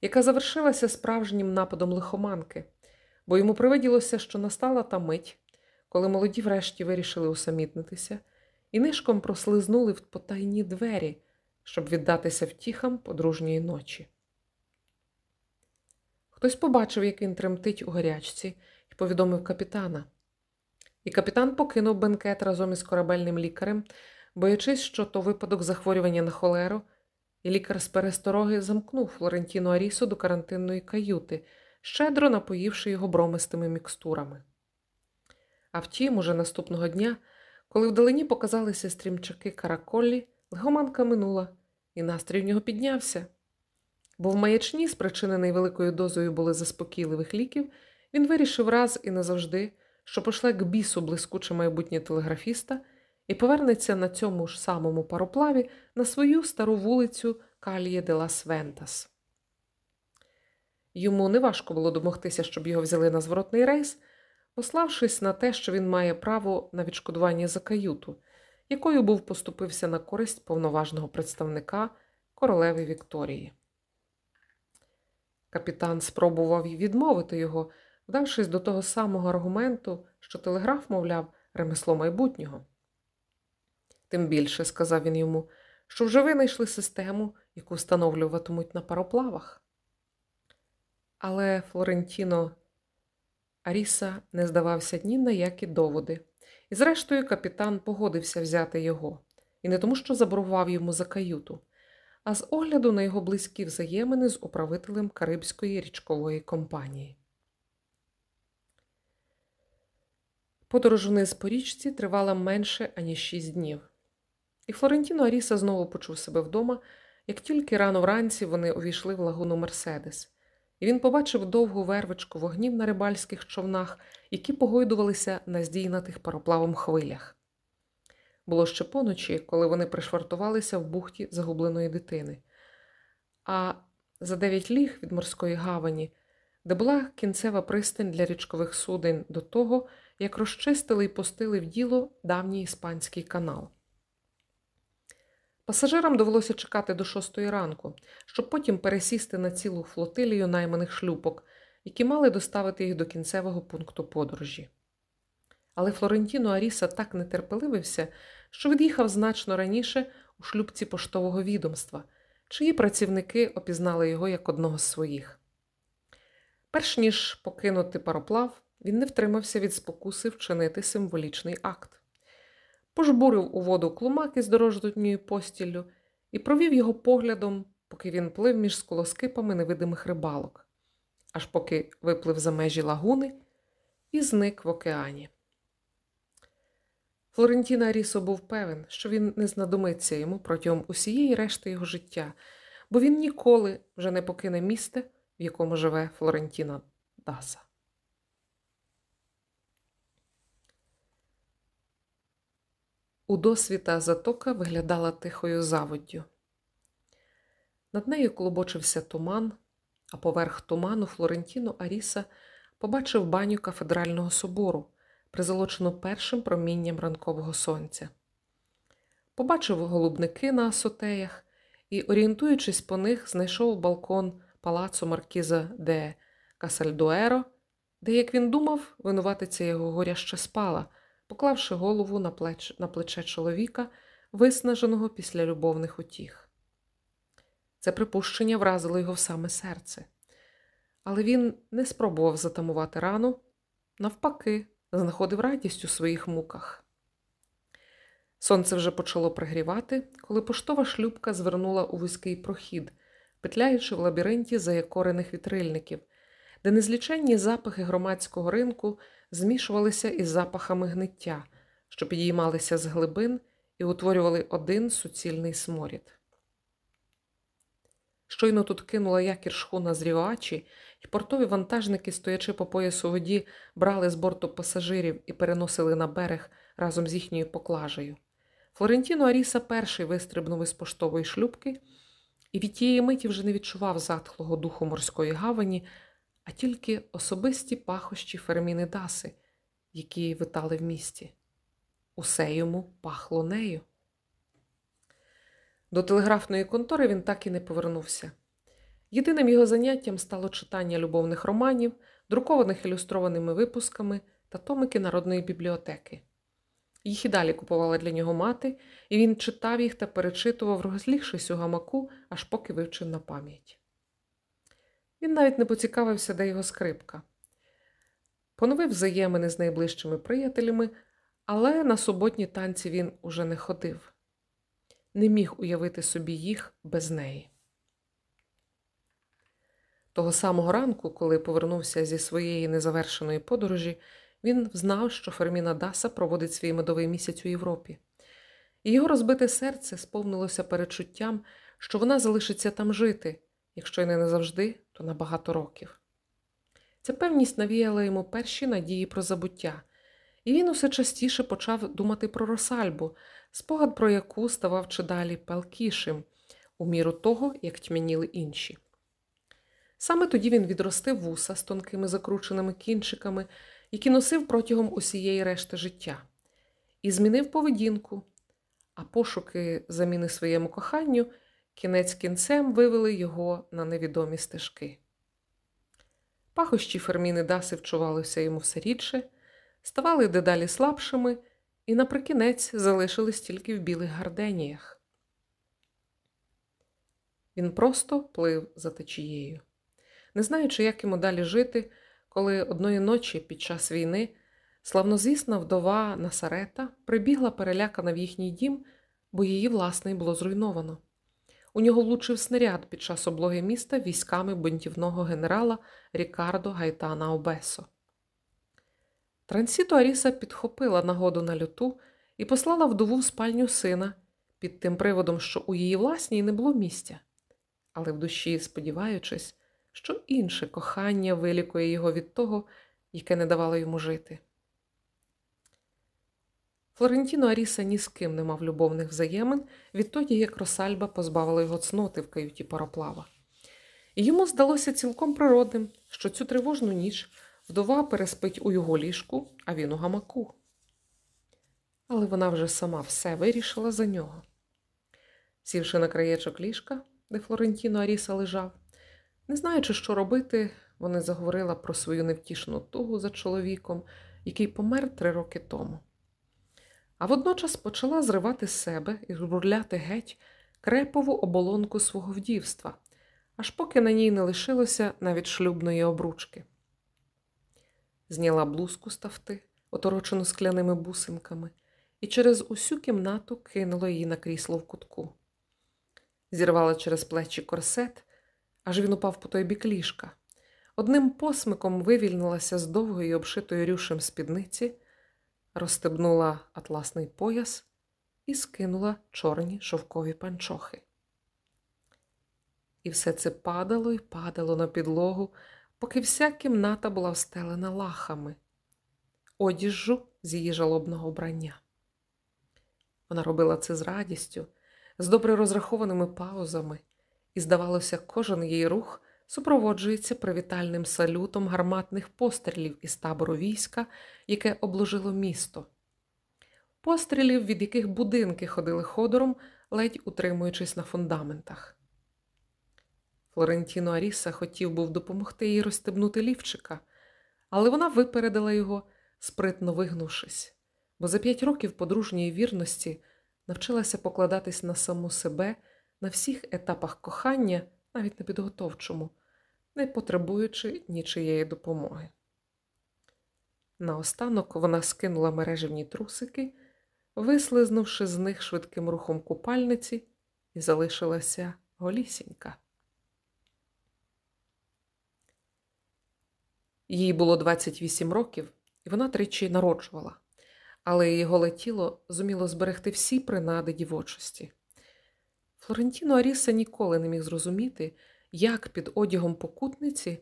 яка завершилася справжнім нападом лихоманки, бо йому привиділося, що настала та мить, коли молоді врешті вирішили усамітнитися і нишком прослизнули в потайні двері, щоб віддатися втіхам подружньої ночі. Хтось побачив, як він тремтить у гарячці, і повідомив капітана. І капітан покинув бенкет разом із корабельним лікарем, боячись, що то випадок захворювання на холеру, і лікар з перестороги замкнув Флорентіну Арісу до карантинної каюти, щедро напоївши його бромистими мікстурами. А втім, уже наступного дня, коли вдалині показалися стрімчаки караколі, легоманка минула, і настрій в нього піднявся. Бо в маячні, спричинений великою дозою були заспокійливих ліків, він вирішив раз і назавжди, що пошле к бісу блискуче майбутнє телеграфіста і повернеться на цьому ж самому пароплаві на свою стару вулицю Каліє де Лас Вентас. Йому неважко було домогтися, щоб його взяли на зворотний рейс, пославшись на те, що він має право на відшкодування за каюту, якою був поступився на користь повноважного представника королеви Вікторії. Капітан спробував відмовити його, вдавшись до того самого аргументу, що телеграф, мовляв, ремесло майбутнього. Тим більше, сказав він йому, що вже винайшли систему, яку встановлюватимуть на пароплавах. Але Флорентіно Аріса не здавався ні на які доводи, і, зрештою, капітан погодився взяти його, і не тому, що заборгував йому за каюту, а з огляду на його близькі взаємини з управителем Карибської річкової компанії. Подорож вниз по річці тривала менше аніж шість днів. І Флорентіно Аріса знову почув себе вдома, як тільки рано вранці вони увійшли в лагуну Мерседес, і він побачив довгу вервичку вогнів на рибальських човнах, які погойдувалися на здійнатих пароплавом хвилях. Було ще поночі, коли вони пришвартувалися в бухті загубленої дитини. А за дев'ять ліг від морської гавані, де була кінцева пристань для річкових суден до того, як розчистили і пустили в діло давній іспанський канал. Пасажирам довелося чекати до шостої ранку, щоб потім пересісти на цілу флотилію найманих шлюпок, які мали доставити їх до кінцевого пункту подорожі. Але Флорентіно Аріса так нетерпеливився, що від'їхав значно раніше у шлюбці поштового відомства, чиї працівники опізнали його як одного з своїх. Перш ніж покинути пароплав, він не втримався від спокуси вчинити символічний акт. Пожбурив у воду клумак із дорожньою постіллю і провів його поглядом, поки він плив між сколоскипами невидимих рибалок, аж поки виплив за межі лагуни і зник в океані. Флорентіна Арісо був певен, що він не знадомиться йому протягом усієї решти його життя, бо він ніколи вже не покине місце, в якому живе Флорентіна Даса. У досвіта затока виглядала тихою заводдю. Над нею клубочився туман, а поверх туману Флорентіно Аріса побачив баню кафедрального собору, призолочену першим промінням ранкового сонця. Побачив голубники на асотеях і, орієнтуючись по них, знайшов балкон палацу Маркіза де Касальдуеро, де, як він думав, винуватиця його горя ще спала, поклавши голову на, плеч, на плече чоловіка, виснаженого після любовних утіх. Це припущення вразило його в саме серце. Але він не спробував затамувати рану, навпаки, знаходив радість у своїх муках. Сонце вже почало пригрівати, коли поштова шлюбка звернула у вузький прохід, петляючи в лабіринті заякорених вітрильників, де незліченні запахи громадського ринку змішувалися із запахами гниття, що підіймалися з глибин і утворювали один суцільний сморід. Щойно тут кинула якір шхуна з Ріоачі, і портові вантажники, стоячи по поясу воді, брали з борту пасажирів і переносили на берег разом з їхньою поклажею. Флорентіно Аріса перший вистрибнув із поштової шлюбки і від тієї миті вже не відчував затхлого духу морської гавані, а тільки особисті пахощі Ферміни Даси, які витали в місті. Усе йому пахло нею. До телеграфної контори він так і не повернувся. Єдиним його заняттям стало читання любовних романів, друкованих ілюстрованими випусками та томики народної бібліотеки. Їх і далі купувала для нього мати, і він читав їх та перечитував, розлігшись у гамаку, аж поки вивчив на пам'ять. Він навіть не поцікавився, де його скрипка. Поновив взаємини з найближчими приятелями, але на суботні танці він уже не ходив, не міг уявити собі їх без неї. Того самого ранку, коли повернувся зі своєї незавершеної подорожі, він знав, що Ферміна Даса проводить свій медовий місяць у Європі, і його розбите серце сповнилося перечуттям, що вона залишиться там жити, якщо й не назавжди, то на багато років. Ця певність навіяла йому перші надії про забуття, і він усе частіше почав думати про Росальбу, спогад про яку ставав чидалі палкішим, у міру того, як тьмяніли інші. Саме тоді він відростив вуса з тонкими закрученими кінчиками, які носив протягом усієї решти життя, і змінив поведінку, а пошуки заміни своєму коханню кінець кінцем вивели його на невідомі стежки. Пахощі Ферміни Даси вчувалися йому все рідше, ставали дедалі слабшими і наприкінець залишились тільки в білих гарденіях. Він просто плив за течією. Не знаючи, як йому далі жити, коли одної ночі під час війни славнозвісна вдова Насарета прибігла перелякана в їхній дім, бо її власний було зруйновано. У нього влучив снаряд під час облоги міста військами бунтівного генерала Рікардо Гайтана Обесо. Трансіто Аріса підхопила нагоду на люту і послала вдову в спальню сина під тим приводом, що у її власній не було місця, але в душі, сподіваючись, що інше кохання вилікує його від того, яке не давало йому жити. Флорентіно Аріса ні з ким не мав любовних взаємин відтоді, як Росальба позбавила його цноти в каюті пароплава. І йому здалося цілком природним, що цю тривожну ніч вдова переспить у його ліжку, а він у гамаку. Але вона вже сама все вирішила за нього. Сівши на краєчок ліжка, де Флорентіно Аріса лежав, не знаючи, що робити, вони заговорила про свою невтішну тугу за чоловіком, який помер три роки тому. А водночас почала зривати себе і жбурляти геть крепову оболонку свого вдівства, аж поки на ній не лишилося навіть шлюбної обручки. зняла блузку з тафти, оторочену скляними бусинками, і через усю кімнату кинула її на крісло в кутку. Зірвала через плечі корсет, аж він упав по той бік ліжка. Одним посмиком вивільнилася з довгої обшитої рюшем спідниці, розстебнула атласний пояс і скинула чорні шовкові панчохи. І все це падало і падало на підлогу, поки вся кімната була встелена лахами, одіжжу з її жалобного вбрання. Вона робила це з радістю, з добре розрахованими паузами, і, здавалося, кожен її рух супроводжується привітальним салютом гарматних пострілів із табору війська, яке обложило місто. Пострілів, від яких будинки ходили ходором, ледь утримуючись на фундаментах. Флорентіно Аріса хотів був допомогти їй розстебнути лівчика, але вона випередила його, спритно вигнувшись, бо за п'ять років подружньої вірності навчилася покладатись на саму себе на всіх етапах кохання, навіть на підготовчому, не потребуючи нічиєї допомоги. Наостанок вона скинула мережевні трусики, вислизнувши з них швидким рухом купальниці, і залишилася голісінька. Їй було 28 років, і вона тричі народжувала, але її голе тіло зуміло зберегти всі принади дівочості. Флорентіно Аріса ніколи не міг зрозуміти, як під одягом покутниці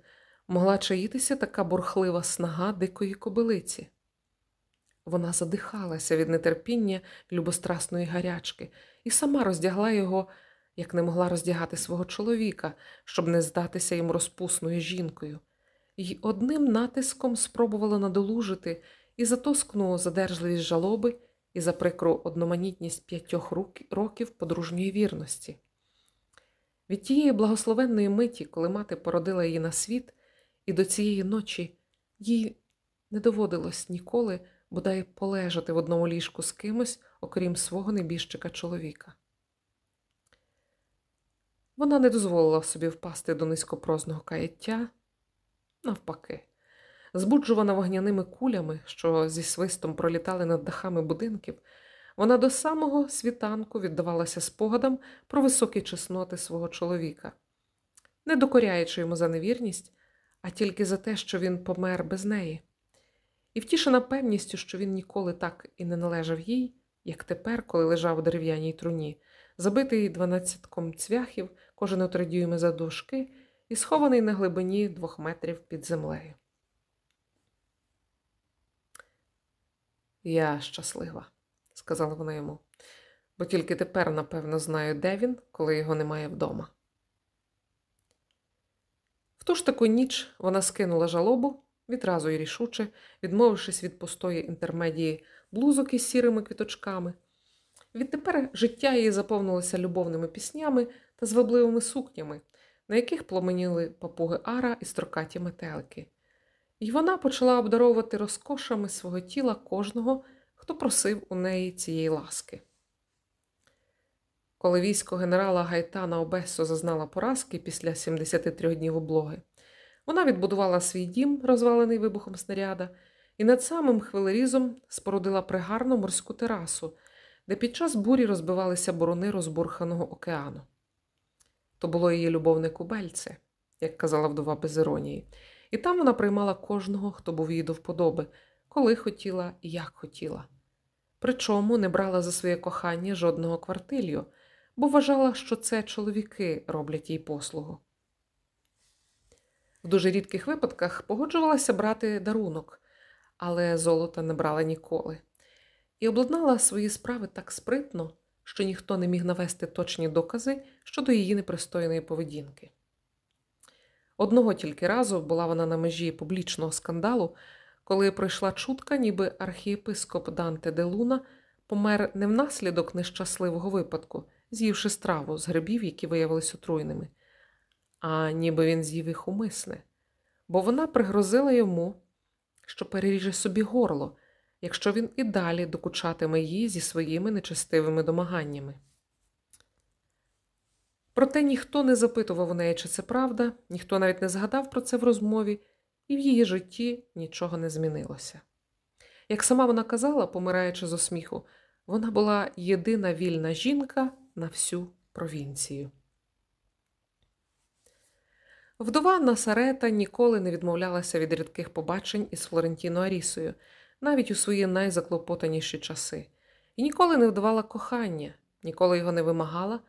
могла чаїтися така бурхлива снага дикої кобилиці. Вона задихалася від нетерпіння любострасної гарячки і сама роздягла його, як не могла роздягати свого чоловіка, щоб не здатися йому розпусною жінкою й одним натиском спробувала надолужити і за задержливість жалоби, і за прикру одноманітність п'ятьох років подружньої вірності. Від тієї благословенної миті, коли мати породила її на світ, і до цієї ночі їй не доводилось ніколи бодай полежати в одному ліжку з кимось, окрім свого небіжчика чоловіка. Вона не дозволила собі впасти до низькопрозного каяття, навпаки, збуджувана вогняними кулями, що зі свистом пролітали над дахами будинків, вона до самого світанку віддавалася спогадам про високі чесноти свого чоловіка, не докоряючи йому за невірність, а тільки за те, що він помер без неї, і втішена певністю, що він ніколи так і не належав їй, як тепер, коли лежав у дерев'яній труні, забитий дванадцятком цвяхів, кожен отридюємо задушки і схований на глибині двох метрів під землею. Я щаслива, сказала вона йому, бо тільки тепер, напевно, знаю, де він, коли його немає вдома. В ту ж таку ніч вона скинула жалобу відразу й рішуче, відмовившись від пустої інтермедії блузок із сірими квіточками. Відтепер життя її заповнилося любовними піснями та звабливими сукнями, на яких пломеніли папуги Ара і строкаті метелики. І вона почала обдаровувати розкошами свого тіла кожного, хто просив у неї цієї ласки. Коли військо генерала Гайтана Обесо зазнала поразки після 73 днів облоги, вона відбудувала свій дім, розвалений вибухом снаряда, і над самим хвилерізом спорудила пригарну морську терасу, де під час бурі розбивалися борони розбурханого океану. То було її любовне кубельце, як казала вдова без іронії, і там вона приймала кожного, хто був їй до вподоби, коли хотіла і як хотіла. Причому не брала за своє кохання жодного квартилью, бо вважала, що це чоловіки роблять їй послугу. В дуже рідких випадках погоджувалася брати дарунок, але золота не брала ніколи, і обладнала свої справи так спритно, що ніхто не міг навести точні докази щодо її непристойної поведінки. Одного тільки разу була вона на межі публічного скандалу, коли пройшла чутка, ніби архієпископ Данте де Луна помер не внаслідок нещасливого випадку, з'ївши страву з грибів, які виявилися отруйними, а ніби він з'їв їх умисне, бо вона пригрозила йому, що переріже собі горло, якщо він і далі докучатиме її зі своїми нечестивими домаганнями. Проте ніхто не запитував у неї, чи це правда, ніхто навіть не згадав про це в розмові, і в її житті нічого не змінилося. Як сама вона казала, помираючи з осміху, вона була єдина вільна жінка на всю провінцію. Вдова Насарета ніколи не відмовлялася від рідких побачень із Флорентіно Арісою, навіть у свої найзаклопотаніші часи, і ніколи не вдавала кохання, ніколи його не вимагала,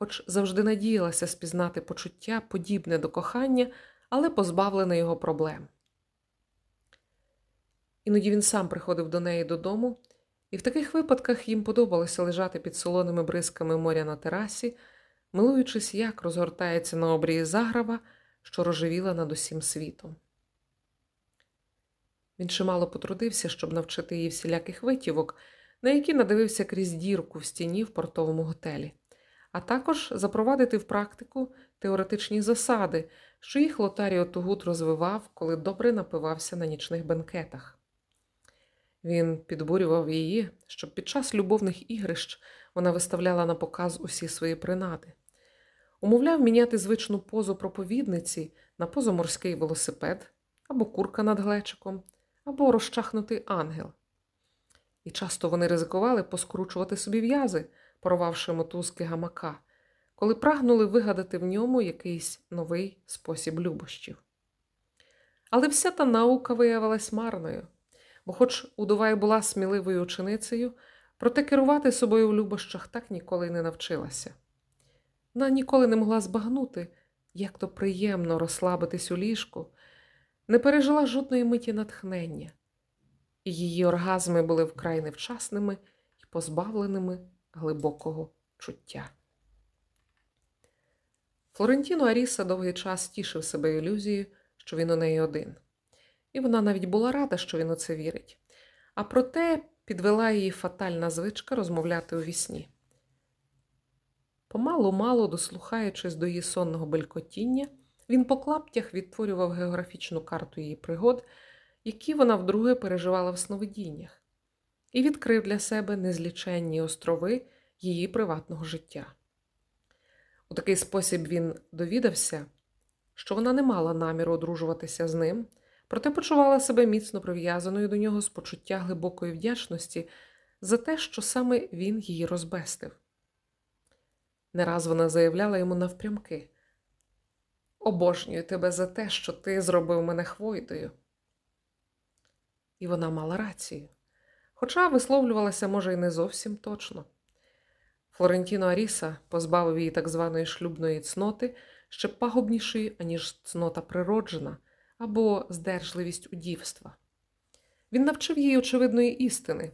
хоч завжди надіялася спізнати почуття, подібне до кохання, але позбавлене його проблем. Іноді він сам приходив до неї додому, і в таких випадках їм подобалося лежати під солоними бризками моря на терасі, милуючись, як розгортається на обрії заграва, що рожевіла над усім світом. Він чимало потрудився, щоб навчити її всіляких витівок, на які надивився крізь дірку в стіні в портовому готелі, а також запровадити в практику теоретичні засади, що їх Лотаріо Тугут розвивав, коли добре напивався на нічних бенкетах. Він підбурював її, щоб під час любовних ігрищ вона виставляла на показ усі свої принади, умовляв міняти звичну позу проповідниці на позоморський велосипед або курка над глечиком, або розчахнутий ангел. І часто вони ризикували поскручувати собі в'язи, порвавши мотузки гамака, коли прагнули вигадати в ньому якийсь новий спосіб любощів. Але вся та наука виявилась марною бо, хоч удова була сміливою ученицею, проте керувати собою в любощах так ніколи не навчилася. Вона ніколи не могла збагнути, як то приємно розслабитись у ліжку, не пережила жодної миті натхнення, її оргазми були вкрай невчасними і позбавленими глибокого чуття. Флорентіно Аріса довгий час тішив себе ілюзією, що він у неї один і вона навіть була рада, що він у це вірить. А проте підвела її фатальна звичка розмовляти у вісні. Помалу мало дослухаючись до її сонного белькотіння, він по клаптях відтворював географічну карту її пригод, які вона вдруге переживала в сновидіннях, і відкрив для себе незліченні острови її приватного життя. У такий спосіб він довідався, що вона не мала наміру одружуватися з ним проте почувала себе міцно прив'язаною до нього з почуття глибокої вдячності за те, що саме він її розбестив. Не раз вона заявляла йому навпрямки Обожнюю тебе за те, що ти зробив мене хвойдою. І вона мала рацію, хоча висловлювалася, може, і не зовсім точно. Флорентіно Аріса позбавив її так званої шлюбної цноти ще пагубнішої, аніж цнота природжена або здержливість у дівства. Він навчив її очевидної істини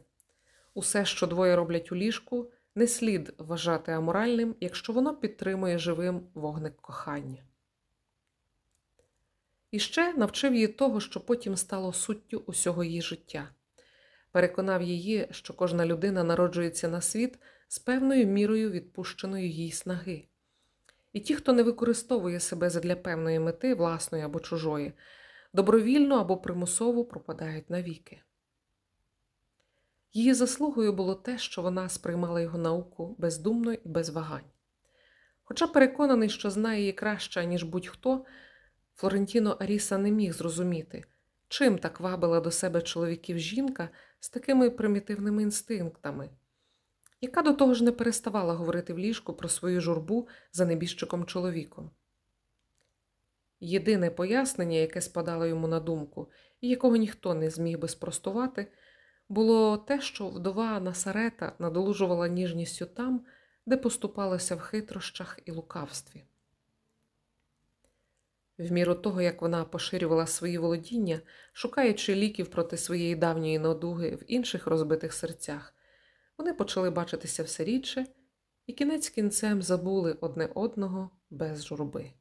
усе, що двоє роблять у ліжку, не слід вважати аморальним, якщо воно підтримує живим вогник кохання. І ще навчив її того, що потім стало суттю усього її життя. Переконав її, що кожна людина народжується на світ з певною мірою відпущеної їй снаги. І ті, хто не використовує себе задля певної мети, власної або чужої, добровільно або примусово пропадають навіки. Її заслугою було те, що вона сприймала його науку бездумно і без вагань. Хоча переконаний, що знає її краще, ніж будь-хто, Флорентіно Аріса не міг зрозуміти, чим так вабила до себе чоловіків жінка з такими примітивними інстинктами яка до того ж не переставала говорити в ліжку про свою журбу за небіжчиком чоловіком. Єдине пояснення, яке спадало йому на думку, і якого ніхто не зміг би спростувати, було те, що вдова Насарета надолужувала ніжністю там, де поступалася в хитрощах і лукавстві. В міру того, як вона поширювала свої володіння, шукаючи ліків проти своєї давньої надуги в інших розбитих серцях, вони почали бачитися все рідше і кінець кінцем забули одне одного без журби.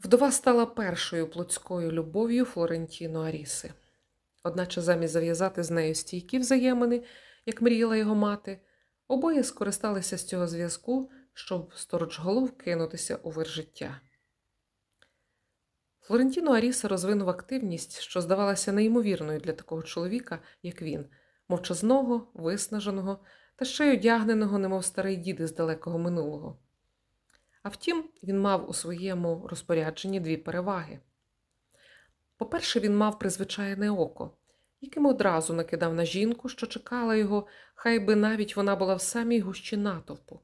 Вдова стала першою плотською любов'ю Флорентіно Аріси. Одначе замість зав'язати з нею стійкі взаємини, як мріяла його мати, обоє скористалися з цього зв'язку, щоб сторожголов кинутися у вир життя. Флорентіно Аріса розвинув активність, що здавалася неймовірною для такого чоловіка, як він, мовчазного, виснаженого та ще й одягненого, немов старий дід із далекого минулого. А втім, він мав у своєму розпорядженні дві переваги. По-перше, він мав призвичайне око, яким одразу накидав на жінку, що чекала його, хай би навіть вона була в самій гущі натовпу.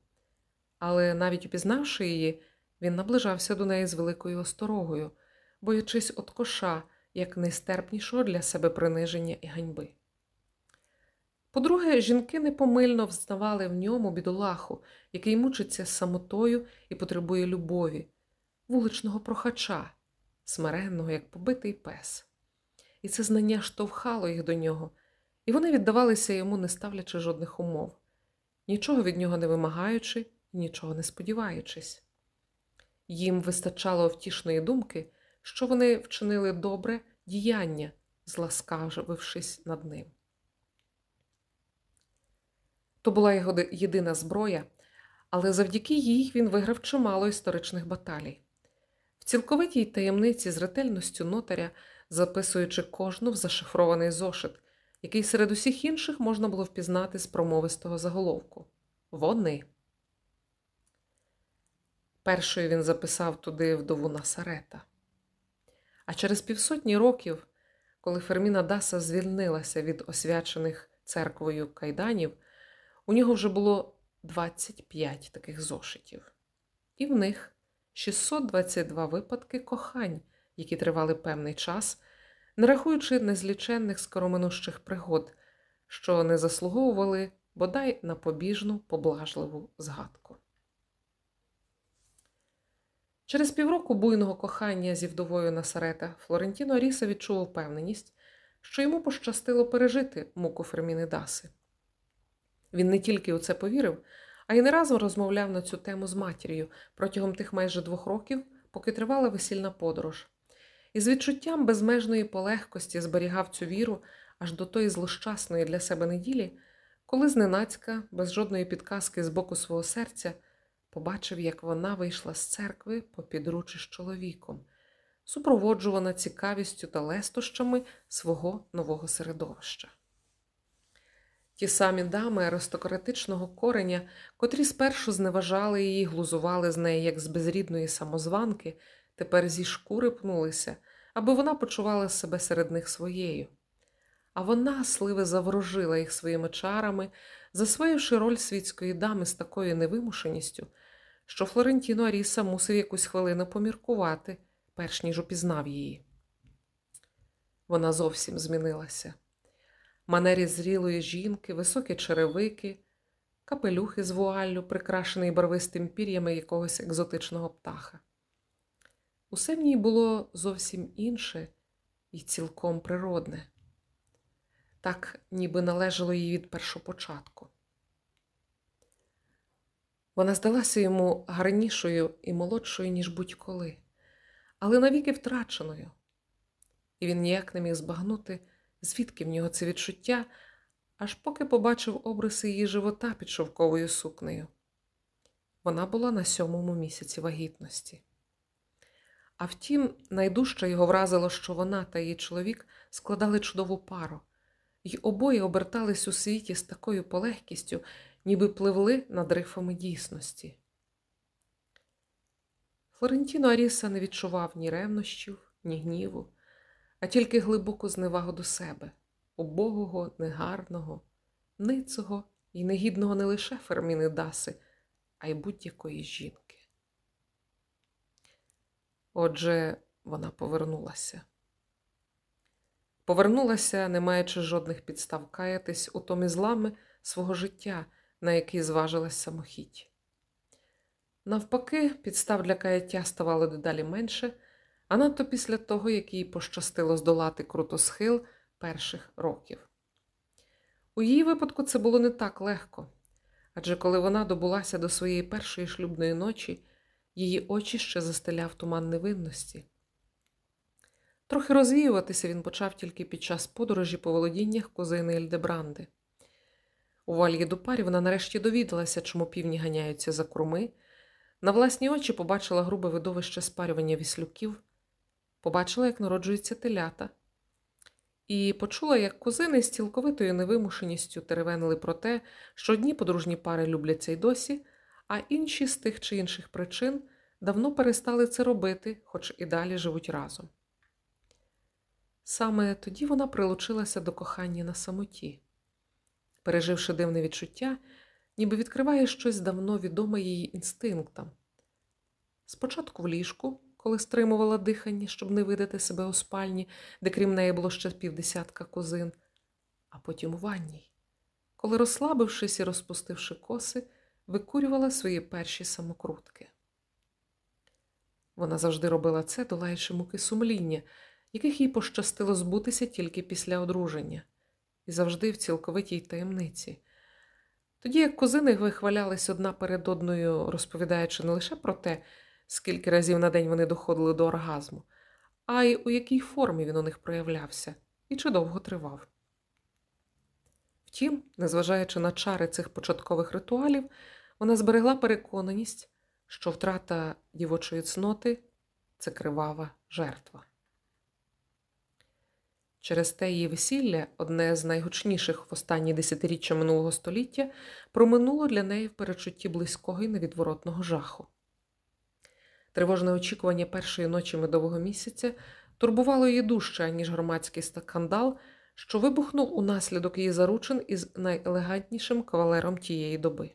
Але навіть упізнавши її, він наближався до неї з великою осторогою, боячись от коша, як найстерпнішого для себе приниження і ганьби. По-друге, жінки непомильно взнавали в ньому бідолаху, який мучиться самотою і потребує любові, вуличного прохача, смиренного, як побитий пес. І це знання штовхало їх до нього, і вони віддавалися йому, не ставлячи жодних умов, нічого від нього не вимагаючи нічого не сподіваючись. Їм вистачало втішної думки, що вони вчинили добре діяння, зласкавившись над ним. То була його єдина зброя, але завдяки їй він виграв чимало історичних баталій. В цілковитій таємниці з ретельністю нотаря, записуючи кожну в зашифрований зошит, який серед усіх інших можна було впізнати з промовистого заголовку Вони. Першою він записав туди вдову Насарета. А через півсотні років, коли Ферміна Даса звільнилася від освячених церквою кайданів, у нього вже було 25 таких зошитів, і в них 622 випадки кохань, які тривали певний час, не рахуючи незліченних скороминущих пригод, що не заслуговували бодай на побіжну поблажливу згадку. Через півроку буйного кохання зі вдовою Насарета Флорентіно Ріса відчув впевненість, що йому пощастило пережити муку Ферміни Даси. Він не тільки у це повірив, а й не разом розмовляв на цю тему з матір'ю протягом тих майже двох років, поки тривала весільна подорож, і з відчуттям безмежної полегкості зберігав цю віру аж до тої злощасної для себе неділі, коли зненацька, без жодної підказки з боку свого серця, побачив, як вона вийшла з церкви по підручі з чоловіком, супроводжувана цікавістю та лестощами свого нового середовища. Ті самі дами аристократичного кореня, котрі спершу зневажали її, глузували з неї, як з безрідної самозванки, тепер зі шкури пнулися, аби вона почувала себе серед них своєю. А вона сливе заворожила їх своїми чарами, засвоївши роль світської дами з такою невимушеністю, що Флорентіно Аріса мусив якусь хвилину поміркувати, перш ніж упізнав її. Вона зовсім змінилася манері зрілої жінки, високі черевики, капелюхи з вуаллю, прикрашений барвистим пір'ями якогось екзотичного птаха. Усе в ній було зовсім інше і цілком природне, так ніби належало їй від першопочатку. Вона здалася йому гарнішою і молодшою, ніж будь-коли, але навіки втраченою, і він ніяк не міг збагнути звідки в нього це відчуття, аж поки побачив обриси її живота під шовковою сукнею. Вона була на сьомому місяці вагітності. А втім, найдужче його вразило, що вона та її чоловік складали чудову пару, й обоє обертались у світі з такою полегкістю, ніби пливли над рифами дійсності. Флорентіно Аріса не відчував ні ревнощів, ні гніву, а тільки глибоку зневагу до себе, убогого, негарного, ницого і негідного не лише Ферміни Даси, а й будь-якої жінки. Отже, вона повернулася. Повернулася, не маючи жодних підстав каятись у томі злами свого життя, на який зважилась самохідь. Навпаки, підстав для каяття ставало дедалі менше а надто після того, як їй пощастило здолати крутосхил перших років. У її випадку це було не так легко, адже коли вона добулася до своєї першої шлюбної ночі, її очі ще застеляв туман невинності. Трохи розвіюватися він почав тільки під час подорожі по володіннях кузини Ельдебранди. У вальї до парі вона нарешті довідалася, чому півні ганяються за круми, на власні очі побачила грубе видовище спарювання віслюків. Побачила, як народжуються телята, і почула, як кузини з цілковитою невимушеністю теревенили про те, що одні подружні пари любляться й досі, а інші з тих чи інших причин давно перестали це робити, хоч і далі живуть разом. Саме тоді вона прилучилася до кохання на самоті, переживши дивне відчуття, ніби відкриває щось давно відоме її інстинктам. Спочатку в ліжку, коли стримувала дихання, щоб не видати себе у спальні, де крім неї було ще півдесятка козин, а потім у ванній, коли, розслабившись і розпустивши коси, викурювала свої перші самокрутки. Вона завжди робила це, долаючи муки сумління, яких їй пощастило збутися тільки після одруження, і завжди в цілковитій таємниці. Тоді як козини вихвалялись одна перед одною, розповідаючи не лише про те, скільки разів на день вони доходили до оргазму, а й у якій формі він у них проявлявся і чи довго тривав. Втім, незважаючи на чари цих початкових ритуалів, вона зберегла переконаність, що втрата дівочої цноти це кривава жертва. Через те її весілля, одне з найгучніших в останні десятиріччя минулого століття, проминуло для неї в перечутті близького і невідворотного жаху. Тривожне очікування першої ночі медового місяця турбувало її дужче, ніж громадський скандал, що вибухнув унаслідок її заручин із найелегантнішим кавалером тієї доби.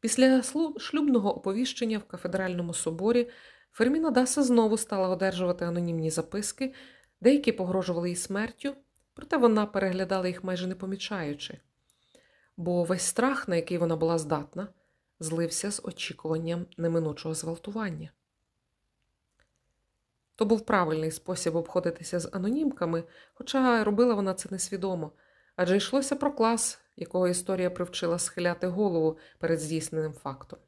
Після шлюбного оповіщення в кафедральному соборі Ферміна Даса знову стала одержувати анонімні записки, деякі погрожували їй смертю, проте вона переглядала їх майже не помічаючи, бо весь страх, на який вона була здатна, злився з очікуванням неминучого зґвалтування. То був правильний спосіб обходитися з анонімками, хоча робила вона це несвідомо, адже йшлося про клас, якого історія привчила схиляти голову перед здійсненим фактом.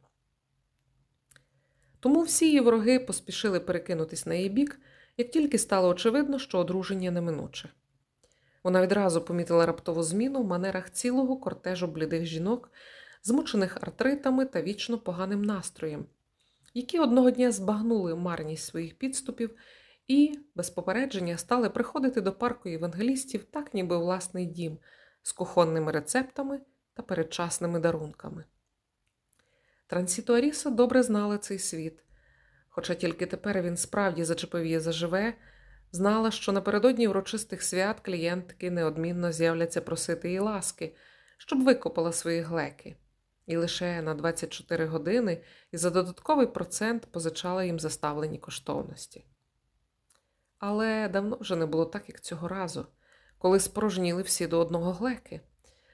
Тому всі її вороги поспішили перекинутись на її бік, як тільки стало очевидно, що одруження неминуче. Вона відразу помітила раптову зміну в манерах цілого кортежу блідих жінок, змучених артритами та вічно поганим настроєм, які одного дня збагнули марність своїх підступів і, без попередження, стали приходити до парку євангелістів так, ніби власний дім, з кухонними рецептами та передчасними дарунками. Трансітуаріса добре знала цей світ, хоча тільки тепер він справді зачепив її заживе, знала, що напередодні урочистих свят клієнтки неодмінно з'являться просити її ласки, щоб викопала свої глеки, і лише на 24 години і за додатковий процент позичала їм заставлені коштовності. Але давно вже не було так, як цього разу, коли спорожніли всі до одного глеки.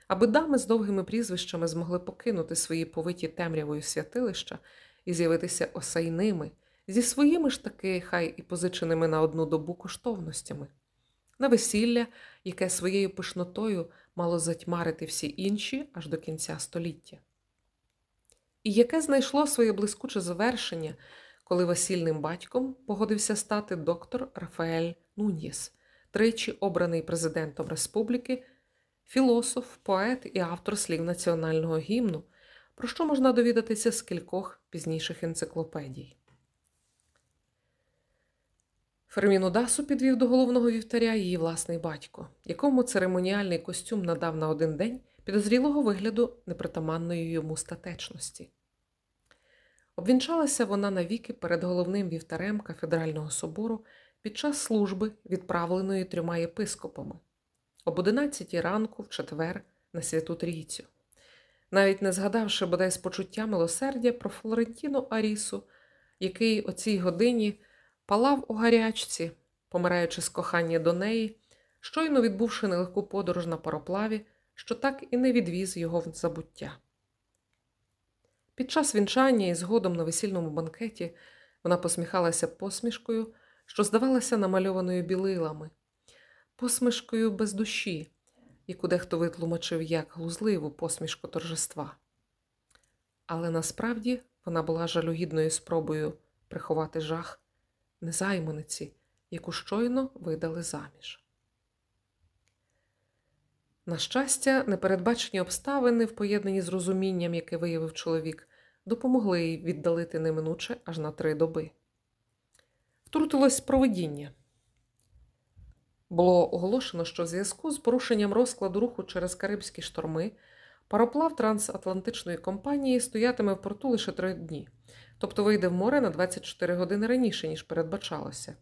Аби дами з довгими прізвищами змогли покинути свої повиті темрявою святилища і з'явитися осайними, зі своїми ж таки, хай і позиченими на одну добу коштовностями, на весілля, яке своєю пишнотою мало затьмарити всі інші аж до кінця століття. І яке знайшло своє блискуче завершення, коли весільним батьком погодився стати доктор Рафаель Нуньєс, тричі обраний президентом республіки філософ, поет і автор слів національного гімну, про що можна довідатися з кількох пізніших енциклопедій. Ферміну Дасу підвів до головного вівтаря її власний батько, якому церемоніальний костюм надав на один день підозрілого вигляду непритаманної йому статечності. Обвінчалася вона навіки перед головним вівтарем кафедрального собору під час служби, відправленої трьома єпископами об одинадцятій ранку в четвер на святу трійцю, навіть не згадавши бодай з почуття милосердя про Флорентіну Арісу, який о цій годині палав у гарячці, помираючи з кохання до неї, щойно відбувши нелегку подорож на пароплаві, що так і не відвіз його в забуття. Під час вінчання і згодом на весільному банкеті вона посміхалася посмішкою, що здавалася намальованою білилами посмішкою без душі, яку дехто витлумачив як глузливу посмішку торжества. Але насправді вона була жалюгідною спробою приховати жах незайманиці, яку щойно видали заміж. На щастя, непередбачені обставини, в поєднанні з розумінням, яке виявив чоловік, допомогли їй віддалити неминуче аж на три доби. Втрутилось провидіння. Було оголошено, що в зв'язку з порушенням розкладу руху через Карибські шторми Пароплав трансатлантичної компанії стоятиме в порту лише три дні, тобто вийде в море на 24 години раніше, ніж передбачалося.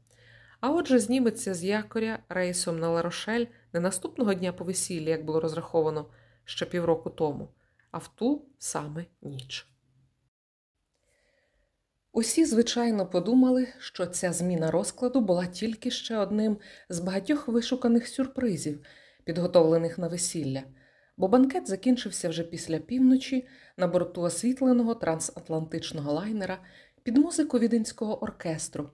А отже, зніметься з якоря рейсом на Ларошель не наступного дня по весіллі, як було розраховано ще півроку тому, а в ту саме ніч. Усі, звичайно, подумали, що ця зміна розкладу була тільки ще одним з багатьох вишуканих сюрпризів, підготовлених на весілля, бо банкет закінчився вже після півночі на борту освітленого трансатлантичного лайнера під музику віденського оркестру,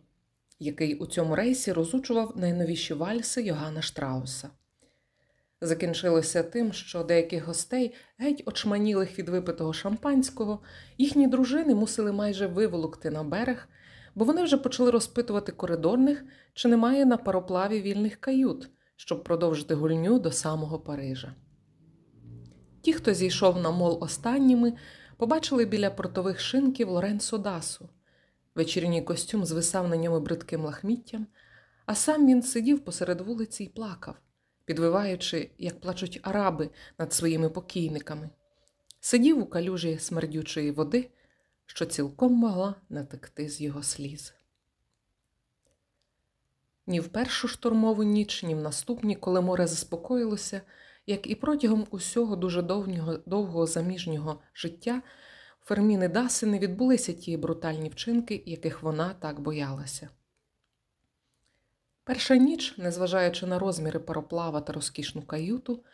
який у цьому рейсі розучував найновіші вальси Йогана Штрауса. Закінчилося тим, що деяких гостей, геть очманілих від випитого шампанського, їхні дружини мусили майже виволокти на берег, бо вони вже почали розпитувати коридорних, чи немає на пароплаві вільних кают, щоб продовжити гульню до самого Парижа. Ті, хто зійшов на мол останніми, побачили біля портових шинків Лоренцо Дасу. Вечірній костюм звисав на ньому бридким лахміттям, а сам він сидів посеред вулиці і плакав підвиваючи, як плачуть араби над своїми покійниками, сидів у калюжі смердючої води, що цілком могла натекти з його сліз. Ні в першу штурмову ніч, ні в наступні, коли море заспокоїлося, як і протягом усього дуже довгого, довгого заміжнього життя, Ферміни Даси не відбулися ті брутальні вчинки, яких вона так боялася. Перша ніч, незважаючи на розміри пароплава та розкішну каюту,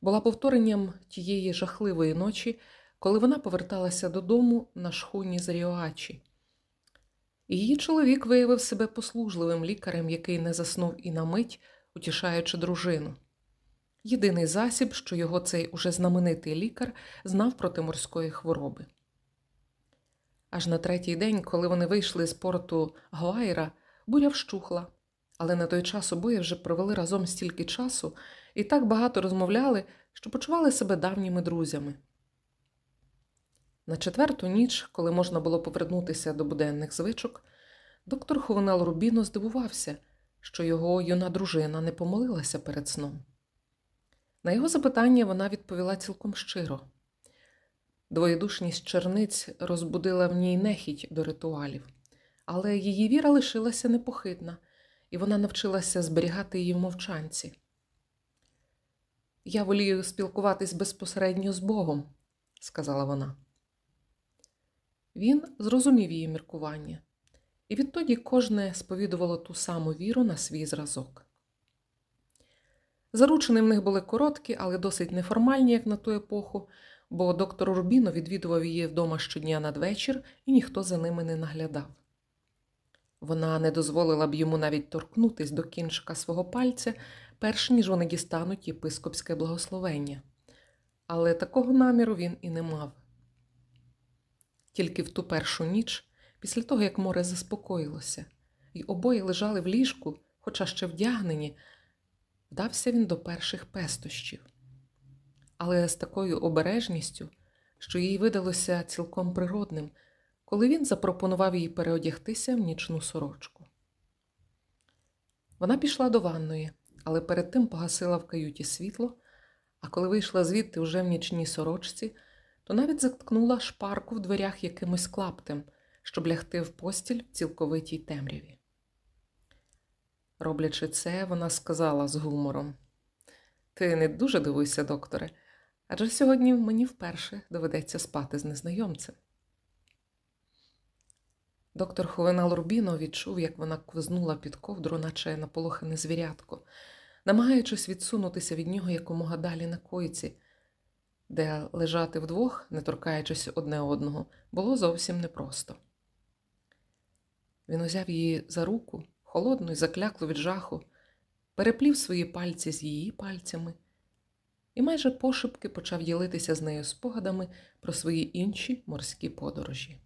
була повторенням тієї жахливої ночі, коли вона поверталася додому на шхуні з Ріоачі. Її чоловік виявив себе послужливим лікарем, який не заснув і на мить, утішаючи дружину. Єдиний засіб, що його цей уже знаменитий лікар знав проти морської хвороби. Аж на третій день, коли вони вийшли з порту Гуайра, буря вщухла але на той час обоє вже провели разом стільки часу і так багато розмовляли, що почували себе давніми друзями. На четверту ніч, коли можна було повернутися до буденних звичок, доктор Хувенел Рубіно здивувався, що його юна дружина не помолилася перед сном. На його запитання вона відповіла цілком щиро. Двоєдушність черниць розбудила в ній нехідь до ритуалів, але її віра лишилася непохитна і вона навчилася зберігати її в мовчанці. Я волію спілкуватись безпосередньо з Богом, сказала вона. Він зрозумів її міркування, і відтоді кожне сповідувало ту саму віру на свій зразок. Заручені в них були короткі, але досить неформальні, як на ту епоху, бо доктор Рубіно відвідував її вдома щодня надвечір, і ніхто за ними не наглядав. Вона не дозволила б йому навіть торкнутись до кінчика свого пальця, перш ніж вони дістануть єпископське благословення. Але такого наміру він і не мав. Тільки в ту першу ніч, після того, як море заспокоїлося, і обоє лежали в ліжку, хоча ще вдягнені, вдався він до перших пестощів. Але з такою обережністю, що їй видалося цілком природним коли він запропонував їй переодягтися в нічну сорочку. Вона пішла до ванної, але перед тим погасила в каюті світло, а коли вийшла звідти вже в нічній сорочці, то навіть заткнула шпарку в дверях якимось клаптем, щоб лягти в постіль в цілковитій темряві. Роблячи це, вона сказала з гумором: Ти не дуже дивуйся, докторе, адже сьогодні мені вперше доведеться спати з незнайомцем. Доктор Хувенал Рубіно відчув, як вона ковзнула під ковдру, наче наполохане звірятко, намагаючись відсунутися від нього якомога далі на койці, де лежати вдвох, не торкаючись одне одного, було зовсім непросто. Він узяв її за руку, холодну і закляклу від жаху, переплів свої пальці з її пальцями і майже пошепки почав ділитися з нею спогадами про свої інші морські подорожі.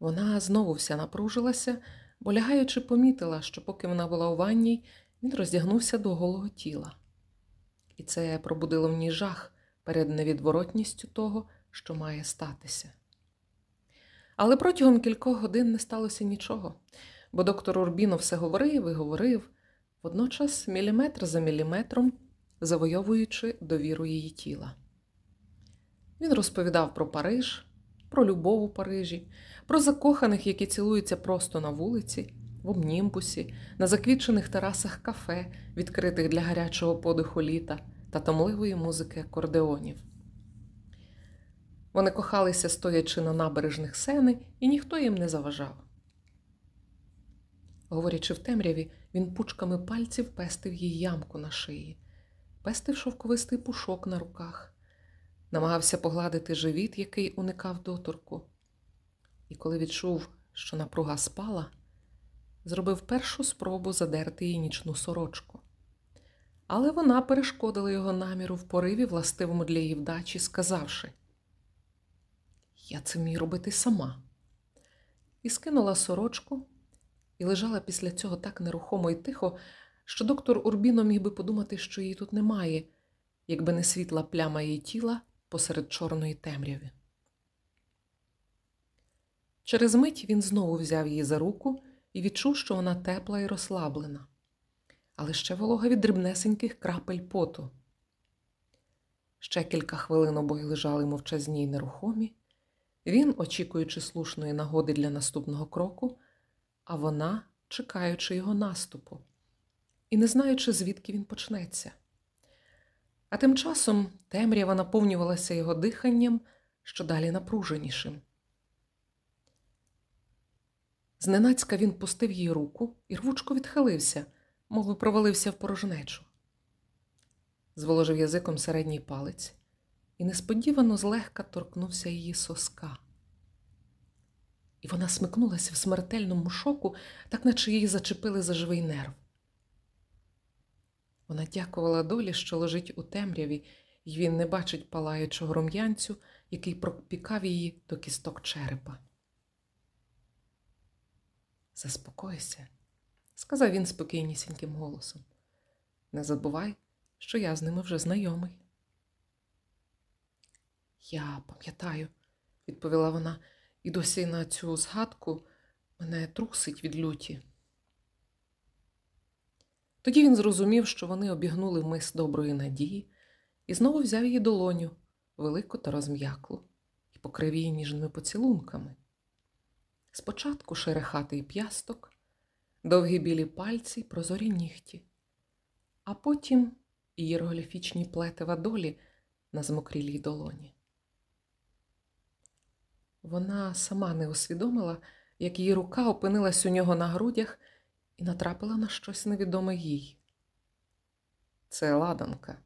Вона знову вся напружилася, бо лягаючи, помітила, що поки вона була у ванній, він роздягнувся до голого тіла. І це пробудило в ній жах перед невідворотністю того, що має статися. Але протягом кількох годин не сталося нічого, бо доктор Урбіно все говорив і говорив, водночас, міліметр за міліметром, завойовуючи довіру її тіла. Він розповідав про Париж, про любов у Парижі, про закоханих, які цілуються просто на вулиці, в обнімбусі, на заквітчених терасах кафе, відкритих для гарячого подиху літа та томливої музики акордеонів. Вони кохалися, стоячи на набережних сени, і ніхто їм не заважав. Говорячи в темряві, він пучками пальців пестив їй ямку на шиї, пестив шовковистий пушок на руках, намагався погладити живіт, який уникав доторку. І коли відчув, що напруга спала, зробив першу спробу задерти їй нічну сорочку. Але вона перешкодила його наміру в пориві, властивому для її вдачі, сказавши: Я це міг робити сама. І скинула сорочку і лежала після цього так нерухомо і тихо, що доктор Урбіно міг би подумати, що її тут немає, якби не світла пляма її тіла посеред чорної темряви. Через мить він знову взяв її за руку і відчув, що вона тепла і розслаблена, але ще волога від дрібнесеньких крапель поту. Ще кілька хвилин обоє лежали мовчазні й нерухомі. Він, очікуючи слушної нагоди для наступного кроку, а вона, чекаючи його наступу і не знаючи, звідки він почнеться. А тим часом темрява наповнювалася його диханням, що далі напруженішим. Зненацька він пустив їй руку і рвучко відхилився, мов би провалився в порожнечу. Зволожив язиком середній палець і несподівано злегка торкнувся її соска. І вона смикнулася в смертельному шоку, так наче її зачепили за живий нерв. Вона дякувала долі, що лежить у темряві, і він не бачить палаючого рум'янцю, який пропікав її до кісток черепа. Заспокойся, сказав він спокійнісіньким голосом. Не забувай, що я з ними вже знайомий. Я пам'ятаю, відповіла вона, і досі на цю згадку мене трусить від люті. Тоді він зрозумів, що вони обігнули мис доброї надії, і знову взяв її долоню, велику та розм'яклу, і покрив її ніжними поцілунками. Спочатку шерехатий п'ясток, довгі білі пальці й прозорі нігті, а потім ієрогліфічні плетива долі на змокрілій долоні. Вона сама не усвідомила, як її рука опинилась у нього на грудях і натрапила на щось невідоме їй. Це ладанка,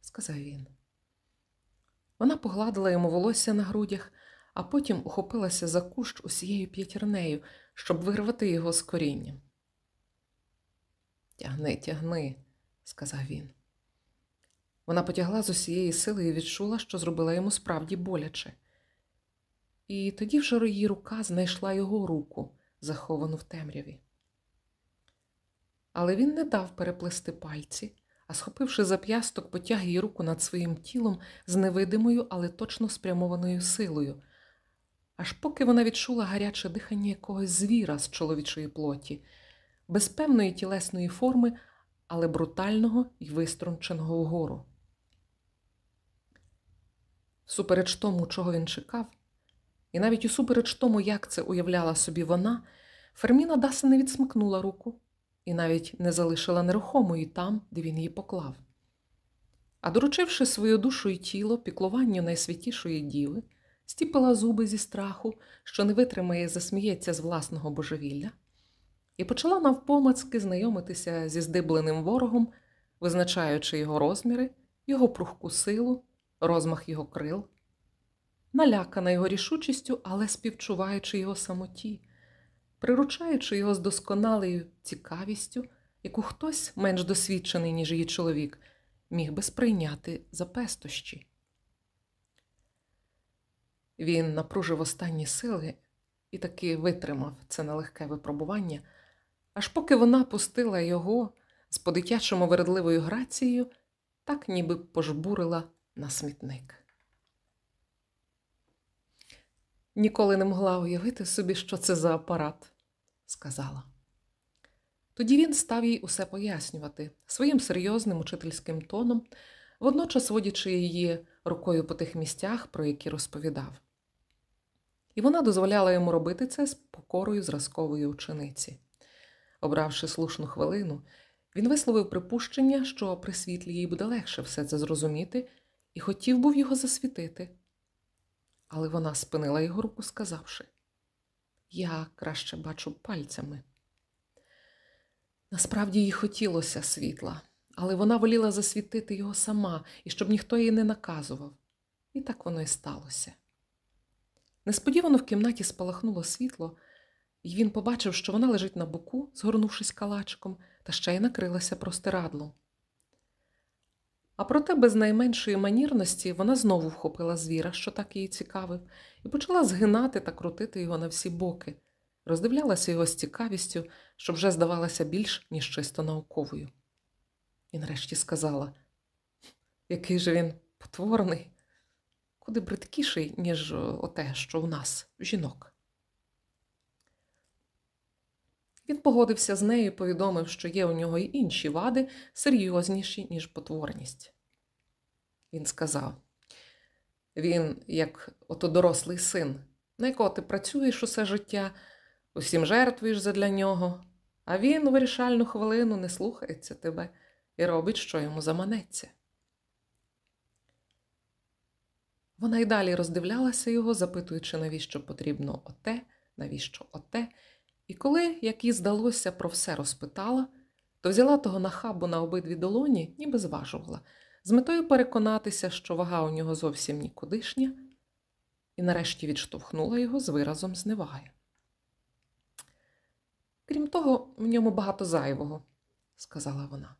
сказав він. Вона погладила йому волосся на грудях, а потім ухопилася за кущ усією п'ятірнею, щоб вирвати його з корінням. Тягни, тягни, сказав він. Вона потягла з усієї сили і відчула, що зробила йому справді боляче. І тоді вже її рука знайшла його руку, заховану в темряві. Але він не дав переплести пальці, а, схопивши зап'ясток, потяг її руку над своїм тілом з невидимою, але точно спрямованою силою, аж поки вона відчула гаряче дихання якогось звіра з чоловічої плоті, без певної тілесної форми, але брутального і виструнченого вгору. Всупереч тому, чого він чекав, і навіть усупереч тому, як це уявляла собі вона, Ферміна Даса не відсмикнула руку і навіть не залишила нерухомої там, де він її поклав. А доручивши свою душу і тіло піклуванню найсвятішої діви, стіпила зуби зі страху, що не витримає, засміється з власного божевілля, і почала навпомацки знайомитися зі здибленим ворогом, визначаючи його розміри, його прухку силу, розмах його крил, налякана його рішучістю, але співчуваючи його самоті, приручаючи його з досконалою цікавістю, яку хтось менш досвідчений, ніж її чоловік, міг би сприйняти за пестощі. Він напружив останні сили і таки витримав це нелегке випробування, аж поки вона пустила його з по-дитячому вередливою грацією, так ніби пожбурила на смітник. Ніколи не могла уявити собі, що це за апарат, сказала. Тоді він став їй усе пояснювати своїм серйозним учительським тоном, водночас водячи її рукою по тих місцях, про які розповідав. І вона дозволяла йому робити це з покорою зразкової учениці. Обравши слушну хвилину, він висловив припущення, що при світлі їй буде легше все це зрозуміти, і хотів був його засвітити. Але вона спинила його руку, сказавши: Я краще бачу пальцями. Насправді їй хотілося світла, але вона воліла засвітити його сама і щоб ніхто її не наказував. І так воно і сталося. Несподівано в кімнаті спалахнуло світло, і він побачив, що вона лежить на боку, згорнувшись калачиком, та ще й накрилася простирадлом. А проте без найменшої манірності вона знову вхопила звіра, що так її цікавив, і почала згинати та крутити його на всі боки, роздивлялася його з цікавістю, що вже здавалася більш, ніж чисто науковою. І нарешті сказала, який же він потворний, куди бридкіший, ніж оте, що у нас, жінок. Він погодився з нею і повідомив, що є у нього й інші вади, серйозніші, ніж потворність. Він сказав: він, як ото дорослий син, на якого ти працюєш усе життя, усім жертвуєш задля нього, а він у вирішальну хвилину не слухається тебе і робить, що йому заманеться. Вона й далі роздивлялася його, запитуючи, навіщо потрібно оте, навіщо оте. І коли, як їй здалося, про все розпитала, то взяла того нахабу на обидві долоні, ніби зважувала, з метою переконатися, що вага у нього зовсім нікудишня, і нарешті відштовхнула його з виразом зневаги. Крім того, в ньому багато зайвого, сказала вона.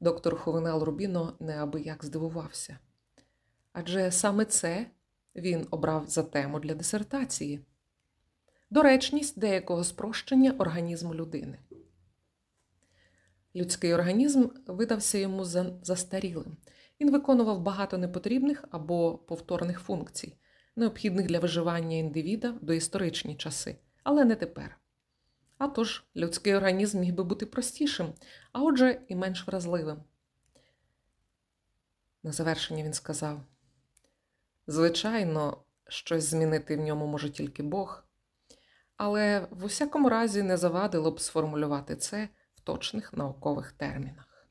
Доктор Ховенел Рубіно неабияк здивувався. Адже саме це він обрав за тему для дисертації доречність деякого спрощення організму людини. Людський організм видався йому застарілим. Він виконував багато непотрібних або повторних функцій, необхідних для виживання індивіда в доісторичні часи, але не тепер. А тож, людський організм міг би бути простішим, а отже, і менш вразливим. На завершення він сказав: Звичайно, щось змінити в ньому може тільки Бог, але в усякому разі не завадило б сформулювати це в точних наукових термінах.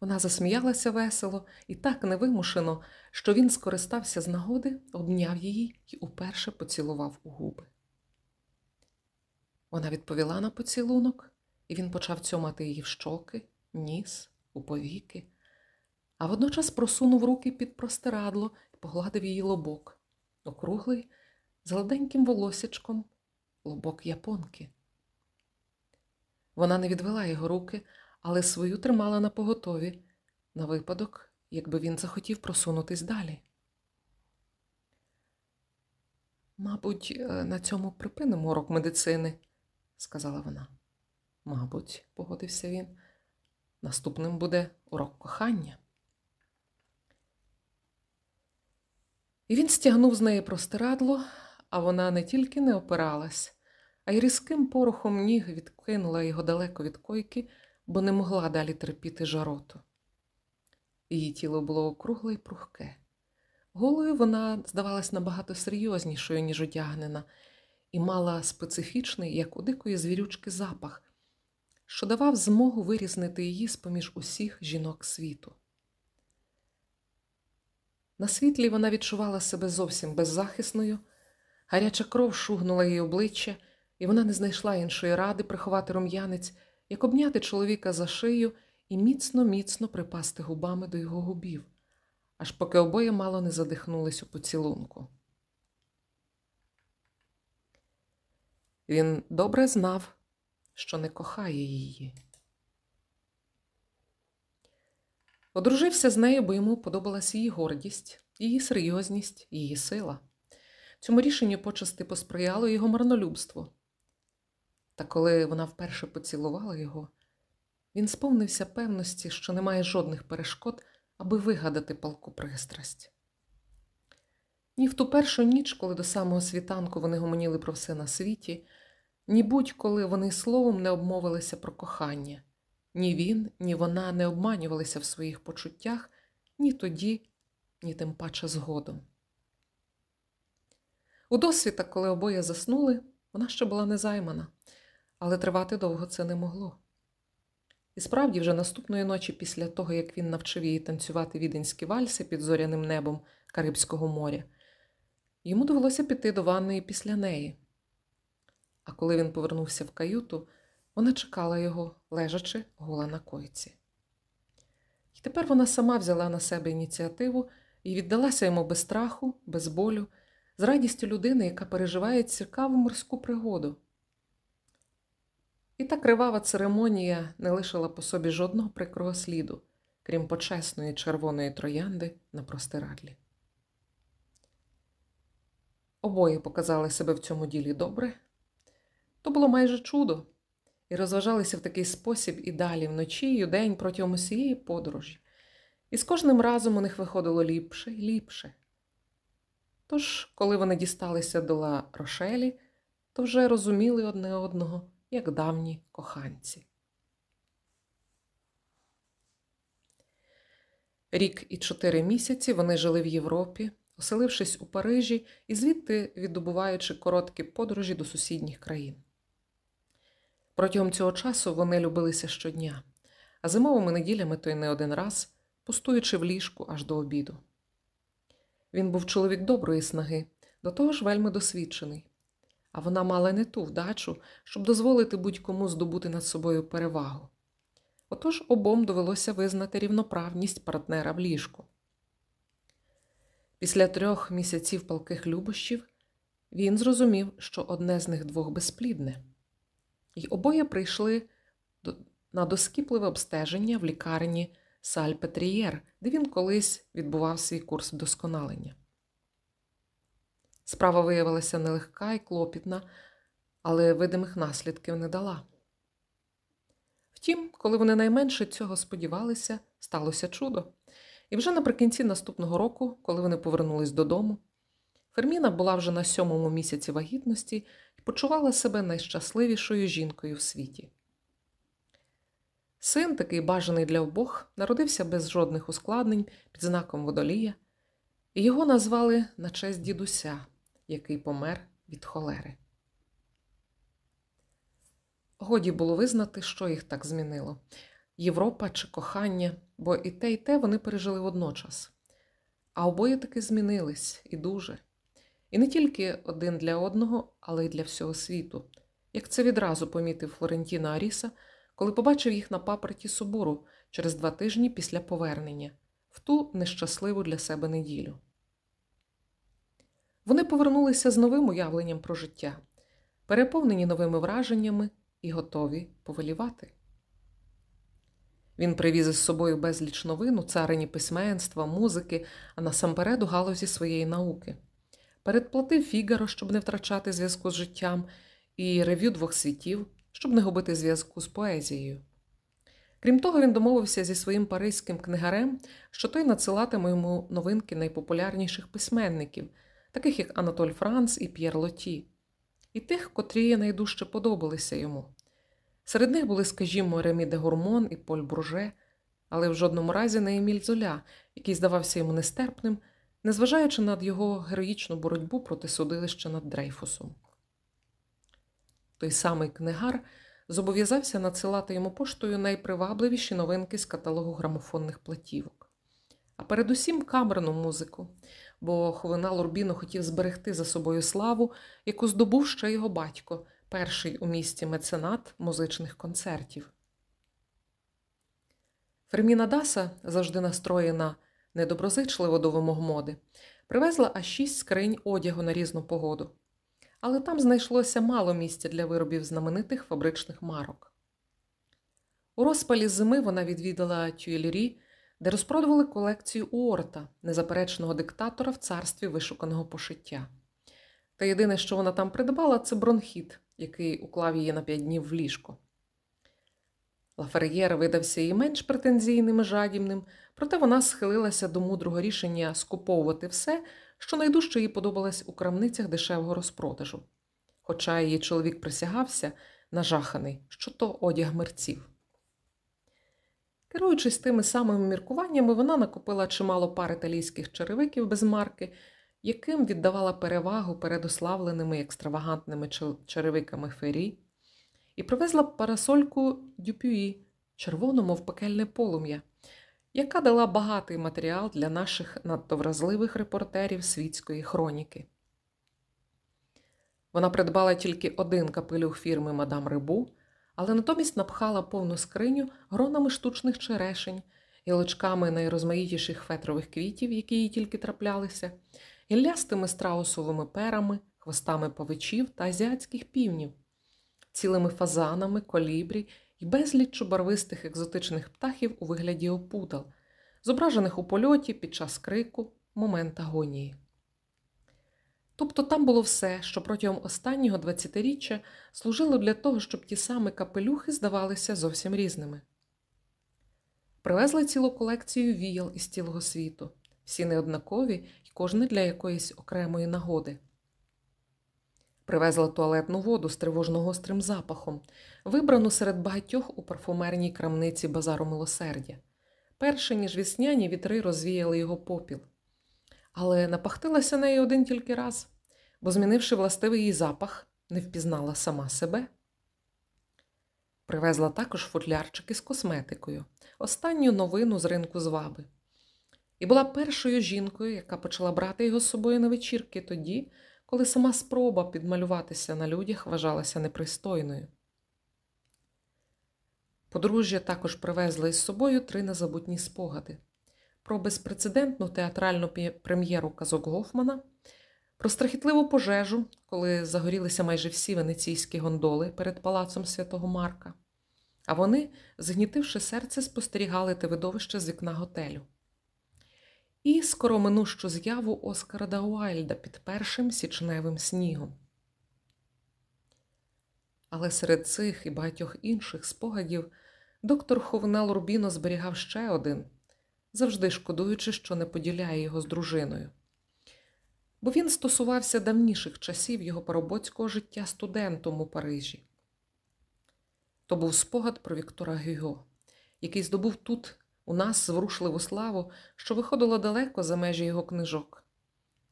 Вона засміялася весело і так невимушено, що він скористався з нагоди, обняв її і уперше поцілував у губи. Вона відповіла на поцілунок, і він почав цьомати її в щоки, ніс, у повіки, а водночас просунув руки під простирадло і погладив її лобок, округлий, з гладеньким волосячком, лобок японки. Вона не відвела його руки, але свою тримала на поготові, на випадок, якби він захотів просунутись далі. Мабуть, е, на цьому припинимо урок медицини, сказала вона. Мабуть, погодився він. Наступним буде урок кохання. І він стягнув з неї простирадло, а вона не тільки не опиралась, а й різким порохом ніг відкинула його далеко від койки, бо не могла далі терпіти жароту. Її тіло було округле й прухке. Голою вона здавалась набагато серйознішою, ніж одягнена, і мала специфічний, як у дикої звірючки, запах, що давав змогу вирізнити її з поміж усіх жінок світу. На світлі вона відчувала себе зовсім беззахисною, гаряча кров шугнула її обличчя, і вона не знайшла іншої ради приховати рум'янець, як обняти чоловіка за шию і міцно, міцно припасти губами до його губів, аж поки обоє мало не задихнулись у поцілунку. Він добре знав, що не кохає її. Одружився з нею, бо йому подобалась її гордість, її серйозність, її сила. Цьому рішенню почасти посприяло його марнолюбство. Та коли вона вперше поцілувала його, він сповнився певності, що немає жодних перешкод, аби вигадати палку пристрасть. Ні в ту першу ніч, коли до самого світанку вони гомоніли про все на світі, Ні будь-коли вони словом не обмовилися про кохання. Ні він, ні вона не обманювалися в своїх почуттях ні тоді, ні тим паче згодом. У досвіта, коли обоє заснули, вона ще була незаймана, але тривати довго це не могло. І справді, вже наступної ночі, після того, як він навчив її танцювати віденські вальси під зоряним небом Карибського моря, йому довелося піти до ванної після неї. А коли він повернувся в каюту, вона чекала його, лежачи гола на койці. І тепер вона сама взяла на себе ініціативу і віддалася йому без страху, без болю, з радістю людини, яка переживає цікаву морську пригоду. І та кривава церемонія не лишила по собі жодного прикрого сліду, крім почесної червоної троянди на простирадлі. Обоє показали себе в цьому ділі добре. То було майже чудо, і розважалися в такий спосіб і далі вночі, і удень протягом усієї подорожі. І з кожним разом у них виходило ліпше і ліпше. Тож, коли вони дісталися до Ла Рошелі, то вже розуміли одне одного, як давні коханці. Рік і чотири місяці вони жили в Європі, оселившись у Парижі і звідти віддобуваючи короткі подорожі до сусідніх країн. Протягом цього часу вони любилися щодня, а зимовими неділями то й не один раз, пустуючи в ліжку аж до обіду. Він був чоловік доброї снаги, до того ж вельми досвідчений, а вона мала не ту вдачу, щоб дозволити будь-кому здобути над собою перевагу. Отож обом довелося визнати рівноправність партнера в ліжку. Після трьох місяців палких любощів він зрозумів, що одне з них двох безплідне, І обоє прийшли на доскіпливе обстеження в лікарні Саль-Петрієр, де він колись відбував свій курс вдосконалення. Справа виявилася нелегка і клопітна, але видимих наслідків не дала. Втім, коли вони найменше цього сподівалися, сталося чудо. І вже наприкінці наступного року, коли вони повернулись додому, Ферміна була вже на сьомому місяці вагітності і почувала себе найщасливішою жінкою в світі. Син, такий бажаний для обох, народився без жодних ускладнень під знаком водолія, і його назвали на честь дідуся, який помер від холери. Годі було визнати, що їх так змінило Європа чи кохання, бо і те, і те вони пережили водночас. А обоє таки змінились і дуже. І не тільки один для одного, але й для всього світу, як це відразу помітив Флорентіна Аріса, коли побачив їх на паперті собору через два тижні після повернення, в ту нещасливу для себе неділю. Вони повернулися з новим уявленням про життя, переповнені новими враженнями і готові повелівати. Він привіз із собою безліч новин у царині письменства, музики, а насамперед у галузі своєї науки. Передплатив Фігаро, щоб не втрачати зв'язку з життям, і рев'ю двох світів, щоб не губити зв'язку з поезією. Крім того, він домовився зі своїм паризьким книгарем, що той надсилатиме йому новинки найпопулярніших письменників, таких як Анатоль Франц і П'єр Лоті, і тих, котрі найдужче подобалися йому. Серед них були, скажімо, Ремі де Гурмон і Поль Бурже, але в жодному разі не Еміль Золя, який здавався йому нестерпним, незважаючи над його героїчну боротьбу проти судилища над Дрейфусом. Той самий книгар зобов'язався надсилати йому поштою найпривабливіші новинки з каталогу грамофонних платівок, а передусім камерну музику, бо Ховина Лурбіно хотів зберегти за собою славу, яку здобув ще його батько, перший у місті меценат музичних концертів. Ферміна Даса, завжди настроєна недоброзичливо до вимог моди, привезла аж шість скринь одягу на різну погоду. Але там знайшлося мало місця для виробів знаменитих фабричних марок. У розпалі зими вона відвідала Тюєлірі, де розпродували колекцію Уорта, незаперечного диктатора в царстві вишуканого пошиття. Та єдине, що вона там придбала, це бронхіт, який уклав її на п'ять днів в ліжко. Лафер'єр видався їй менш претензійним і жадібним, проте вона схилилася до мудрого рішення скуповувати все, що найдужче їй подобалось у крамницях дешевого розпродажу. хоча її чоловік присягався, нажаханий, що то одяг мерців. Керуючись тими самими міркуваннями, вона накопила чимало пар італійських черевиків без марки, яким віддавала перевагу перед ославленими екстравагантними черевиками фері, і привезла парасольку Дюпюї, червону, мов пекельне полум'я, яка дала багатий матеріал для наших надто вразливих репортерів світської хроніки. Вона придбала тільки один капелюх фірми Мадам Рибу, але натомість напхала повну скриню гронами штучних черешень, гілочками найрозмаїтіших фетрових квітів, які їй тільки траплялися, гіллястими страусовими перами, хвостами павичів та азіатських півнів, цілими фазанами, колібрі і безліччю барвистих екзотичних птахів у вигляді опудал, зображених у польоті під час крику, момент агонії. Тобто там було все, що протягом останнього 20-річчя служило для того, щоб ті самі капелюхи здавалися зовсім різними. Привезли цілу колекцію віял із цілого світу, всі неоднакові і кожне для якоїсь окремої нагоди. Привезла туалетну воду з тривожно гострим запахом, вибрану серед багатьох у парфумерній крамниці базару милосердя, перше ніж вісняні вітри розвіяли його попіл але напахтилася нею один тільки раз, бо, змінивши властивий її запах, не впізнала сама себе. Привезла також футлярчики з косметикою, останню новину з ринку зваби. І була першою жінкою, яка почала брати його з собою на вечірки тоді, коли сама спроба підмалюватися на людях вважалася непристойною. Подружжя також привезла із собою три незабутні спогади про безпрецедентну театральну прем'єру казок Гофмана, про страхітливу пожежу, коли загорілися майже всі венеційські гондоли перед палацом святого Марка, а вони, згнітивши серце, спостерігали те видовище з вікна готелю. І скороминущу з'яву Оскара Дауайльда під першим січневим снігом. Але серед цих і багатьох інших спогадів доктор Ховнел Рубіно зберігав ще один завжди шкодуючи, що не поділяє його з дружиною. Бо він стосувався давніших часів його парубоцького життя студентом у Парижі. То був спогад про Віктора Гюго, який здобув тут у нас зворушливу славу, що виходило далеко за межі його книжок.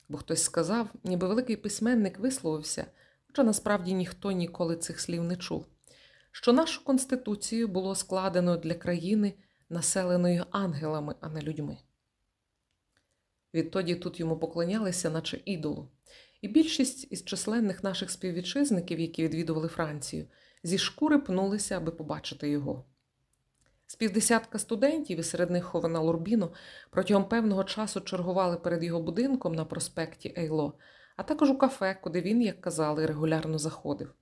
Бо хтось сказав, ніби великий письменник висловився, хоча насправді ніхто ніколи цих слів не чув, що нашу конституцію було складено для країни населеною ангелами, а не людьми. Відтоді тут йому поклонялися, наче ідолу, і більшість із численних наших співвітчизників, які відвідували Францію, зі шкури пнулися, аби побачити його. З півдесятка студентів, і серед них Ховена Лурбіно, протягом певного часу чергували перед його будинком на проспекті Ейло, а також у кафе, куди він, як казали, регулярно заходив.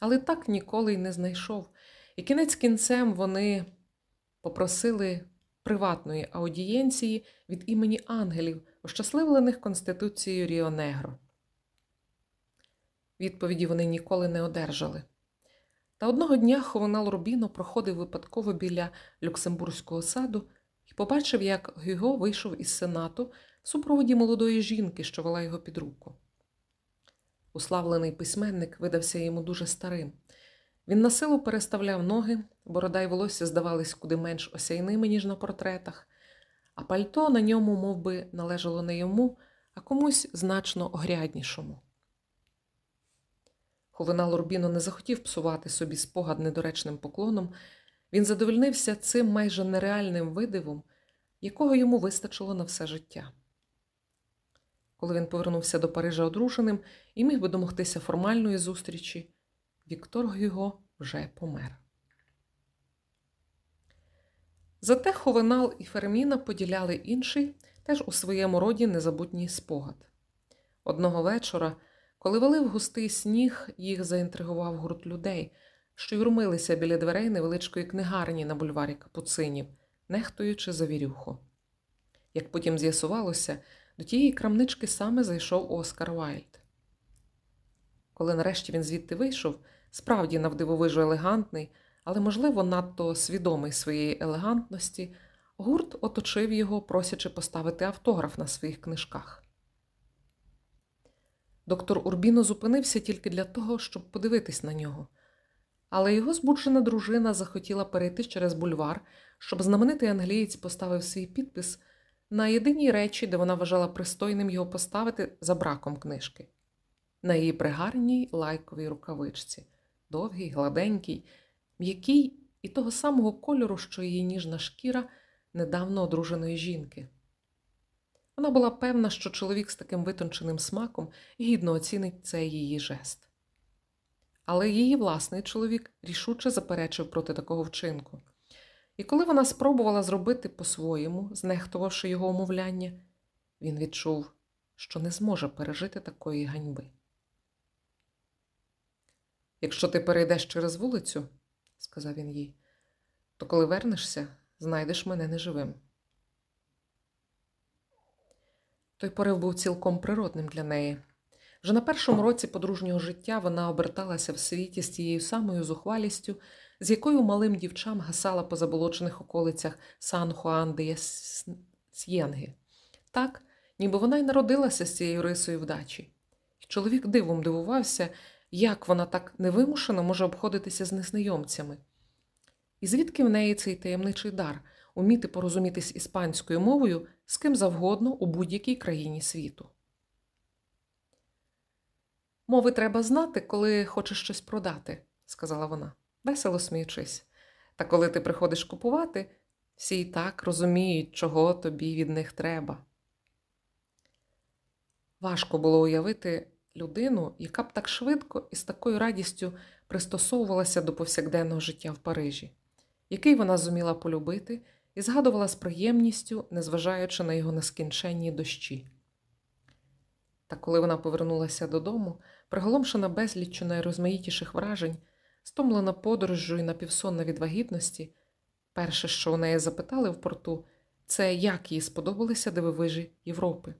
Але так ніколи й не знайшов, і кінець кінцем вони попросили приватної аудієнції від імені ангелів, ощасливлених Конституцією Ріо Негро. Відповіді вони ніколи не одержали. Та одного дня Ховенал Рубіно проходив випадково біля Люксембурзького саду і побачив, як Гюго вийшов із сенату супроводі молодої жінки, що вела його під руку. Уславлений письменник видався йому дуже старим. Він на силу переставляв ноги, борода й волосся здавались куди менш осяйними, ніж на портретах, а пальто на ньому мов би, належало не йому, а комусь значно огряднішому. Ховина Лорбіно не захотів псувати собі спогад недоречним поклоном, він задовольнився цим майже нереальним видивом, якого йому вистачило на все життя. Коли він повернувся до Парижа одруженим і міг би домогтися формальної зустрічі, Віктор Гюго вже помер. Зате Ховенал і Ферміна поділяли інший, теж у своєму роді незабутній спогад. Одного вечора, коли валив густий сніг, їх заінтригував гурт людей, що юрмилися біля дверей невеличкої книгарні на бульварі Капуцинів, нехтуючи завірюху. Як потім з'ясувалося, до тієї крамнички саме зайшов Оскар Вайльд. Коли нарешті він звідти вийшов, справді навдивовижу елегантний, але, можливо, надто свідомий своєї елегантності, гурт оточив його, просячи поставити автограф на своїх книжках. Доктор Урбіно зупинився тільки для того, щоб подивитись на нього. Але його збуджена дружина захотіла перейти через бульвар, щоб знаменитий англієць поставив свій підпис на єдиній речі, де вона вважала пристойним його поставити за браком книжки, на її пригарній лайковій рукавичці, довгій, гладенькій, м'якій і того самого кольору, що її ніжна шкіра недавно одруженої жінки. Вона була певна, що чоловік з таким витонченим смаком гідно оцінить цей її жест. Але її власний чоловік рішуче заперечив проти такого вчинку. І коли вона спробувала зробити по-своєму, знехтувавши його умовляння, він відчув, що не зможе пережити такої ганьби. Якщо ти перейдеш через вулицю, сказав він їй, то коли вернешся, знайдеш мене неживим. Той порив був цілком природним для неї. Вже на першому році подружнього життя вона оберталася в світі з тією самою зухвалістю, з якою малим дівчам гасала по заболочених околицях сан хуан де С'єнги. Так, ніби вона й народилася з цією рисою вдачі. Чоловік дивом дивувався, як вона так невимушено може обходитися з незнайомцями. І звідки в неї цей таємничий дар уміти порозумітись іспанською мовою з ким завгодно у будь-якій країні світу. Мови треба знати, коли хочеш щось продати, сказала вона, весело сміючись. Та коли ти приходиш купувати, всі й так розуміють, чого тобі від них треба. Важко було уявити людину, яка б так швидко і з такою радістю пристосовувалася до повсякденного життя в Парижі, який вона зуміла полюбити і згадувала з приємністю, незважаючи на його нескінченні дощі. Та коли вона повернулася додому, приголомшена безліччю найрозмаїтіших вражень, стомлена подорожжю і напівсонна від вагітності, перше, що у неї запитали в порту, це як їй сподобалися дивовижі Європи.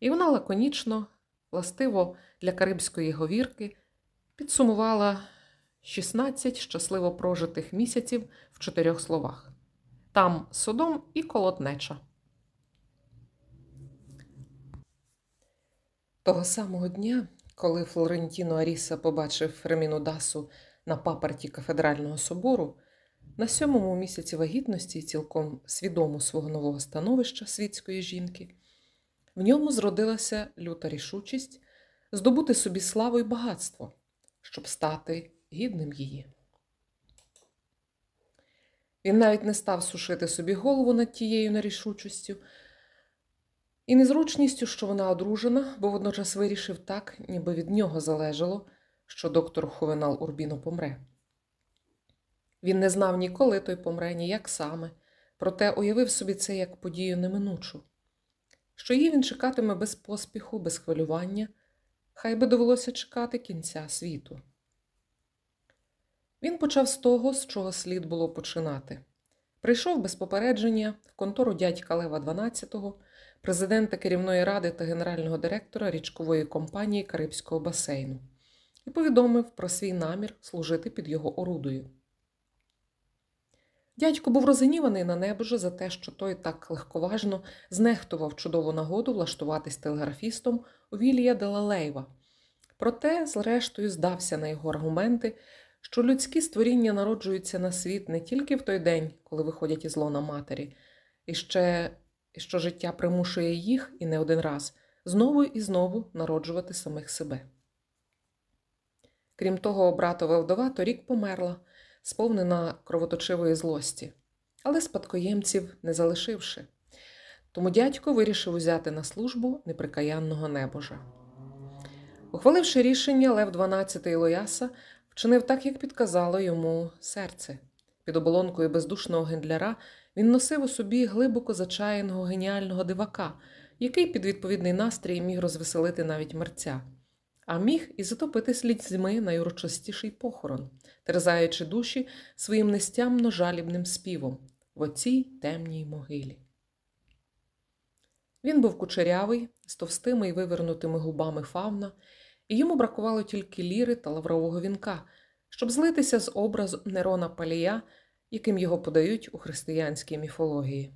І вона лаконічно, властиво для карибської говірки, підсумувала 16 щасливо прожитих місяців в чотирьох словах там Содом і колотнеча. Того самого дня, коли Флорентіно Аріса побачив Ферміну Дасу на папорті кафедрального собору, на сьомому місяці вагітності, цілком свідому свого нового становища світської жінки, в ньому зродилася люта рішучість здобути собі славу і багатство, щоб стати гідним її. Він навіть не став сушити собі голову над тією нерішучістю і незручністю, що вона одружена, бо водночас вирішив так, ніби від нього залежало, що доктор Хувенал Урбіно помре. Він не знав ні коли той помре, ні як саме, проте уявив собі це як подію неминучу, що її він чекатиме без поспіху, без хвилювання, хай би довелося чекати кінця світу. Він почав з того, з чого слід було починати. Прийшов без попередження в контору дядька Лева XII, президента керівної ради та генерального директора річкової компанії Карибського басейну, і повідомив про свій намір служити під його орудою. Дядько був розгніваний на небоже за те, що той так легковажно знехтував чудову нагоду влаштуватись телеграфістом у Вілія Делалейва. Проте, зрештою, здався на його аргументи, що людські створіння народжуються на світ не тільки в той день, коли виходять із лона матері, і ще що життя примушує їх і не один раз знову і знову народжувати самих себе. Крім того, братова вдова торік померла, сповнена кровоточивої злості, але спадкоємців не залишивши. Тому дядько вирішив узяти на службу неприкаянного небожа. Ухваливши рішення, Лев XII Лояса Вчинив так, як підказало йому серце. Під оболонкою бездушного гендляра він носив у собі глибоко зачаяного геніального дивака, який під відповідний настрій міг розвеселити навіть мерця, а міг і затопити слідьми найурочистіший похорон, терзаючи душі своїм нестямно жалібним співом в оцій темній могилі. Він був кучерявий, з товстими й вивернутими губами фавна і йому бракувало тільки ліри та лаврового вінка, щоб злитися з образу Нерона Палія, яким його подають у християнській міфології.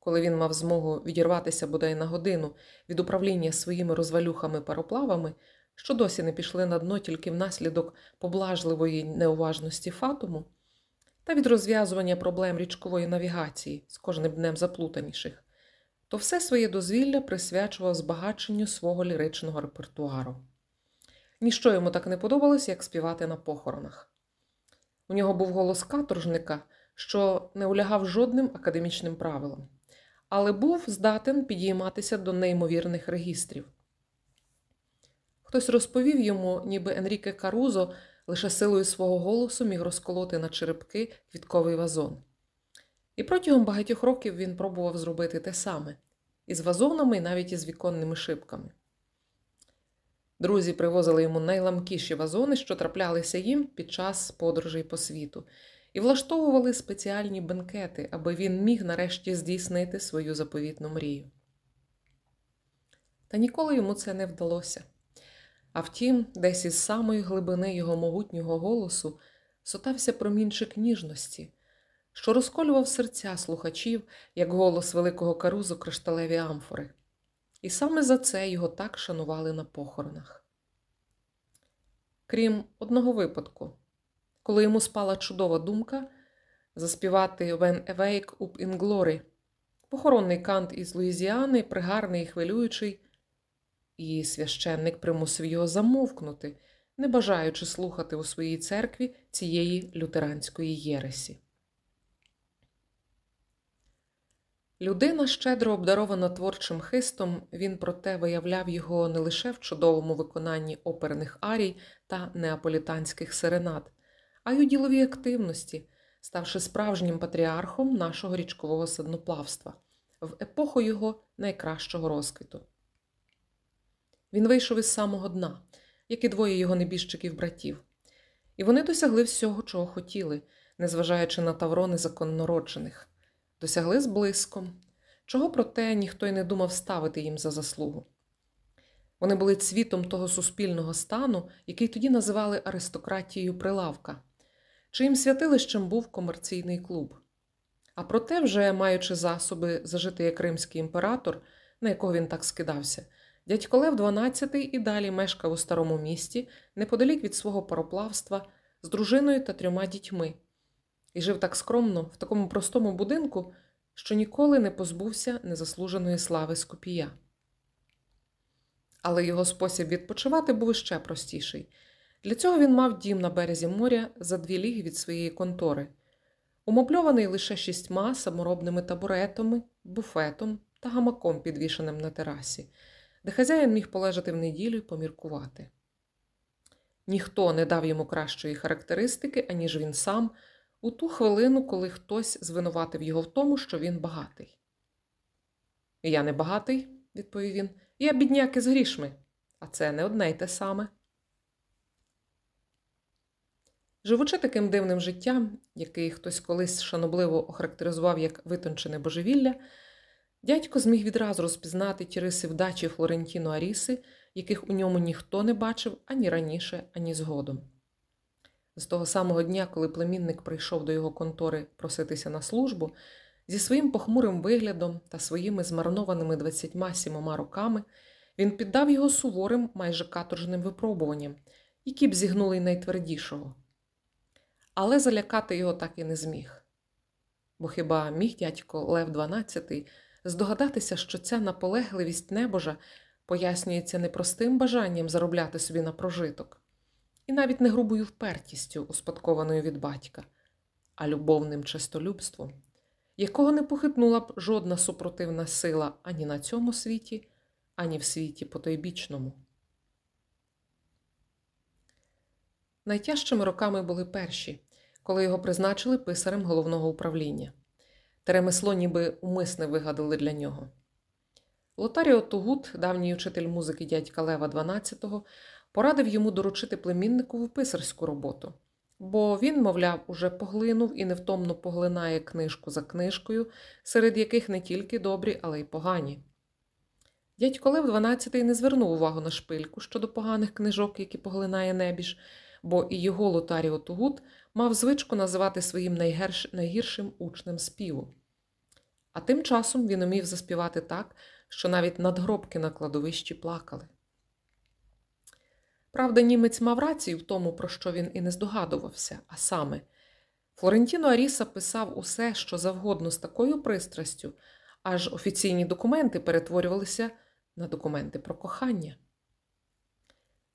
Коли він мав змогу відірватися бодай на годину від управління своїми розвалюхами-пароплавами, що досі не пішли на дно тільки внаслідок поблажливої неуважності Фатуму, та від розв'язування проблем річкової навігації з кожним днем заплутаніших, то все своє дозвілля присвячував збагаченню свого ліричного репертуару. Ніщо йому так не подобалось, як співати на похоронах. У нього був голос каторжника, що не улягав жодним академічним правилам, але був здатен підійматися до неймовірних регістрів. Хтось розповів йому, ніби Енріке Карузо лише силою свого голосу міг розколоти на черепки квітковий вазон. І протягом багатьох років він пробував зробити те саме із вазонами і навіть із віконними шибками. Друзі привозили йому найламкіші вазони, що траплялися їм під час подорожей по світу, і влаштовували спеціальні бенкети, аби він міг нарешті здійснити свою заповітну мрію. Та ніколи йому це не вдалося. А втім, десь із самої глибини його могутнього голосу сотався промінчик ніжності, що розколював серця слухачів, як голос великого карузу кришталеві амфори. І саме за це його так шанували на похоронах. Крім одного випадку, коли йому спала чудова думка заспівати «When awake up in glory», похоронний кант із Луїзіани, пригарний і хвилюючий, і священник примусив його замовкнути, не бажаючи слухати у своїй церкві цієї лютеранської єресі. Людина щедро обдарована творчим хистом, він проте виявляв його не лише в чудовому виконанні оперних арій та неаполітанських серенад, а й у діловій активності, ставши справжнім патріархом нашого річкового садноплавства в епоху його найкращого розквіту. Він вийшов із самого дна, як і двоє його небіжчиків братів, і вони досягли всього, чого хотіли, незважаючи на тавро незаконнороджених досягли з блиском, чого проте ніхто й не думав ставити їм за заслугу. Вони були цвітом того суспільного стану, який тоді називали аристократією прилавка, чиїм святилищем був комерційний клуб. А проте, вже маючи засоби зажити як римський імператор, на якого він так скидався, дядько Лев XII і далі мешкав у старому місті неподалік від свого пароплавства з дружиною та трьома дітьми і жив так скромно в такому простому будинку, що ніколи не позбувся незаслуженої слави Скопія. Але його спосіб відпочивати був іще простіший. Для цього він мав дім на березі моря за дві ліги від своєї контори, умобльований лише шістьма саморобними табуретами, буфетом та гамаком, підвішеним на терасі, де хазяїн міг полежати в неділю і поміркувати. Ніхто не дав йому кращої характеристики, аніж він сам у ту хвилину, коли хтось звинуватив його в тому, що він багатий. Я не багатий, відповів він, я бідняк із грішми, а це не одне й те саме. Живучи таким дивним життям, який хтось колись шанобливо охарактеризував як витончене божевілля, дядько зміг відразу розпізнати ті риси вдачі Флорентіно Аріси, яких у ньому ніхто не бачив ані раніше, ані згодом. З того самого дня, коли племінник прийшов до його контори проситися на службу, зі своїм похмурим виглядом та своїми змарнованими 27 роками, він піддав його суворим, майже каторжним випробуванням, які б зігнули й найтвердішого. Але залякати його так і не зміг. Бо хіба міг дядько Лев XII здогадатися, що ця наполегливість небожа пояснюється непростим бажанням заробляти собі на прожиток і навіть не грубою впертістю, успадкованою від батька, а любовним честолюбством, якого не похитнула б жодна супротивна сила ані на цьому світі, ані в світі потойбічному. Найтяжчими роками були перші, коли його призначили писарем головного управління. Те ремесло ніби умисне вигадали для нього. Лотаріо Тугут, давній учитель музики дядька Лева XII, порадив йому доручити племінникову писарську роботу, бо він, мовляв, уже поглинув і невтомно поглинає книжку за книжкою, серед яких не тільки добрі, але й погані. Дядько Лев XII не звернув увагу на шпильку щодо поганих книжок, які поглинає небіж, бо і його Лотаріо Тугут мав звичку називати своїм найгірш... найгіршим учнем співу. А тим часом він умів заспівати так, що навіть надгробки на кладовищі плакали. Правда, німець мав рацію в тому, про що він і не здогадувався, а саме, Флорентіно Аріса писав усе, що завгодно з такою пристрастю, аж офіційні документи перетворювалися на документи про кохання.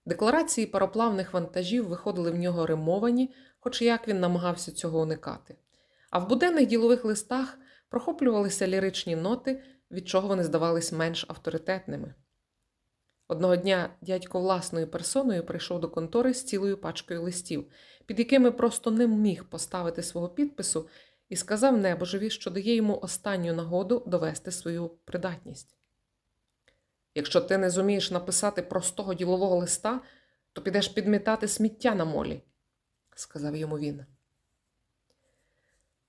Декларації пароплавних вантажів виходили в нього римовані, хоч як він намагався цього уникати. А в буденних ділових листах прохоплювалися ліричні ноти, від чого вони здавались менш авторитетними. Одного дня дядько власною персоною прийшов до контори з цілою пачкою листів, під якими просто не міг поставити свого підпису, і сказав небожеві, що дає йому останню нагоду довести свою придатність. Якщо ти не зумієш написати простого ділового листа, то підеш підмітати сміття на молі, сказав йому він.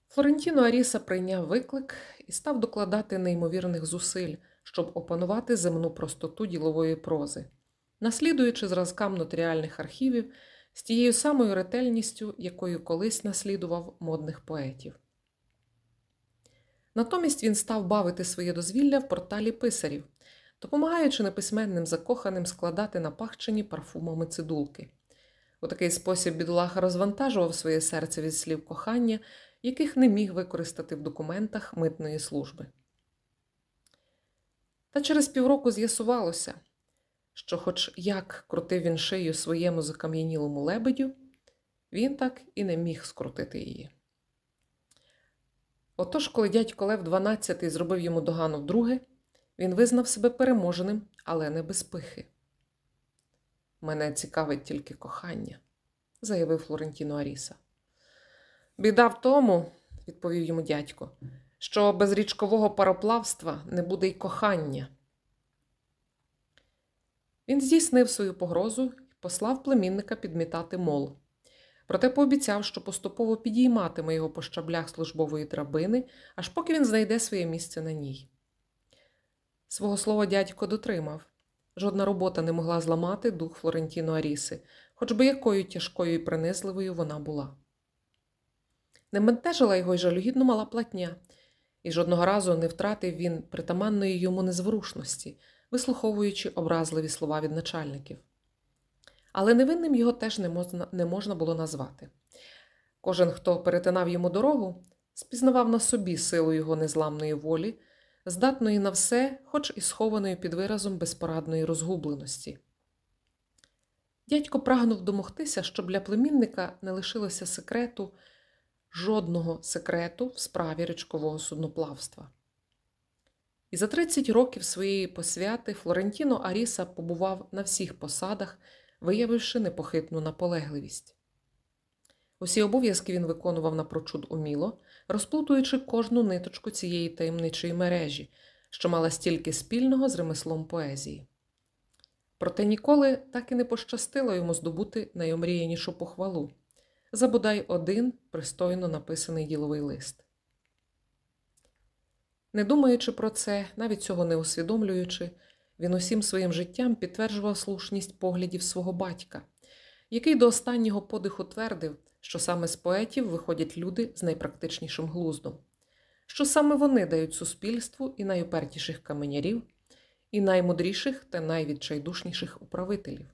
Флорентіно Аріса прийняв виклик і став докладати неймовірних зусиль, щоб опанувати земну простоту ділової прози, наслідуючи зразкам нотаріальних архівів з тією самою ретельністю, якою колись наслідував модних поетів. Натомість він став бавити своє дозвілля в порталі писарів, допомагаючи неписьменним закоханим складати напахчені парфумами цидулки. У такий спосіб бідолаха розвантажував своє серце від слів кохання, яких не міг використати в документах митної служби. Та через півроку з'ясувалося, що, хоч як крутив він шию своєму закам'янілому лебедю, він так і не міг скрутити її. Отож, коли дядько Лев XII зробив йому догану вдруге, він визнав себе переможеним, але не без пихи. Мене цікавить тільки кохання, заявив Флорентіно Аріса. Біда в тому, відповів йому дядько, що без річкового пароплавства не буде й кохання. Він здійснив свою погрозу і послав племінника підмітати мол. Проте пообіцяв, що поступово підійматиме його по щаблях службової драбини, аж поки він знайде своє місце на ній. Свого слова дядько дотримав. Жодна робота не могла зламати дух Флорентіно Аріси, хоч би якою тяжкою і принизливою вона була. Не ментежила його й жалюгідно мала платня, і жодного разу не втратив він притаманної йому незворушності, вислуховуючи образливі слова від начальників. Але невинним його теж не можна, не можна було назвати. Кожен, хто перетинав йому дорогу, спізнавав на собі силу його незламної волі, здатної на все, хоч і схованої під виразом безпорадної розгубленості. Дядько прагнув домогтися, щоб для племінника не лишилося секрету, жодного секрету в справі річкового судноплавства. І за 30 років своєї посвяти Флорентіно Аріса побував на всіх посадах, виявивши непохитну наполегливість. Усі обов'язки він виконував напрочуд уміло, розплутуючи кожну ниточку цієї таємничої мережі, що мала стільки спільного з ремеслом поезії. Проте ніколи так і не пощастило йому здобути найомріянішу похвалу за бодай один пристойно написаний діловий лист. Не думаючи про це, навіть цього не усвідомлюючи, він усім своїм життям підтверджував слушність поглядів свого батька, який до останнього подиху твердив, що саме з поетів виходять люди з найпрактичнішим глуздом, що саме вони дають суспільству і найупертіших каменярів, і наймудріших та найвідчайдушніших управителів.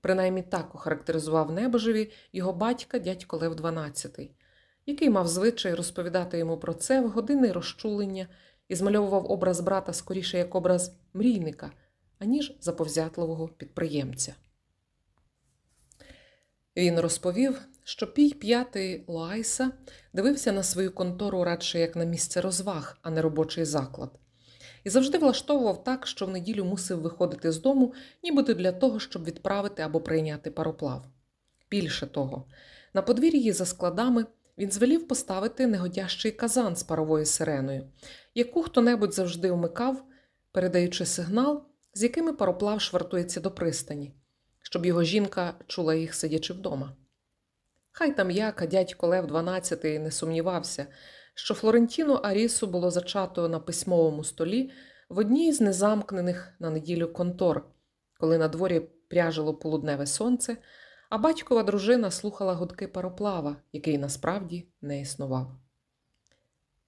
Принаймні так охарактеризував небожеві його батька дядько Лев XII, який мав звичай розповідати йому про це в години розчулення і змальовував образ брата скоріше як образ мрійника, аніж заповзятливого підприємця. Він розповів, що пій п'ятий Лайса дивився на свою контору радше як на місце розваг, а не робочий заклад, і завжди влаштовував так, що в неділю мусив виходити з дому, нібито для того, щоб відправити або прийняти пароплав. Більше того, на подвір'ї за складами він звелів поставити негодящий казан з паровою сиреною, яку хто-небудь завжди вмикав, передаючи сигнал, з якими пароплав швартується до пристані, щоб його жінка чула їх, сидячи вдома. Хай там як, а дядько Лев XII не сумнівався, що Флорентіну Арісу було зачато на письмовому столі в одній з незамкнених на неділю контор, коли на дворі пряжило полудневе сонце, а батькова дружина слухала гудки пароплава, який насправді не існував.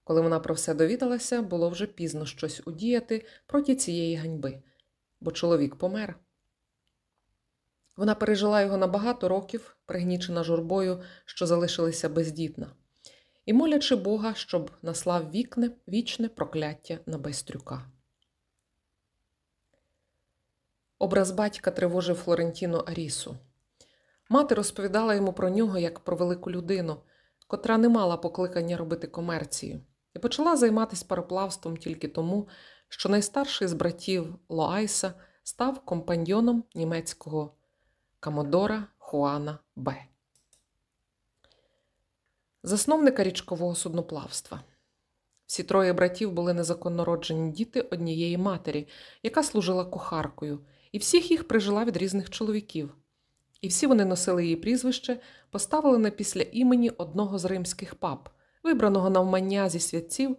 Коли вона про все довідалася, було вже пізно щось удіяти проти цієї ганьби, бо чоловік помер. Вона пережила його на багато років, пригнічена журбою, що залишилася бездітна, і молячи Бога, щоб наслав вікне, вічне прокляття на байстрюка. Образ батька тривожив Флорентіно Арісу. Мати розповідала йому про нього як про велику людину, котра не мала покликання робити комерцію, і почала займатися пароплавством тільки тому, що найстарший з братів Лоайса став компаньйоном німецького Камодора Хуана Б. Засновника річкового судноплавства. Всі троє братів були незаконно роджені діти однієї матері, яка служила кухаркою, і всіх їх прижила від різних чоловіків. І всі вони носили її прізвище, поставлене після імені одного з римських пап, вибраного навмання зі святців,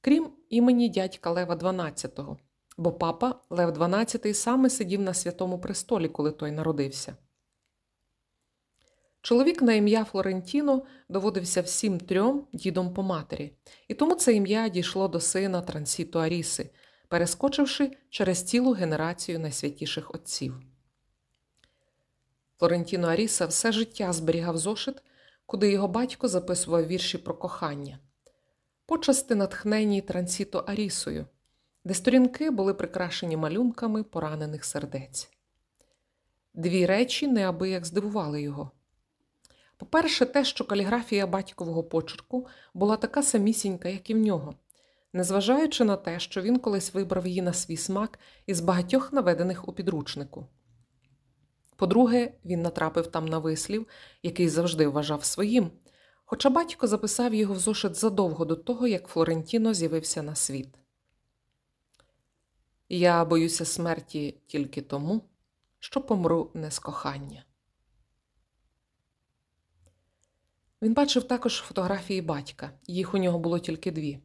крім імені дядька Лева XII, бо папа Лев XII саме сидів на святому престолі, коли той народився. Чоловік на ім'я Флорентіно доводився всім трьом дідом по матері, і тому це ім'я дійшло до сина Трансіту Аріси, перескочивши через цілу генерацію найсвятіших отців. Флорентіно Аріса все життя зберігав зошит, куди його батько записував вірші про кохання, почасти натхнені Трансіто Арісою, де сторінки були прикрашені малюнками поранених сердець. Дві речі неабияк здивували його. По-перше, те, що каліграфія батькового почерку була така самісінька, як і в нього, незважаючи на те, що він колись вибрав її на свій смак із багатьох наведених у підручнику. По-друге, він натрапив там на вислів, який завжди вважав своїм, хоча батько записав його в зошит задовго до того, як Флорентіно з'явився на світ. Я боюся смерті тільки тому, що помру не з кохання. Він бачив також фотографії батька, їх у нього було тільки дві.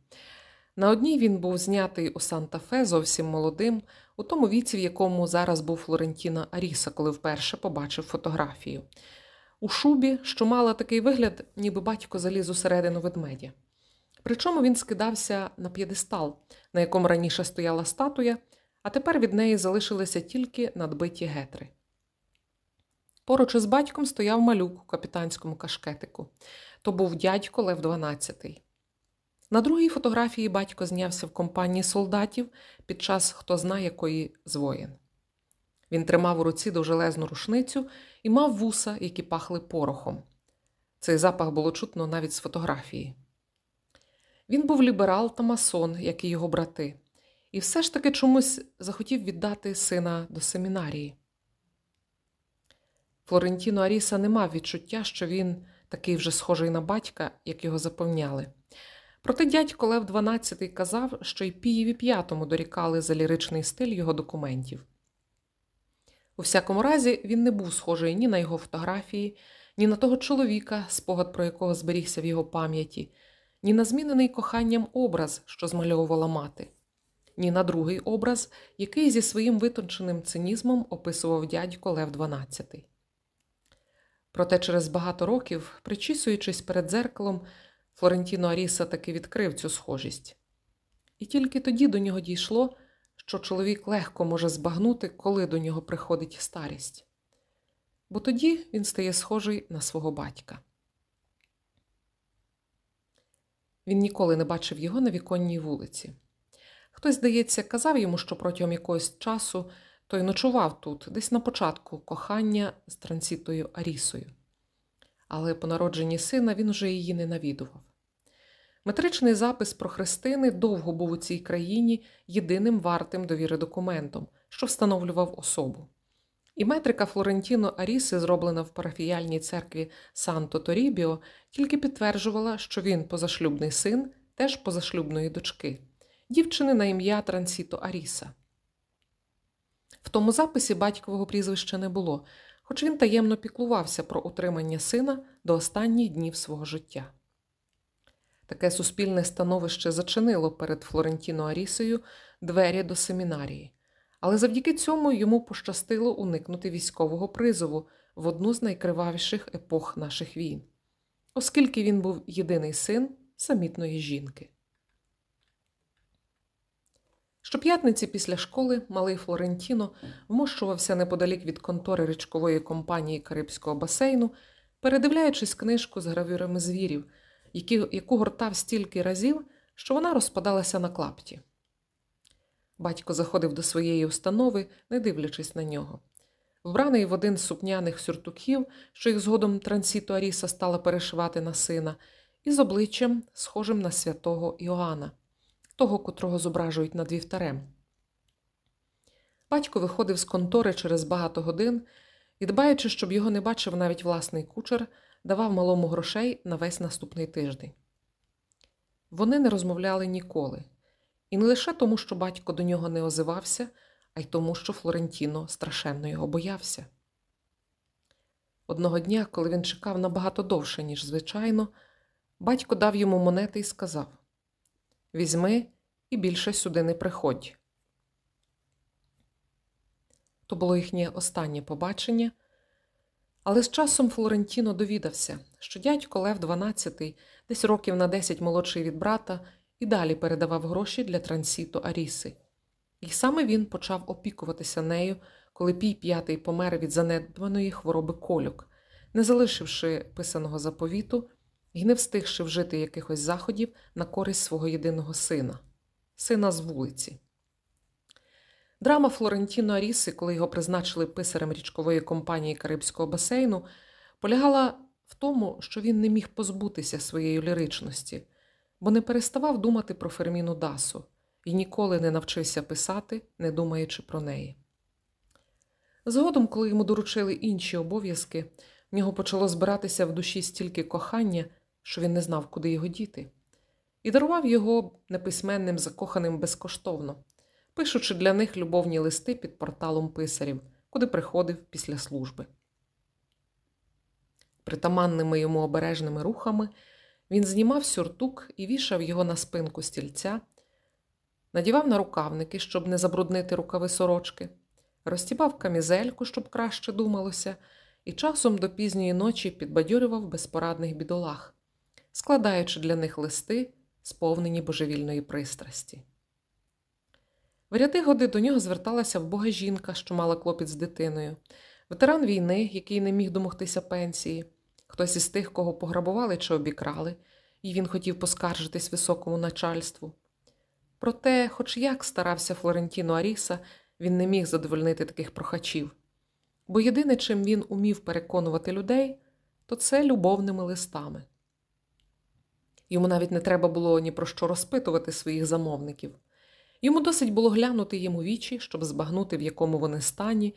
На одній він був знятий у Санта-Фе зовсім молодим, у тому віці, в якому зараз був Флорентіна Аріса, коли вперше побачив фотографію. У шубі, що мала такий вигляд, ніби батько заліз усередину ведмедя. Причому він скидався на п'єдестал, на якому раніше стояла статуя, а тепер від неї залишилися тільки надбиті гетри. Поруч із батьком стояв малюк у капітанському кашкетику. То був дядько Лев XII. На другій фотографії батько знявся в компанії солдатів під час хто знає якої з воєн. Він тримав у руці довжелезну рушницю і мав вуса, які пахли порохом. Цей запах було чутно навіть з фотографії. Він був ліберал та масон, як і його брати, і все ж таки чомусь захотів віддати сина до семінарії. Флорентіно Аріса не мав відчуття, що він такий вже схожий на батька, як його запевняли. Проте дядько Лев XII казав, що й Пієві п'ятому дорікали за ліричний стиль його документів. У всякому разі, він не був схожий ні на його фотографії, ні на того чоловіка, спогад про якого зберігся в його пам'яті, ні на змінений коханням образ, що змальовувала мати, ні на другий образ, який зі своїм витонченим цинізмом описував дядько Лев XII. Проте через багато років, причісуючись перед дзеркалом, Флорентіно Аріса таки відкрив цю схожість. І тільки тоді до нього дійшло, що чоловік легко може збагнути, коли до нього приходить старість, бо тоді він стає схожий на свого батька. Він ніколи не бачив його на віконній вулиці. Хтось, здається, казав йому, що протягом якогось часу той ночував тут, десь на початку кохання з трансітою Арісою. Але по народженні сина він уже її не навідував. Метричний запис про Христини довго був у цій країні єдиним вартим довіри документом, що встановлював особу. І метрика Флорентіно Аріси, зроблена в парафіяльній церкві Санто Торібіо, тільки підтверджувала, що він позашлюбний син, теж позашлюбної дочки, дівчини на ім'я Трансіто Аріса. В тому записі батькового прізвища не було, хоч він таємно піклувався про утримання сина до останніх днів свого життя. Таке суспільне становище зачинило перед Флорентіно Арісою двері до семінарії, але завдяки цьому йому пощастило уникнути військового призову в одну з найкривавіших епох наших війн, оскільки він був єдиний син самітної жінки. Щоп'ятниці після школи малий Флорентіно вмощувався неподалік від контори річкової компанії Карибського басейну, передивляючись книжку з гравюрами звірів, яку гортав стільки разів, що вона розпадалася на клапті. Батько заходив до своєї установи, не дивлячись на нього. Вбраний в один з супняних сюртуків, що їх згодом трансіту Аріса стала перешивати на сина, і з обличчям, схожим на святого Іоанна, того, котрого зображують над вівтарем. Батько виходив з контори через багато годин і, дбаючи, щоб його не бачив навіть власний кучер, давав малому грошей на весь наступний тиждень. Вони не розмовляли ніколи, і не лише тому, що батько до нього не озивався, а й тому, що Флорентіно страшенно його боявся. Одного дня, коли він чекав набагато довше, ніж звичайно, батько дав йому монети і сказав: Візьми і більше сюди не приходь. То було їхнє останнє побачення, але з часом Флорентіно довідався, що дядько Лев XII, десь років на 10 молодший від брата, і далі передавав гроші для трансіту Аріси. І саме він почав опікуватися нею, коли Пій п'ятий помер від занедбаної хвороби колюк, не залишивши писаного заповіту і не встигши вжити якихось заходів на користь свого єдиного сина, сина з вулиці. Драма Флорентіно Аріси, коли його призначили писарем річкової компанії Карибського басейну, полягала в тому, що він не міг позбутися своєї ліричності, бо не переставав думати про Ферміну Дасу і ніколи не навчився писати, не думаючи про неї. Згодом, коли йому доручили інші обов'язки, в нього почало збиратися в душі стільки кохання, що він не знав, куди його діти, і дарував його неписьменним закоханим безкоштовно, пишучи для них любовні листи під порталом писарів, куди приходив після служби. Притаманними йому обережними рухами він знімав сюртук і вішав його на спинку стільця, надівав на рукавники, щоб не забруднити рукави сорочки, розтібав камізельку, щоб краще думалося, і часом до пізньої ночі підбадьорював безпорадних бідолах, складаючи для них листи, сповнені божевільної пристрасті. В ряди годи до нього зверталася вбога жінка, що мала клопіт з дитиною, ветеран війни, який не міг домогтися пенсії, хтось із тих, кого пограбували чи обікрали, і він хотів поскаржитись високому начальству. Проте, хоч як старався Флорентіно Аріса, він не міг задовольнити таких прохачів, бо єдине, чим він умів переконувати людей, то це любовними листами. Йому навіть не треба було ні про що розпитувати своїх замовників. Йому досить було глянути їм у вічі, щоб збагнути, в якому вони стані,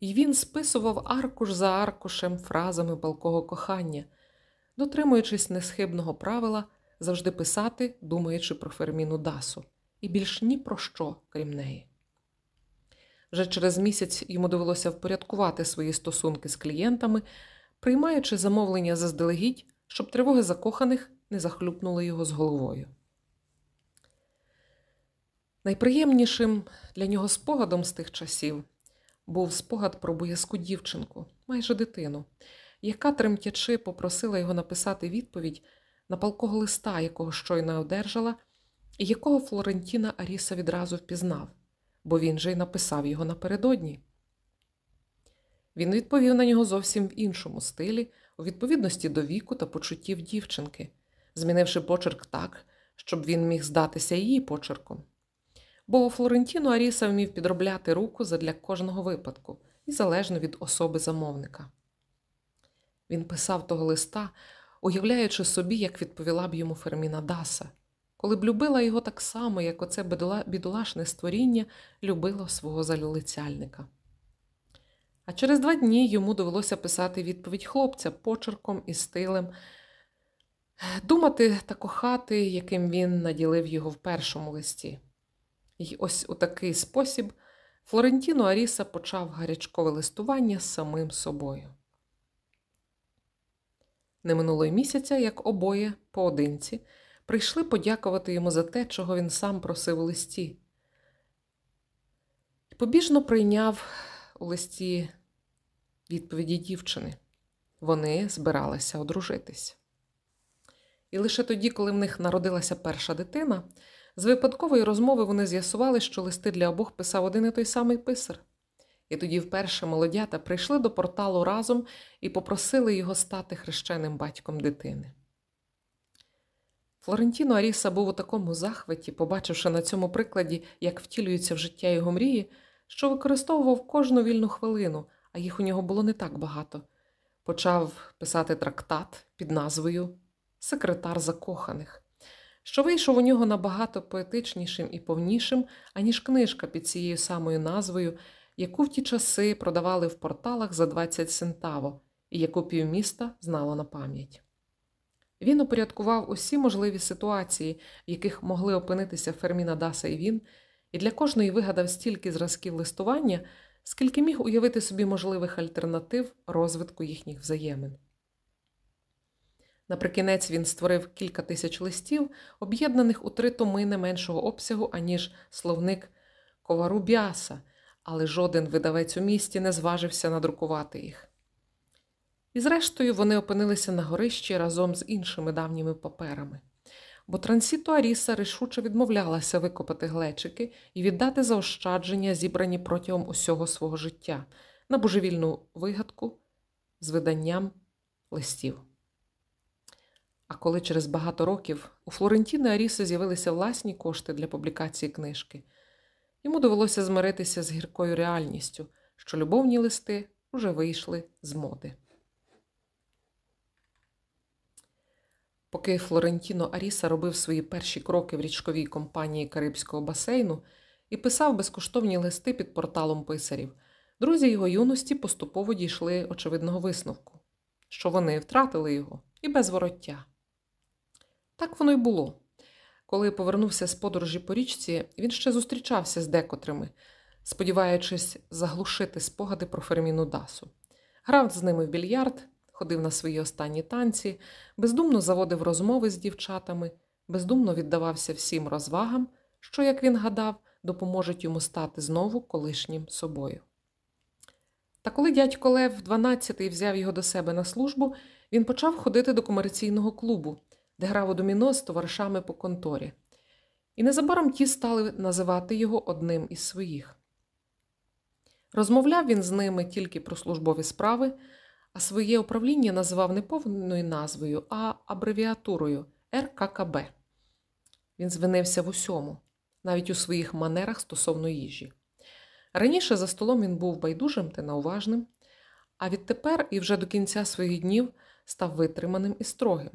і він списував аркуш за аркушем фразами палкого кохання, дотримуючись несхибного правила завжди писати, думаючи про Ферміну Дасу, і більш ні про що, крім неї. Вже через місяць йому довелося впорядкувати свої стосунки з клієнтами, приймаючи замовлення заздалегідь, щоб тривоги закоханих не захлюпнули його з головою. Найприємнішим для нього спогадом з тих часів був спогад про боязку дівчинку, майже дитину, яка, тремтячи, попросила його написати відповідь на палкого листа, якого щойно одержала, і якого Флорентіна Аріса відразу впізнав, бо він же й написав його напередодні. Він відповів на нього зовсім в іншому стилі, у відповідності до віку та почуттів дівчинки, змінивши почерк так, щоб він міг здатися її почерком. Бо Флорентіно Аріса вмів підробляти руку задля кожного випадку і залежно від особи замовника. Він писав того листа, уявляючи собі, як відповіла б йому Ферміна Даса, коли б любила його так само, як оце бідолашне створіння любило свого залюлицяльника. А через два дні йому довелося писати відповідь хлопця почерком і стилем, думати та кохати, яким він наділив його в першому листі. І ось у такий спосіб Флорентіно Аріса почав гарячкове листування самим собою. Не минуло й місяця, як обоє поодинці прийшли подякувати йому за те, чого він сам просив у листі. І побіжно прийняв у листі відповіді дівчини. Вони збиралися одружитись. І лише тоді, коли в них народилася перша дитина, З випадкової розмови вони з'ясували, що листи для обох писав один і той самий писар. І тоді вперше молодята прийшли до порталу разом і попросили його стати хрещеним батьком дитини. Флорентіно Аріса був у такому захваті, побачивши на цьому прикладі, як втілюються в життя його мрії, що використовував кожну вільну хвилину, а їх у нього було не так багато. Почав писати трактат під назвою Секретар закоханих, що вийшов у нього набагато поетичнішим і повнішим, аніж книжка під цією самою назвою, яку в ті часи продавали в порталах за 20 центаво і яку півміста знало на пам'ять. Він упорядкував усі можливі ситуації, в яких могли опинитися Ферміна Даса і він, і для кожної вигадав стільки зразків листування, скільки міг уявити собі можливих альтернатив розвитку їхніх взаємин. Наприкінець він створив кілька тисяч листів, об'єднаних у три томи не меншого обсягу, аніж словник ковару Бяса, але жоден видавець у місті не зважився надрукувати їх. І зрештою вони опинилися на горищі разом з іншими давніми паперами, бо Трансіто Аріса рішуче відмовлялася викопати глечики і віддати заощадження, зібрані протягом усього свого життя, на божевільну вигадку з виданням листів. А коли через багато років у Флорентіни Аріси з'явилися власні кошти для публікації книжки, йому довелося змиритися з гіркою реальністю, що любовні листи уже вийшли з моди. Поки Флорентіно Аріса робив свої перші кроки в річковій компанії Карибського басейну і писав безкоштовні листи під порталом писарів, друзі його юності поступово дійшли очевидного висновку, що вони втратили його і без вороття. Так воно й було. Коли повернувся з подорожі по річці, він ще зустрічався з декотрими, сподіваючись заглушити спогади про Ферміну Дасу. Грав з ними в більярд, ходив на свої останні танці, бездумно заводив розмови з дівчатами, бездумно віддавався всім розвагам, що, як він гадав, допоможуть йому стати знову колишнім собою. Та коли дядько Лев 12 взяв його до себе на службу, він почав ходити до комерційного клубу, де грав у доміно з товаришами по конторі. І незабаром ті стали називати його одним із своїх. Розмовляв він з ними тільки про службові справи, а своє управління називав не повною назвою, а абревіатурою РККБ. Він звинився в усьому, навіть у своїх манерах стосовно їжі. Раніше за столом він був байдужим та неуважним, а відтепер і вже до кінця своїх днів став витриманим і строгим.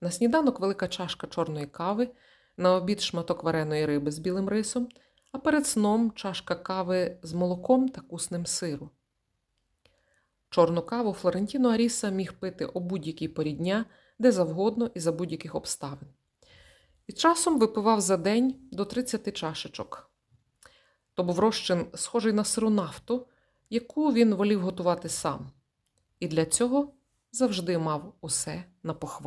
На сніданок велика чашка чорної кави, на обід шматок вареної риби з білим рисом, а перед сном чашка кави з молоком та куснем сиру. Чорну каву Флорентіно Аріса міг пити о будь-якій порі дня, де завгодно і за будь-яких обставин. І часом випивав за день до 30 чашечок. То був розчин, схожий на сиру нафту, яку він волів готувати сам, і для цього завжди мав усе на похвалу.